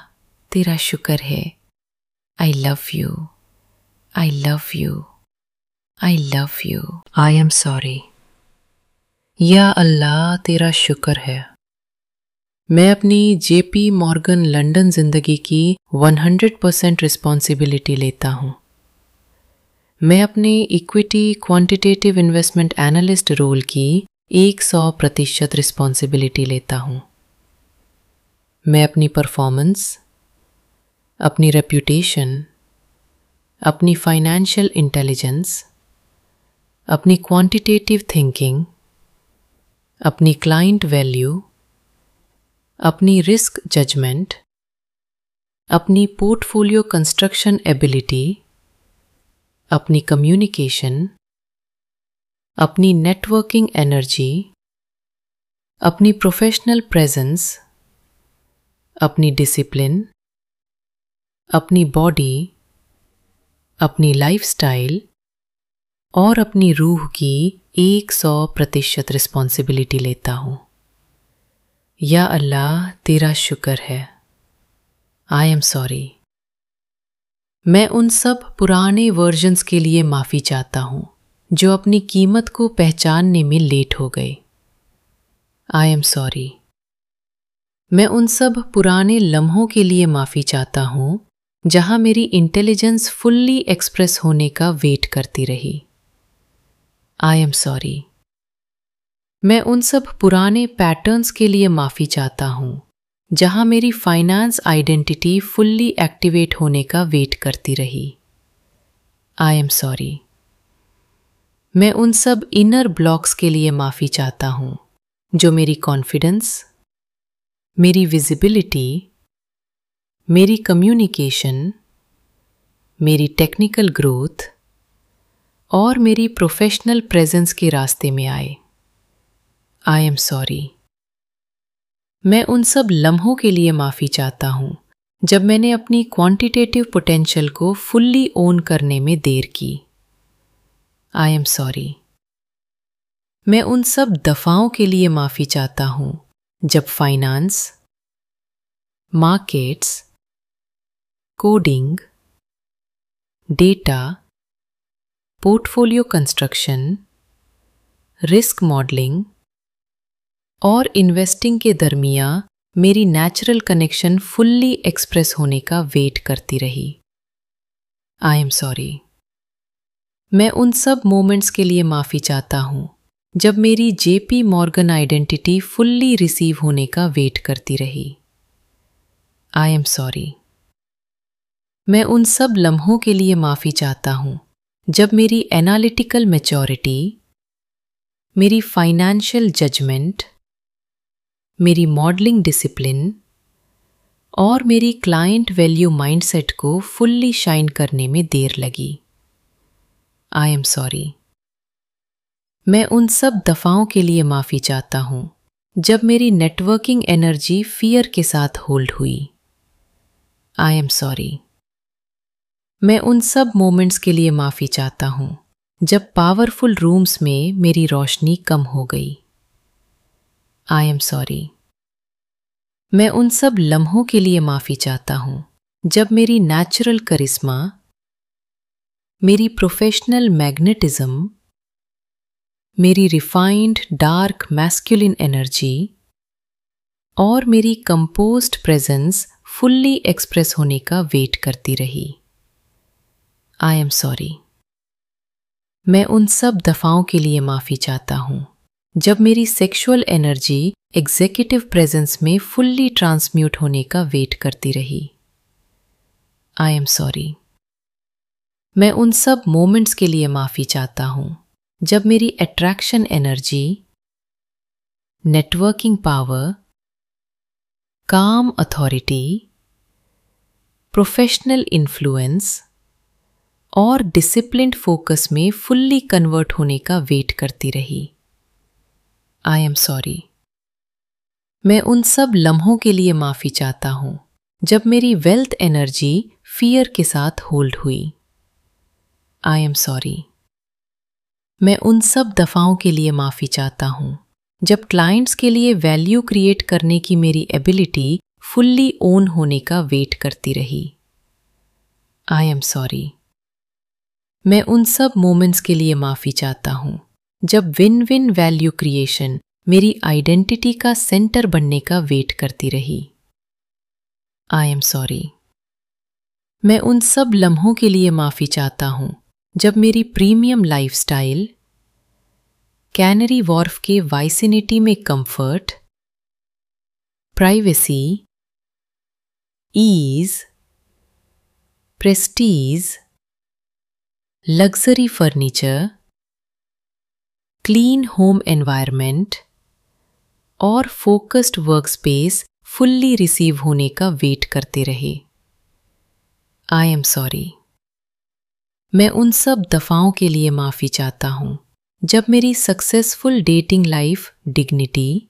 तेरा शुक्र है। I love you I love you I love you I am sorry या अल्लाह तेरा शुक्र है मैं अपनी जेपी मॉर्गन लंदन ज़िंदगी की 100 परसेंट रिस्पॉन्सिबिलिटी लेता हूँ। मैं अपने equity quantitative investment analyst role की 100 प्रतिशत रिस्पॉन्सिबिलिटी लेता हूँ। मैं अपनी परफॉर्मेंस अपनी रेप्यूटेशन अपनी फाइनेंशियल इंटेलिजेंस अपनी क्वांटिटेटिव थिंकिंग अपनी क्लाइंट वैल्यू अपनी रिस्क जजमेंट अपनी पोर्टफोलियो कंस्ट्रक्शन एबिलिटी अपनी कम्युनिकेशन अपनी नेटवर्किंग एनर्जी अपनी प्रोफेशनल प्रेजेंस अपनी डिसिप्लिन अपनी बॉडी अपनी लाइफस्टाइल और अपनी रूह की एक सौ प्रतिशत रिस्पॉन्सिबिलिटी लेता हूँ। या अल्लाह, तेरा शुक्र है। आई एम सॉरी मैं उन सब पुराने वर्जन्स के लिए माफ़ी चाहता हूँ, जो अपनी कीमत को पहचानने में लेट हो गए। आई एम सॉरी मैं उन सब पुराने लम्हों के लिए माफ़ी चाहता हूँ जहाँ मेरी इंटेलिजेंस फुल्ली एक्सप्रेस होने का वेट करती रही। आई एम सॉरी मैं उन सब पुराने पैटर्न्स के लिए माफ़ी चाहता हूँ, जहाँ मेरी फाइनेंस आइडेंटिटी फुल्ली एक्टिवेट होने का वेट करती रही। आई एम सॉरी मैं उन सब इनर ब्लॉक्स के लिए माफ़ी चाहता हूँ, जो मेरी कॉन्फिडेंस मेरी विजिबिलिटी मेरी कम्युनिकेशन मेरी टेक्निकल ग्रोथ और मेरी प्रोफेशनल प्रेजेंस के रास्ते में आए। आई एम सॉरी मैं उन सब लम्हों के लिए माफ़ी चाहता हूँ, जब मैंने अपनी क्वांटिटेटिव पोटेंशियल को फुल्ली ओन करने में देर की। आई एम सॉरी मैं उन सब दफाओं के लिए माफ़ी चाहता हूँ, जब finance markets coding data portfolio construction risk modelling और इन्वेस्टिंग के दरमिया मेरी नेचुरल कनेक्शन फुल्ली एक्सप्रेस होने का वेट करती रही। आई एम सॉरी मैं उन सब मोमेंट्स के लिए माफ़ी चाहता हूँ, जब मेरी JP Morgan identity fully receive होने का वेट करती रही। आई एम सॉरी मैं उन सब लम्हों के लिए माफ़ी चाहता हूँ। जब मेरी एनालिटिकल मेचोरिटी मेरी फाइनेंशियल जजमेंट मेरी मॉडलिंग डिसिप्लिन और मेरी क्लाइंट वैल्यू माइंडसेट को फुल्ली शाइन करने में देर लगी। आई एम सॉरी मैं उन सब दफाओं के लिए माफ़ी चाहता हूँ, जब मेरी नेटवर्किंग एनर्जी फियर के साथ होल्ड हुई। आई एम सॉरी मैं उन सब मोमेंट्स के लिए माफ़ी चाहता हूँ, जब पावरफुल रूम्स में मेरी रोशनी कम हो गई। आई एम सॉरी मैं उन सब लम्हों के लिए माफ़ी चाहता हूँ, जब मेरी नेचुरल करिश्मा मेरी प्रोफेशनल मैग्नेटिज्म मेरी रिफाइंड डार्क मैस्कुलिन एनर्जी और मेरी कंपोस्ट प्रेजेंस फुल्ली एक्सप्रेस होने का वेट करती रही। आई एम सॉरी मैं उन सब दफाओं के लिए माफ़ी चाहता हूँ। जब मेरी सेक्सुअल एनर्जी एग्जीक्यूटिव प्रेजेंस में फुल्ली ट्रांसम्यूट होने का वेट करती रही। आई एम सॉरी मैं उन सब मोमेंट्स के लिए माफ़ी चाहता हूँ। जब मेरी attraction energy networking power calm authority professional influence और डिसिप्लिन्ड फोकस में फुल्ली कन्वर्ट होने का वेट करती रही। आई एम सॉरी मैं उन सब लम्हों के लिए माफ़ी चाहता हूँ, जब मेरी वेल्थ एनर्जी फियर के साथ होल्ड हुई। आई एम सॉरी मैं उन सब दफाओं के लिए माफ़ी चाहता हूँ, जब क्लाइंट्स के लिए वैल्यू क्रिएट करने की मेरी एबिलिटी फुल्ली ओन होने का वेट करती रही। आई एम सॉरी मैं उन सब मोमेंट्स के लिए माफ़ी चाहता हूँ। जब विन विन वैल्यू क्रिएशन मेरी आइडेंटिटी का सेंटर बनने का वेट करती रही। आई एम सॉरी मैं उन सब लम्हों के लिए माफ़ी चाहता हूँ। जब मेरी प्रीमियम लाइफस्टाइल कैनरी वॉर्फ के वाइसिनिटी में comfort privacy ease prestige luxury furniture clean home environment और focused work space fully receive होने का वेट करते रहे। आई एम सॉरी मैं उन सब दफाओं के लिए माफ़ी चाहता हूँ। जब मेरी successful dating life dignity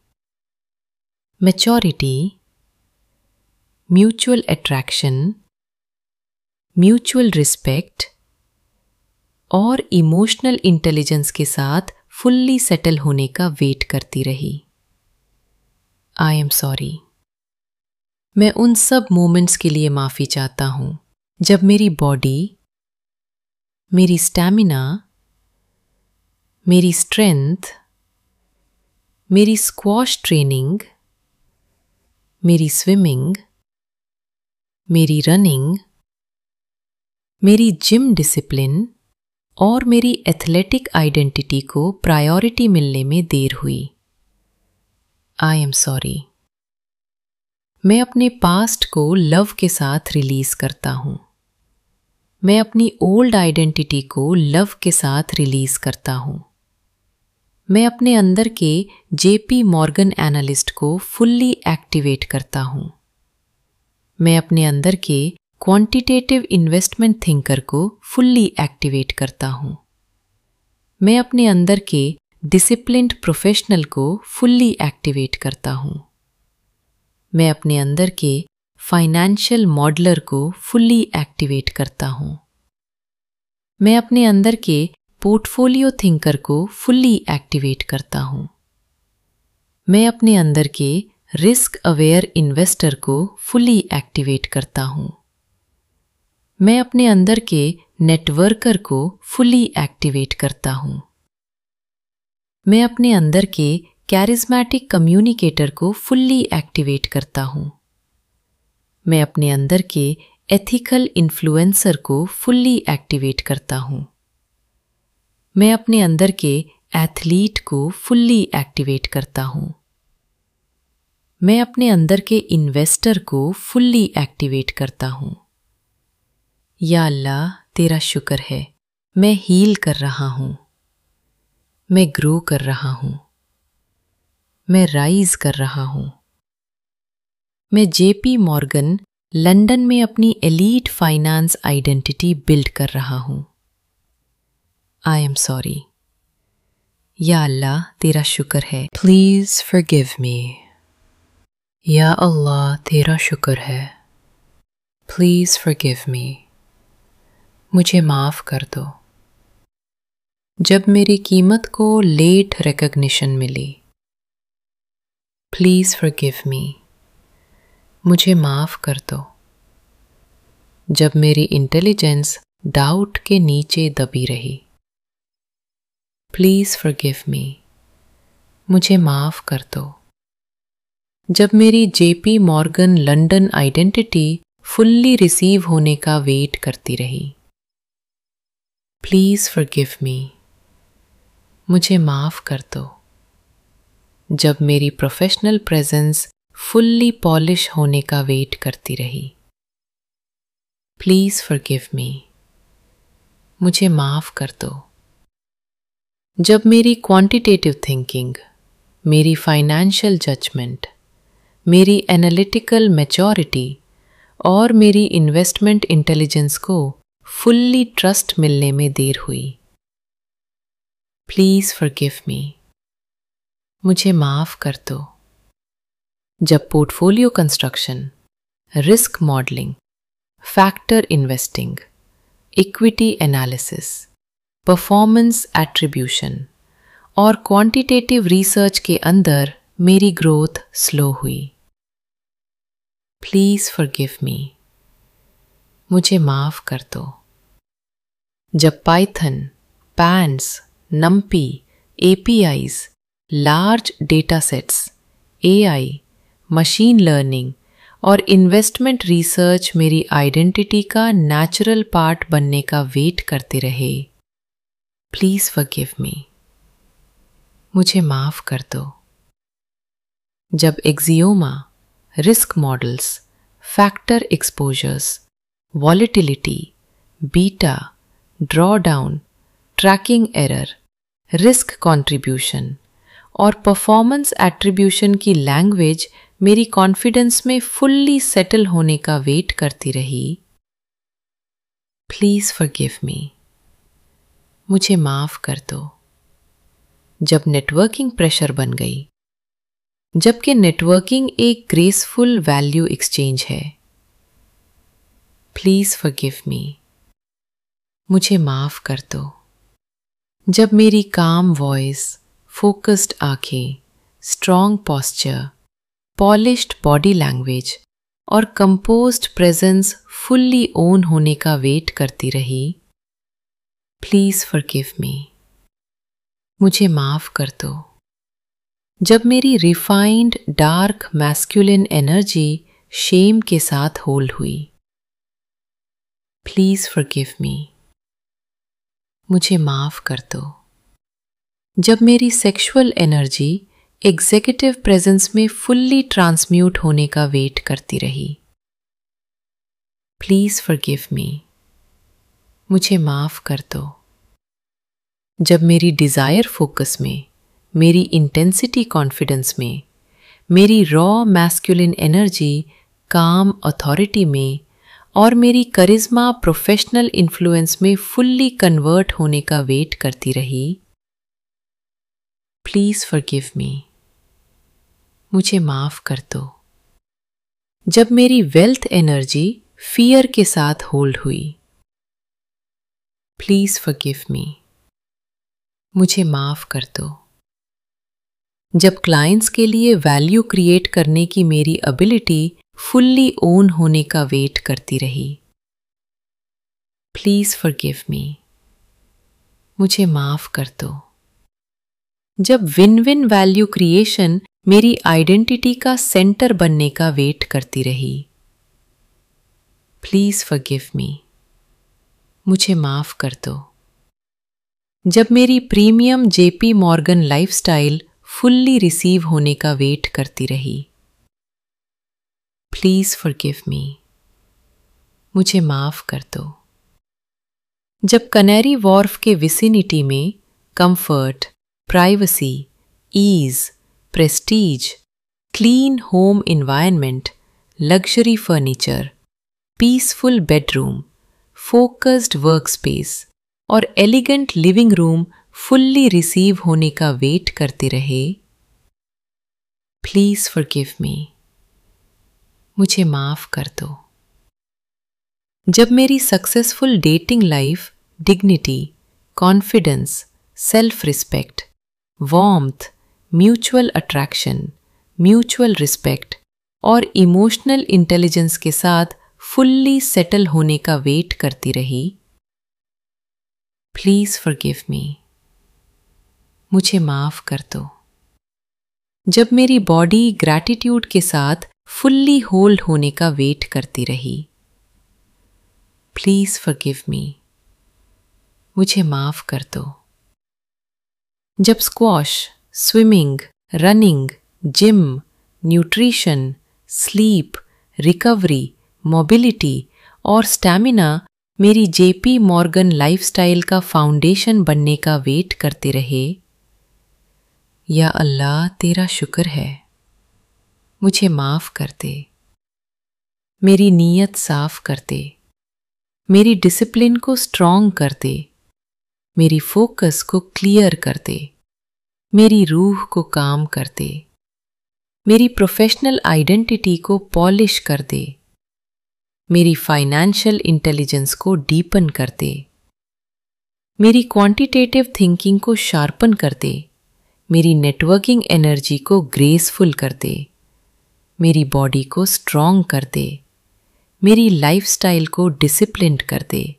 maturity mutual attraction mutual respect और इमोशनल इंटेलिजेंस के साथ फुल्ली सेटल होने का वेट करती रही। आई एम सॉरी मैं उन सब मोमेंट्स के लिए माफ़ी चाहता हूँ। जब मेरी बॉडी, मेरी स्टैमिना, मेरी स्ट्रेंथ, मेरी स्क्वॉश ट्रेनिंग मेरी स्विमिंग मेरी रनिंग मेरी जिम डिसिप्लिन और मेरी एथलेटिक आइडेंटिटी को प्रायोरिटी मिलने में देर हुई। आई एम सॉरी मैं अपने पास्ट को लव के साथ रिलीज़ करता हूँ। मैं अपनी ओल्ड आइडेंटिटी को लव के साथ रिलीज़ करता हूँ। मैं अपने अंदर के जेपी मॉर्गन एनालिस्ट को फुल्ली एक्टिवेट करता हूँ। मैं अपने अंदर के क्वांटिटेटिव इन्वेस्टमेंट थिंकर को फुल्ली एक्टिवेट करता हूँ। मैं अपने अंदर के डिसिप्लिन्ड प्रोफेशनल को फुल्ली एक्टिवेट करता हूँ। मैं अपने अंदर के फाइनेंशियल मॉडलर को फुल्ली एक्टिवेट करता हूँ। मैं अपने अंदर के पोर्टफोलियो थिंकर को फुल्ली एक्टिवेट करता हूँ। मैं अपने अंदर के रिस्क अवेयर इन्वेस्टर को फुल्ली एक्टिवेट करता हूँ। मैं अपने अंदर के नेटवर्कर को फुली एक्टिवेट करता हूँ। मैं अपने अंदर के कैरिज्मेटिक कम्युनिकेटर को फुल्ली एक्टिवेट करता हूँ। मैं अपने अंदर के एथिकल इन्फ्लुएंसर को फुल्ली एक्टिवेट करता हूँ। मैं अपने अंदर के एथलीट को फुल्ली एक्टिवेट करता हूँ। मैं अपने अंदर के इन्वेस्टर को फुल्ली एक्टिवेट करता हूँ। या अल्लाह, तेरा शुक्र है। मैं हील कर रहा हूँ। मैं ग्रो कर रहा हूँ। मैं राइज कर रहा हूँ। मैं जेपी मॉर्गन, लंदन में अपनी एलीट फाइनेंस आइडेंटिटी बिल्ड कर रहा हूँ। आई एम सॉरी या अल्लाह, तेरा शुक्र है। प्लीज़ फॉरगिव मी या अल्लाह, तेरा शुक्र है। प्लीज़ फॉरगिव मी मुझे माफ़ कर दो। जब मेरी कीमत को लेट रिकग्निशन मिली प्लीज़ फॉरगिव मी मुझे माफ़ कर दो। जब मेरी इंटेलिजेंस डाउट के नीचे दबी रही प्लीज़ फॉरगिव मी मुझे माफ़ कर दो। जब मेरी JP Morgan London identity fully receive होने का वेट करती रही प्लीज़ फॉरगिव मी मुझे माफ़ कर दो। जब मेरी प्रोफेशनल प्रेजेंस फुल्ली पॉलिश होने का वेट करती रही। प्लीज़ फॉरगिव मी मुझे माफ़ कर दो। जब मेरी क्वांटिटेटिव थिंकिंग मेरी फाइनेंशियल जजमेंट मेरी एनालिटिकल मैच्योरिटी और मेरी इन्वेस्टमेंट इंटेलिजेंस को फुल्ली ट्रस्ट मिलने में देर हुई। प्लीज़ फॉरगिव मी मुझे माफ़ कर दो। जब portfolio construction risk modelling factor investing equity analysis performance attribution और क्वांटिटेटिव रिसर्च के अंदर मेरी ग्रोथ स्लो हुई। प्लीज़ फॉरगिव मी मुझे माफ़ कर दो। जब Python pandas NumPy APIs, large data sets AI, machine learning और इन्वेस्टमेंट रिसर्च मेरी आइडेंटिटी का नेचुरल पार्ट बनने का वेट करते रहे, प्लीज़ फॉरगिव मी। मुझे माफ़ कर दो। जब Axioma risk models, factor exposures volatility beta drawdown tracking error risk contribution और परफॉर्मेंस एट्रीब्यूशन की लैंग्वेज मेरी कॉन्फिडेंस में फुल्ली सेटल होने का वेट करती रही। प्लीज़ फॉरगिव मी मुझे माफ़ कर दो। जब नेटवर्किंग प्रेशर बन गई, जबकि नेटवर्किंग एक ग्रेसफुल वैल्यू एक्सचेंज है। प्लीज़ फॉरगिव मी मुझे माफ़ कर दो। जब मेरी काम वॉइस फोकस्ड आँखें strong posture polished body language और कंपोज्ड प्रेजेंस फुल्ली ओन होने का वेट करती रही प्लीज़ फॉरगिव मी मुझे माफ़ कर दो। जब मेरी refined dark masculine energy shame के साथ होल्ड हुई प्लीज़ फॉरगिव मी मुझे माफ़ कर दो। जब मेरी सेक्सुअल एनर्जी एग्जीक्यूटिव प्रेजेंस में फुल्ली ट्रांसम्यूट होने का वेट करती रही। प्लीज़ फॉरगिव मी मुझे माफ़ कर दो। जब मेरी डिज़ायर फोकस में, मेरी इंटेंसिटी कॉन्फिडेंस में, मेरी raw masculine energy calm authority में और मेरी करिश्मा प्रोफेशनल इन्फ्लुएंस में फुल्ली कन्वर्ट होने का वेट करती रही। प्लीज़ फॉरगिव मी मुझे माफ़ कर दो। जब मेरी वेल्थ एनर्जी फियर के साथ होल्ड हुई। प्लीज़ फॉरगिव मी मुझे माफ़ कर दो। जब क्लाइंट्स के लिए वैल्यू क्रिएट करने की मेरी एबिलिटी फुल्ली ओन होने का वेट करती रही। प्लीज़ फॉरगिव मी मुझे माफ़ कर दो। जब विन विन वैल्यू क्रिएशन मेरी आइडेंटिटी का सेंटर बनने का वेट करती रही। प्लीज़ फॉरगिव मी मुझे माफ़ कर दो। जब मेरी premium JP Morgan lifestyle fully receive होने का वेट करती रही। प्लीज़ फॉरगिव मी मुझे माफ़ कर दो। जब कनेरी वॉर्फ के विसिनिटी में comfort privacy ease prestige, clean home environment, luxury furniture, peaceful bedroom, focused workspace और elegant living room fully receive होने का वेट करते रहे प्लीज़ फॉरगिव मी मुझे माफ़ कर दो। जब मेरी successful dating life dignity confidence self respect warmth mutual attraction mutual respect और इमोशनल इंटेलिजेंस के साथ फुल्ली सेटल होने का वेट करती रही प्लीज़ फॉरगिव मी मुझे माफ़ कर दो। जब मेरी बॉडी ग्रैटिट्यूड के साथ फुल्ली होल्ड होने का वेट करती रही। प्लीज़ फॉरगिव मी मुझे माफ़ कर दो. जब squash swimming running gym nutrition sleep recovery mobility और स्टैमिना मेरी जेपी मॉर्गन लाइफस्टाइल का फाउंडेशन बनने का वेट करते रहे, या अल्लाह, तेरा शुक्र है। मुझे माफ़ कर दे। मेरी नीयत साफ़ कर दे। मेरी डिसिप्लिन को स्ट्रॉन्ग कर दे। मेरी फोकस को क्लियर कर दे। मेरी रूह को काम कर दे। मेरी प्रोफेशनल आइडेंटिटी को पॉलिश कर दे। मेरी फाइनेंशियल इंटेलिजेंस को डीपन कर दे। मेरी क्वांटिटेटिव थिंकिंग को शार्पन कर दे। मेरी नेटवर्किंग एनर्जी को ग्रेसफुल कर दे। मेरी बॉडी को स्ट्रॉन्ग कर दे। मेरी लाइफस्टाइल को डिसिप्लिन कर दे।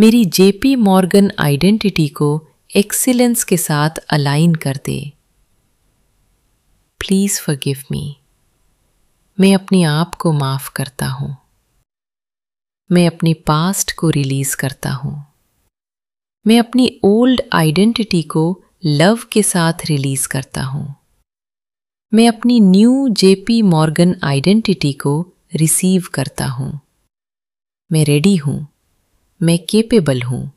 मेरी जेपी मॉर्गन आइडेंटिटी को एक्सीलेंस के साथ अलाइन कर दे। प्लीज़ फॉरगिव मी मैं अपने आप को माफ़ करता हूँ। मैं अपनी पास्ट को रिलीज़ करता हूँ। मैं अपनी ओल्ड आइडेंटिटी को लव के साथ रिलीज़ करता हूँ। मैं अपनी न्यू जेपी मॉर्गन आइडेंटिटी को रिसीव करता हूँ। मैं रेडी हूँ। मैं केपेबल हूँ।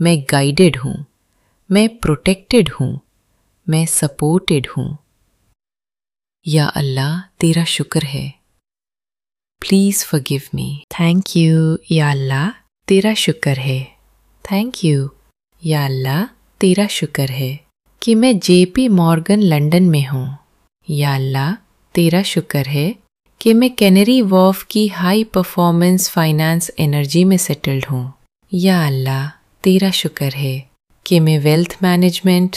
मैं गाइडेड हूँ। मैं प्रोटेक्टेड हूँ। मैं सपोर्टेड हूँ। या अल्लाह, तेरा शुक्र है। Please forgive me thank you या अल्लाह, तेरा शुक्र है। थैंक यू या अल्लाह, तेरा शुक्र है। कि मैं जेपी मॉर्गन लंदन में हूँ। या अल्लाह, तेरा शुक्र है कि मैं कैनरी वॉफ की हाई परफॉर्मेंस फाइनेंस एनर्जी में सेटल्ड हूँ। या अल्लाह, तेरा शुक्र है कि मैं wealth management,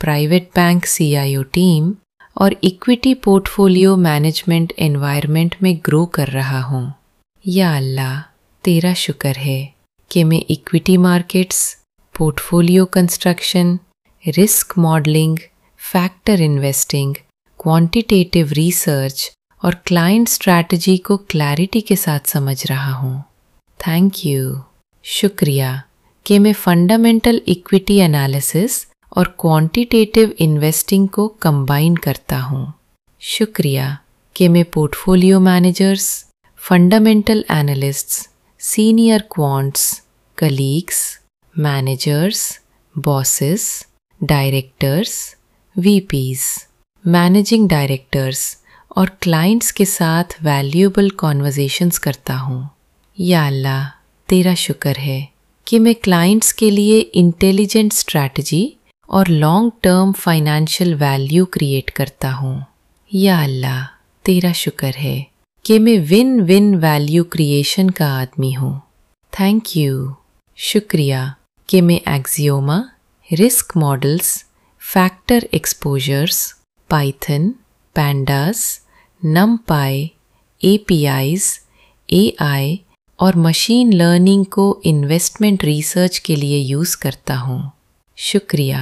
private bank CIO team और इक्विटी पोर्टफोलियो मैनेजमेंट एनवायरनमेंट में ग्रो कर रहा हूँ। या अल्लाह, तेरा शुक्र है कि मैं equity markets, portfolio construction, risk modelling, factor investing quantitative research और क्लाइंट स्ट्रैटेजी को क्लैरिटी के साथ समझ रहा हूँ। थैंक यू शुक्रिया। कि मैं फंडामेंटल इक्विटी एनालिसिस और क्वांटिटेटिव इन्वेस्टिंग को कंबाइन करता हूँ। शुक्रिया। कि मैं portfolio managers fundamental analysts senior quants colleagues managers bosses directors VPs managing directors और क्लाइंट्स के साथ वैल्यूएबल कॉन्वर्जेशंस करता हूँ। या अल्लाह, तेरा शुक्र है कि मैं क्लाइंट्स के लिए इंटेलिजेंट स्ट्रैटेजी और long term financial value create करता हूँ। या अल्लाह, तेरा शुक्र है कि मैं विन विन वैल्यू क्रिएशन का आदमी हूँ। थैंक यू शुक्रिया कि मैं Axioma risk models factor exposures pandas NumPy A I और मशीन लर्निंग को इन्वेस्टमेंट रिसर्च के लिए यूज़ करता हूँ। शुक्रिया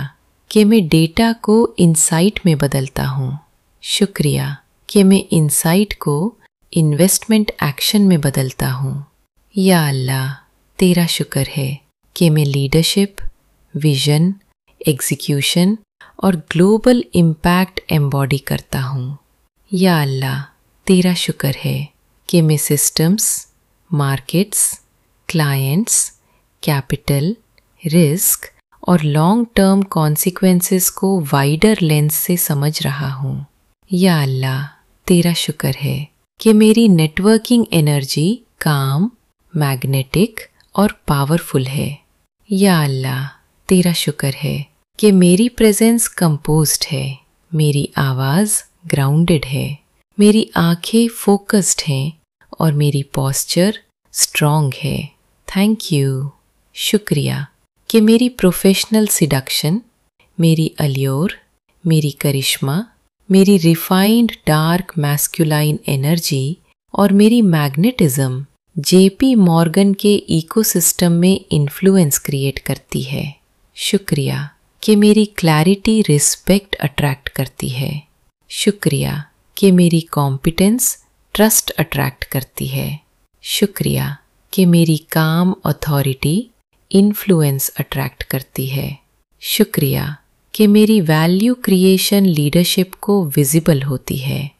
कि मैं डेटा को इंसाइट में बदलता हूँ। शुक्रिया कि मैं इंसाइट को इन्वेस्टमेंट एक्शन में बदलता हूँ। या अल्लाह, तेरा शुक्र है कि मैं लीडरशिप विजन एग्जीक्यूशन और ग्लोबल इम्पैक्ट एम्बॉडी करता हूँ। या अल्लाह, तेरा शुक्र है कि मैं systems, markets, clients, capital, risk और लॉन्ग टर्म कॉन्सिक्वेंसेस को वाइडर लेंस से समझ रहा हूँ। या अल्लाह, तेरा शुक्र है कि मेरी नेटवर्किंग एनर्जी काम, मैग्नेटिक और पावरफुल है। या अल्लाह, तेरा शुक्र है कि मेरी प्रेजेंस कंपोज्ड है, मेरी आवाज़ ग्राउंडेड है, मेरी आँखें फोकस्ड हैं और मेरी पॉस्चर स्ट्रॉन्ग है। थैंक यू शुक्रिया। कि मेरी प्रोफेशनल सिडक्शन मेरी अलियोर, मेरी करिश्मा, मेरी रिफाइंड डार्क मैस्कुलाइन एनर्जी और मेरी मैग्नेटिज्म जेपी मॉर्गन के इकोसिस्टम में इन्फ्लुएंस क्रिएट करती है। शुक्रिया। कि मेरी क्लैरिटी रिस्पेक्ट अट्रैक्ट करती है। शुक्रिया कि मेरी कॉम्पिटेंस ट्रस्ट अट्रैक्ट करती है। शुक्रिया कि मेरी काम अथॉरिटी इन्फ्लुएंस अट्रैक्ट करती है। शुक्रिया कि मेरी वैल्यू क्रिएशन लीडरशिप को विजिबल होती है।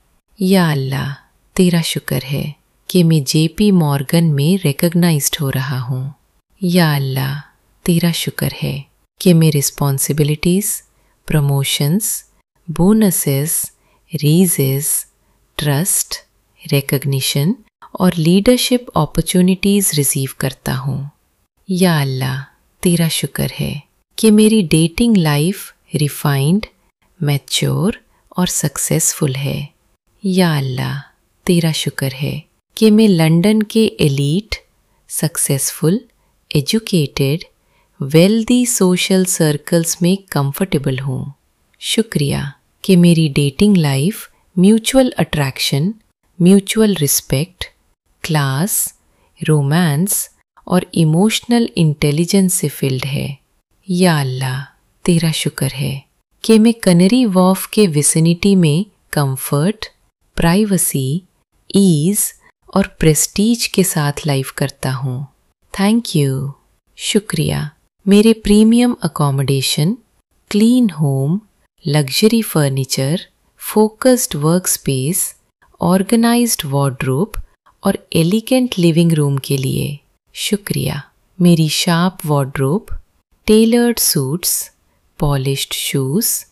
या अल्लाह, तेरा शुक्र है कि मैं जेपी मॉर्गन में रिकग्नाइज्ड हो रहा हूँ। या अल्लाह, तेरा शुक्र है कि मैं responsibilities promotions bonuses raises trust recognition और लीडरशिप अपॉर्चुनिटीज़ रिसीव करता हूँ। या अल्लाह, तेरा शुक्र है कि मेरी डेटिंग लाइफ रिफाइंड मैच्योर और सक्सेसफुल है। या अल्लाह, तेरा शुक्र है कि मैं लंदन के elite successful educated wealthy social circles में कंफर्टेबल हूँ। शुक्रिया कि मेरी dating life mutual attraction mutual respect class romance और इमोशनल इंटेलिजेंस से फिल्ड है। या अल्लाह, तेरा शुक्र है कि मैं कनरी वॉफ के विसिनिटी में कंफर्ट प्राइवेसी ईज और प्रेस्टीज के साथ लाइफ करता हूँ। थैंक यू शुक्रिया। मेरे premium accommodation clean home luxury furniture focused work space organised wardrobe और एलिगेंट लिविंग रूम के लिए शुक्रिया। मेरी sharp wardrobe tailored suits polished shoes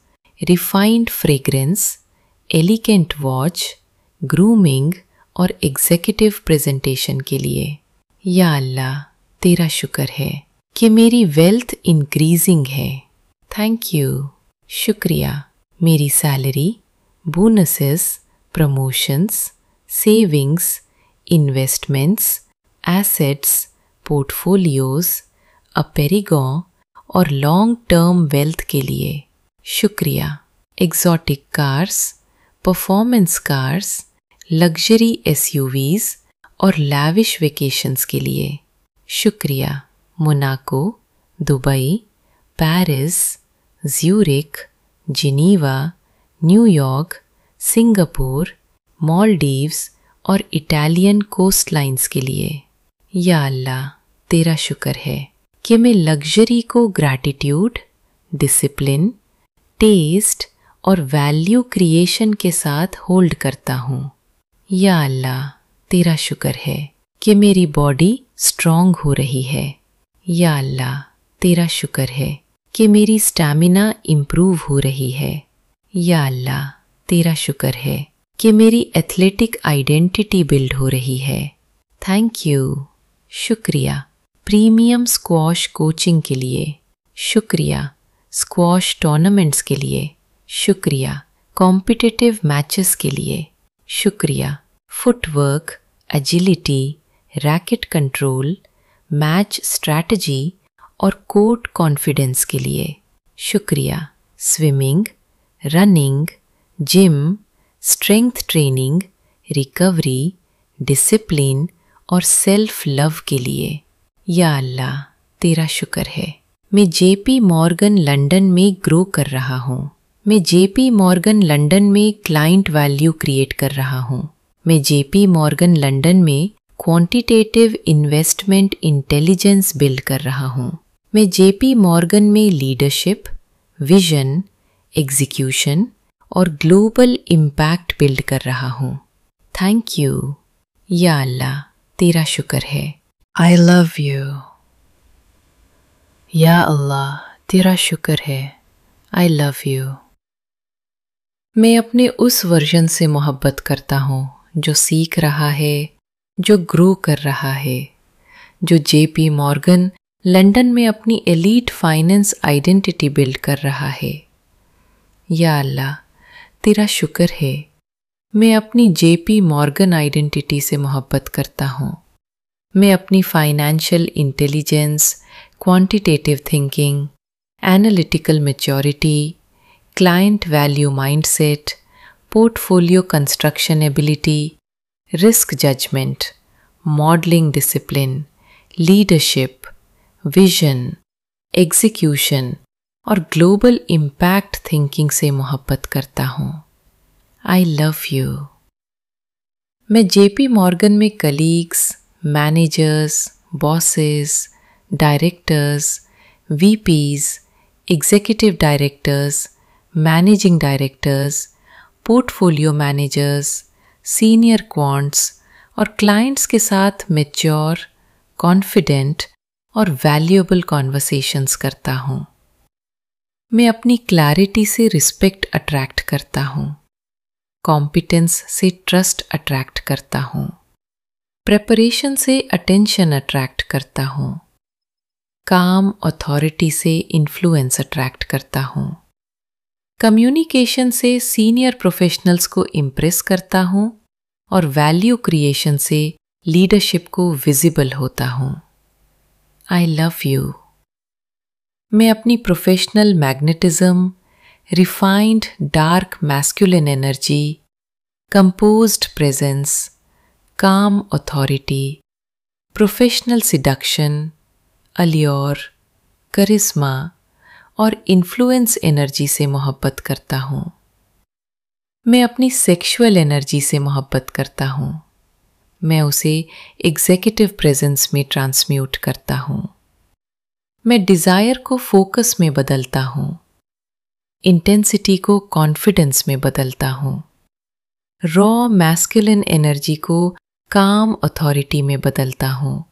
refined fragrance elegant watch grooming और एग्जीक्यूटिव प्रेजेंटेशन के लिए। या अल्लाह, तेरा शुक्र है। कि मेरी वेल्थ इंक्रीजिंग है। थैंक यू शुक्रिया। मेरी salary bonuses promotions savings investments assets portfolios अपेरिगॉ और लॉन्ग टर्म वेल्थ के लिए। शुक्रिया। Exotic cars performance cars luxury SUVs और लैविश वेकेशंस के लिए। शुक्रिया। Monaco Dubai Paris Zurich Geneva New York Singapore Maldives और इटालियन कोस्ट लाइन्स के लिए। या अल्लाह, तेरा शुक्र है कि मैं लग्जरी को ग्रैटिट्यूड डिसिप्लिन टेस्ट और वैल्यू क्रिएशन के साथ होल्ड करता हूँ। या अल्लाह, तेरा शुक्र है कि मेरी बॉडी स्ट्रांग हो रही है। या अल्लाह, तेरा शुक्र है कि मेरी स्टैमिना इम्प्रूव हो रही है। या अल्लाह, तेरा शुक्र है कि मेरी एथलेटिक आइडेंटिटी बिल्ड हो रही है। थैंक यू शुक्रिया। प्रीमियम स्क्वॉश कोचिंग के लिए। शुक्रिया। स्क्वॉश टूर्नामेंट्स के लिए। शुक्रिया। कॉम्पिटिटिव मैचेस के लिए। शुक्रिया। Footwork, agility, racket control match strategy और कोर्ट कॉन्फिडेंस के लिए। शुक्रिया। Swimming, running, gym, strength training, recovery, discipline और सेल्फ लव के लिए। या अल्लाह, तेरा शुक्र है। मैं जेपी मॉर्गन लंदन में ग्रो कर रहा हूँ। मैं जेपी मॉर्गन लंदन में क्लाइंट वैल्यू क्रिएट कर रहा हूँ। मैं जेपी मॉर्गन लंदन में क्वांटिटेटिव इन्वेस्टमेंट इंटेलिजेंस बिल्ड कर रहा हूँ। मैं जेपी मॉर्गन में लीडरशिप विजन एग्जीक्यूशन और ग्लोबल इम्पैक्ट बिल्ड कर रहा हूँ। थैंक यू या अल्लाह, तेरा शुक्र है। आई लव यू या अल्लाह, तेरा शुक्र है। आई लव यू मैं अपने उस वर्जन से मोहब्बत करता हूँ, जो सीख रहा है जो ग्रो कर रहा है जो जेपी मॉर्गन लंदन में अपनी एलीट फाइनेंस आइडेंटिटी बिल्ड कर रहा है। या अल्लाह तेरा शुक्र है मैं अपनी जेपी मॉर्गन आइडेंटिटी से मोहब्बत करता हूँ। मैं अपनी financial intelligence quantitative thinking analytical maturity client value mindset, portfolio construction ability, risk judgment, modeling discipline, leadership, vision, execution और ग्लोबल इम्पैक्ट थिंकिंग से मोहब्बत करता हूँ। आई लव यू मैं जेपी मॉर्गन में colleagues managers bosses directors VPs executive directors managing directors portfolio managers senior quants और clients के साथ मेच्योर कॉन्फिडेंट और वैल्यूएबल कॉन्वर्सेशंस करता हूँ। मैं अपनी क्लैरिटी से रिस्पेक्ट अट्रैक्ट करता हूँ। कॉम्पिटेंस से ट्रस्ट अट्रैक्ट करता हूँ। प्रेपरेशन से अटेंशन अट्रैक्ट करता हूँ। काम अथॉरिटी से इन्फ्लुएंस अट्रैक्ट करता हूँ। कम्युनिकेशन से सीनियर प्रोफेशनल्स को इम्प्रेस करता हूँ और वैल्यू क्रिएशन से लीडरशिप को विजिबल होता हूँ। आई लव यू मैं अपनी professional magnetism refined dark masculine energy compose presence calm authority professional seduction allure करिश्मा और इन्फ्लुएंस एनर्जी से मोहब्बत करता हूँ। मैं अपनी सेक्सुअल एनर्जी से मोहब्बत करता हूँ। मैं उसे एग्जीक्यूटिव प्रेजेंस में ट्रांसम्यूट करता हूँ। मैं डिज़ायर को फोकस में बदलता हूँ। इंटेंसिटी को कॉन्फिडेंस में बदलता हूँ। रॉ मैस्कुलिन एनर्जी को काम अथॉरिटी में बदलता हूँ।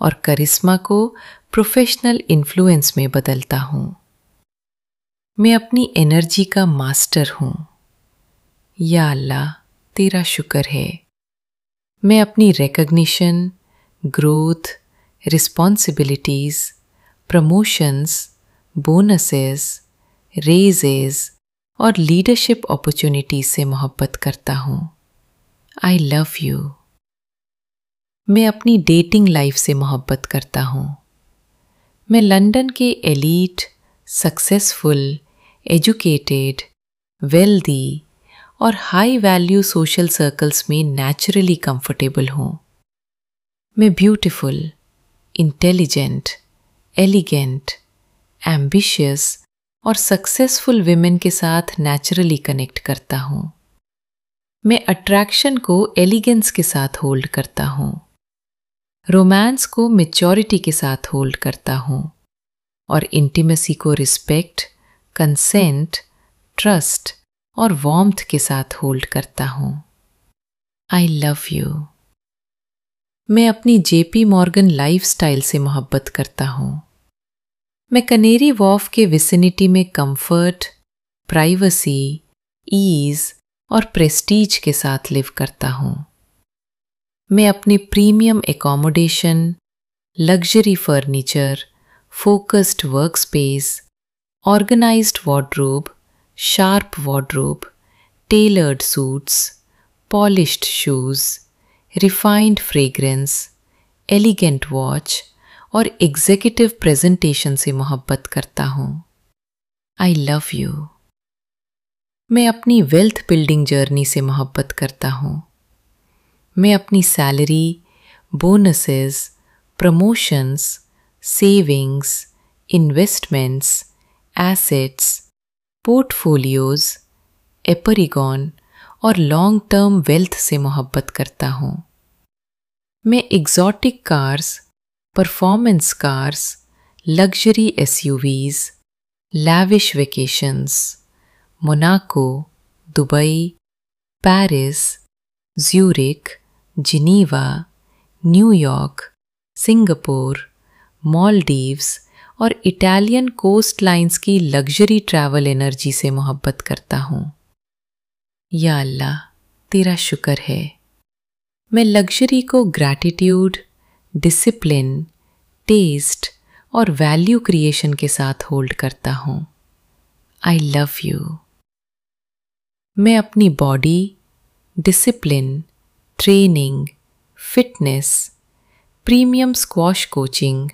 और करिश्मा को प्रोफेशनल इन्फ्लुएंस में बदलता हूँ। मैं अपनी एनर्जी का मास्टर हूँ। या अल्लाह, तेरा शुक्र है। मैं अपनी recognition growth responsibilities promotions bonuses raises और लीडरशिप अपॉर्चुनिटीज़ से मोहब्बत करता हूँ। आई लव यू मैं अपनी डेटिंग लाइफ से मोहब्बत करता हूँ। मैं लंदन के एलीट सक्सेसफुल एजुकेटेड वेल्दी और हाई वैल्यू सोशल सर्कल्स में नेचुरली कंफर्टेबल हूँ। मैं ब्यूटिफुल इंटेलिजेंट एलिगेंट एम्बिशियस और सक्सेसफुल विमेन के साथ नेचुरली कनेक्ट करता हूँ। मैं अट्रैक्शन को एलिगेंस के साथ होल्ड करता हूँ। रोमांस को मेच्योरिटी के साथ होल्ड करता हूँ। और इंटीमेसी को रिस्पेक्ट कंसेंट ट्रस्ट और वॉम्थ के साथ होल्ड करता हूँ। आई लव यू मैं अपनी जेपी मॉर्गन लाइफस्टाइल से मोहब्बत करता हूँ। मैं कनेरी वॉफ के विसिनिटी में कंफर्ट प्राइवेसी ईज और प्रेस्टीज के साथ लिव करता हूँ। मैं अपने premium accommodation luxury furniture work space organised wardrobe sharp wardrobe tailored suits polished shoes refined fragrance elegant watch और एग्जीक्यूटिव प्रेजेंटेशन से मोहब्बत करता हूँ। आई लव यू मैं अपनी वेल्थ बिल्डिंग जर्नी से मोहब्बत करता हूँ। मैं अपनी salary bonuses promotions savings investments assets portfolios एपरिगॉन और लॉन्ग टर्म वेल्थ से मोहब्बत करता हूँ। मैं exotic cars performance cars luxury SUVs lavish vacations Monaco Dubai Paris Zurich Geneva New York Singapore Maldives और इटालियन कोस्ट लाइन्स की लग्जरी ट्रैवल एनर्जी से मोहब्बत करता हूँ। या अल्लाह, तेरा शुक्र है। मैं लग्जरी को ग्रैटिट्यूड डिसिप्लिन टेस्ट और वैल्यू क्रिएशन के साथ होल्ड करता हूँ। आई लव यू मैं अपनी body discipline training fitness premium squash coaching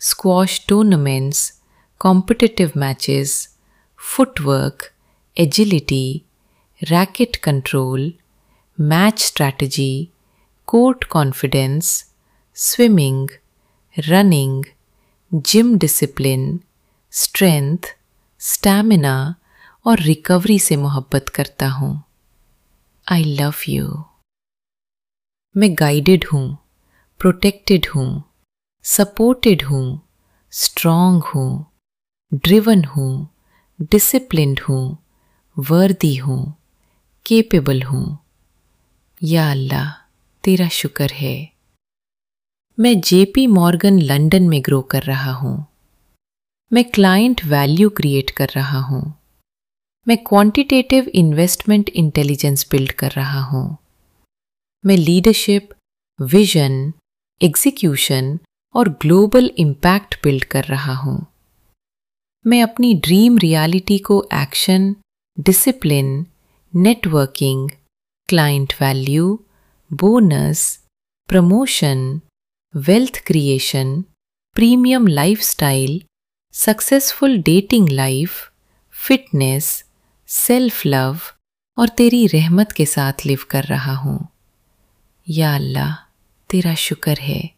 squash tournaments competitive matches footwork agility racket control match strategy court confidence swimming running gym discipline strength stamina और recovery से मोहब्बत करता हूँ। आई लव यू मैं guided हूँ protected हूँ। Supported हूँ strong हूँ ड्रिवन हूँ डिसिप्लिन्ड हूँ वर्दी हूँ केपेबल हूँ। या अल्लाह, तेरा शुक्र है। मैं जेपी मॉर्गन लंदन में ग्रो कर रहा हूँ। मैं क्लाइंट वैल्यू क्रिएट कर रहा हूँ। मैं क्वांटिटेटिव इन्वेस्टमेंट इंटेलिजेंस बिल्ड कर रहा हूँ। मैं लीडरशिप विजन एग्जीक्यूशन और ग्लोबल इम्पैक्ट बिल्ड कर रहा हूँ। मैं अपनी ड्रीम रियलिटी को action, discipline, networking, client value, bonus, promotion, wealth creation, premium lifestyle, successful dating life, fitness self love और तेरी रहमत के साथ लिव कर रहा हूँ। या अल्लाह, तेरा शुक्र है।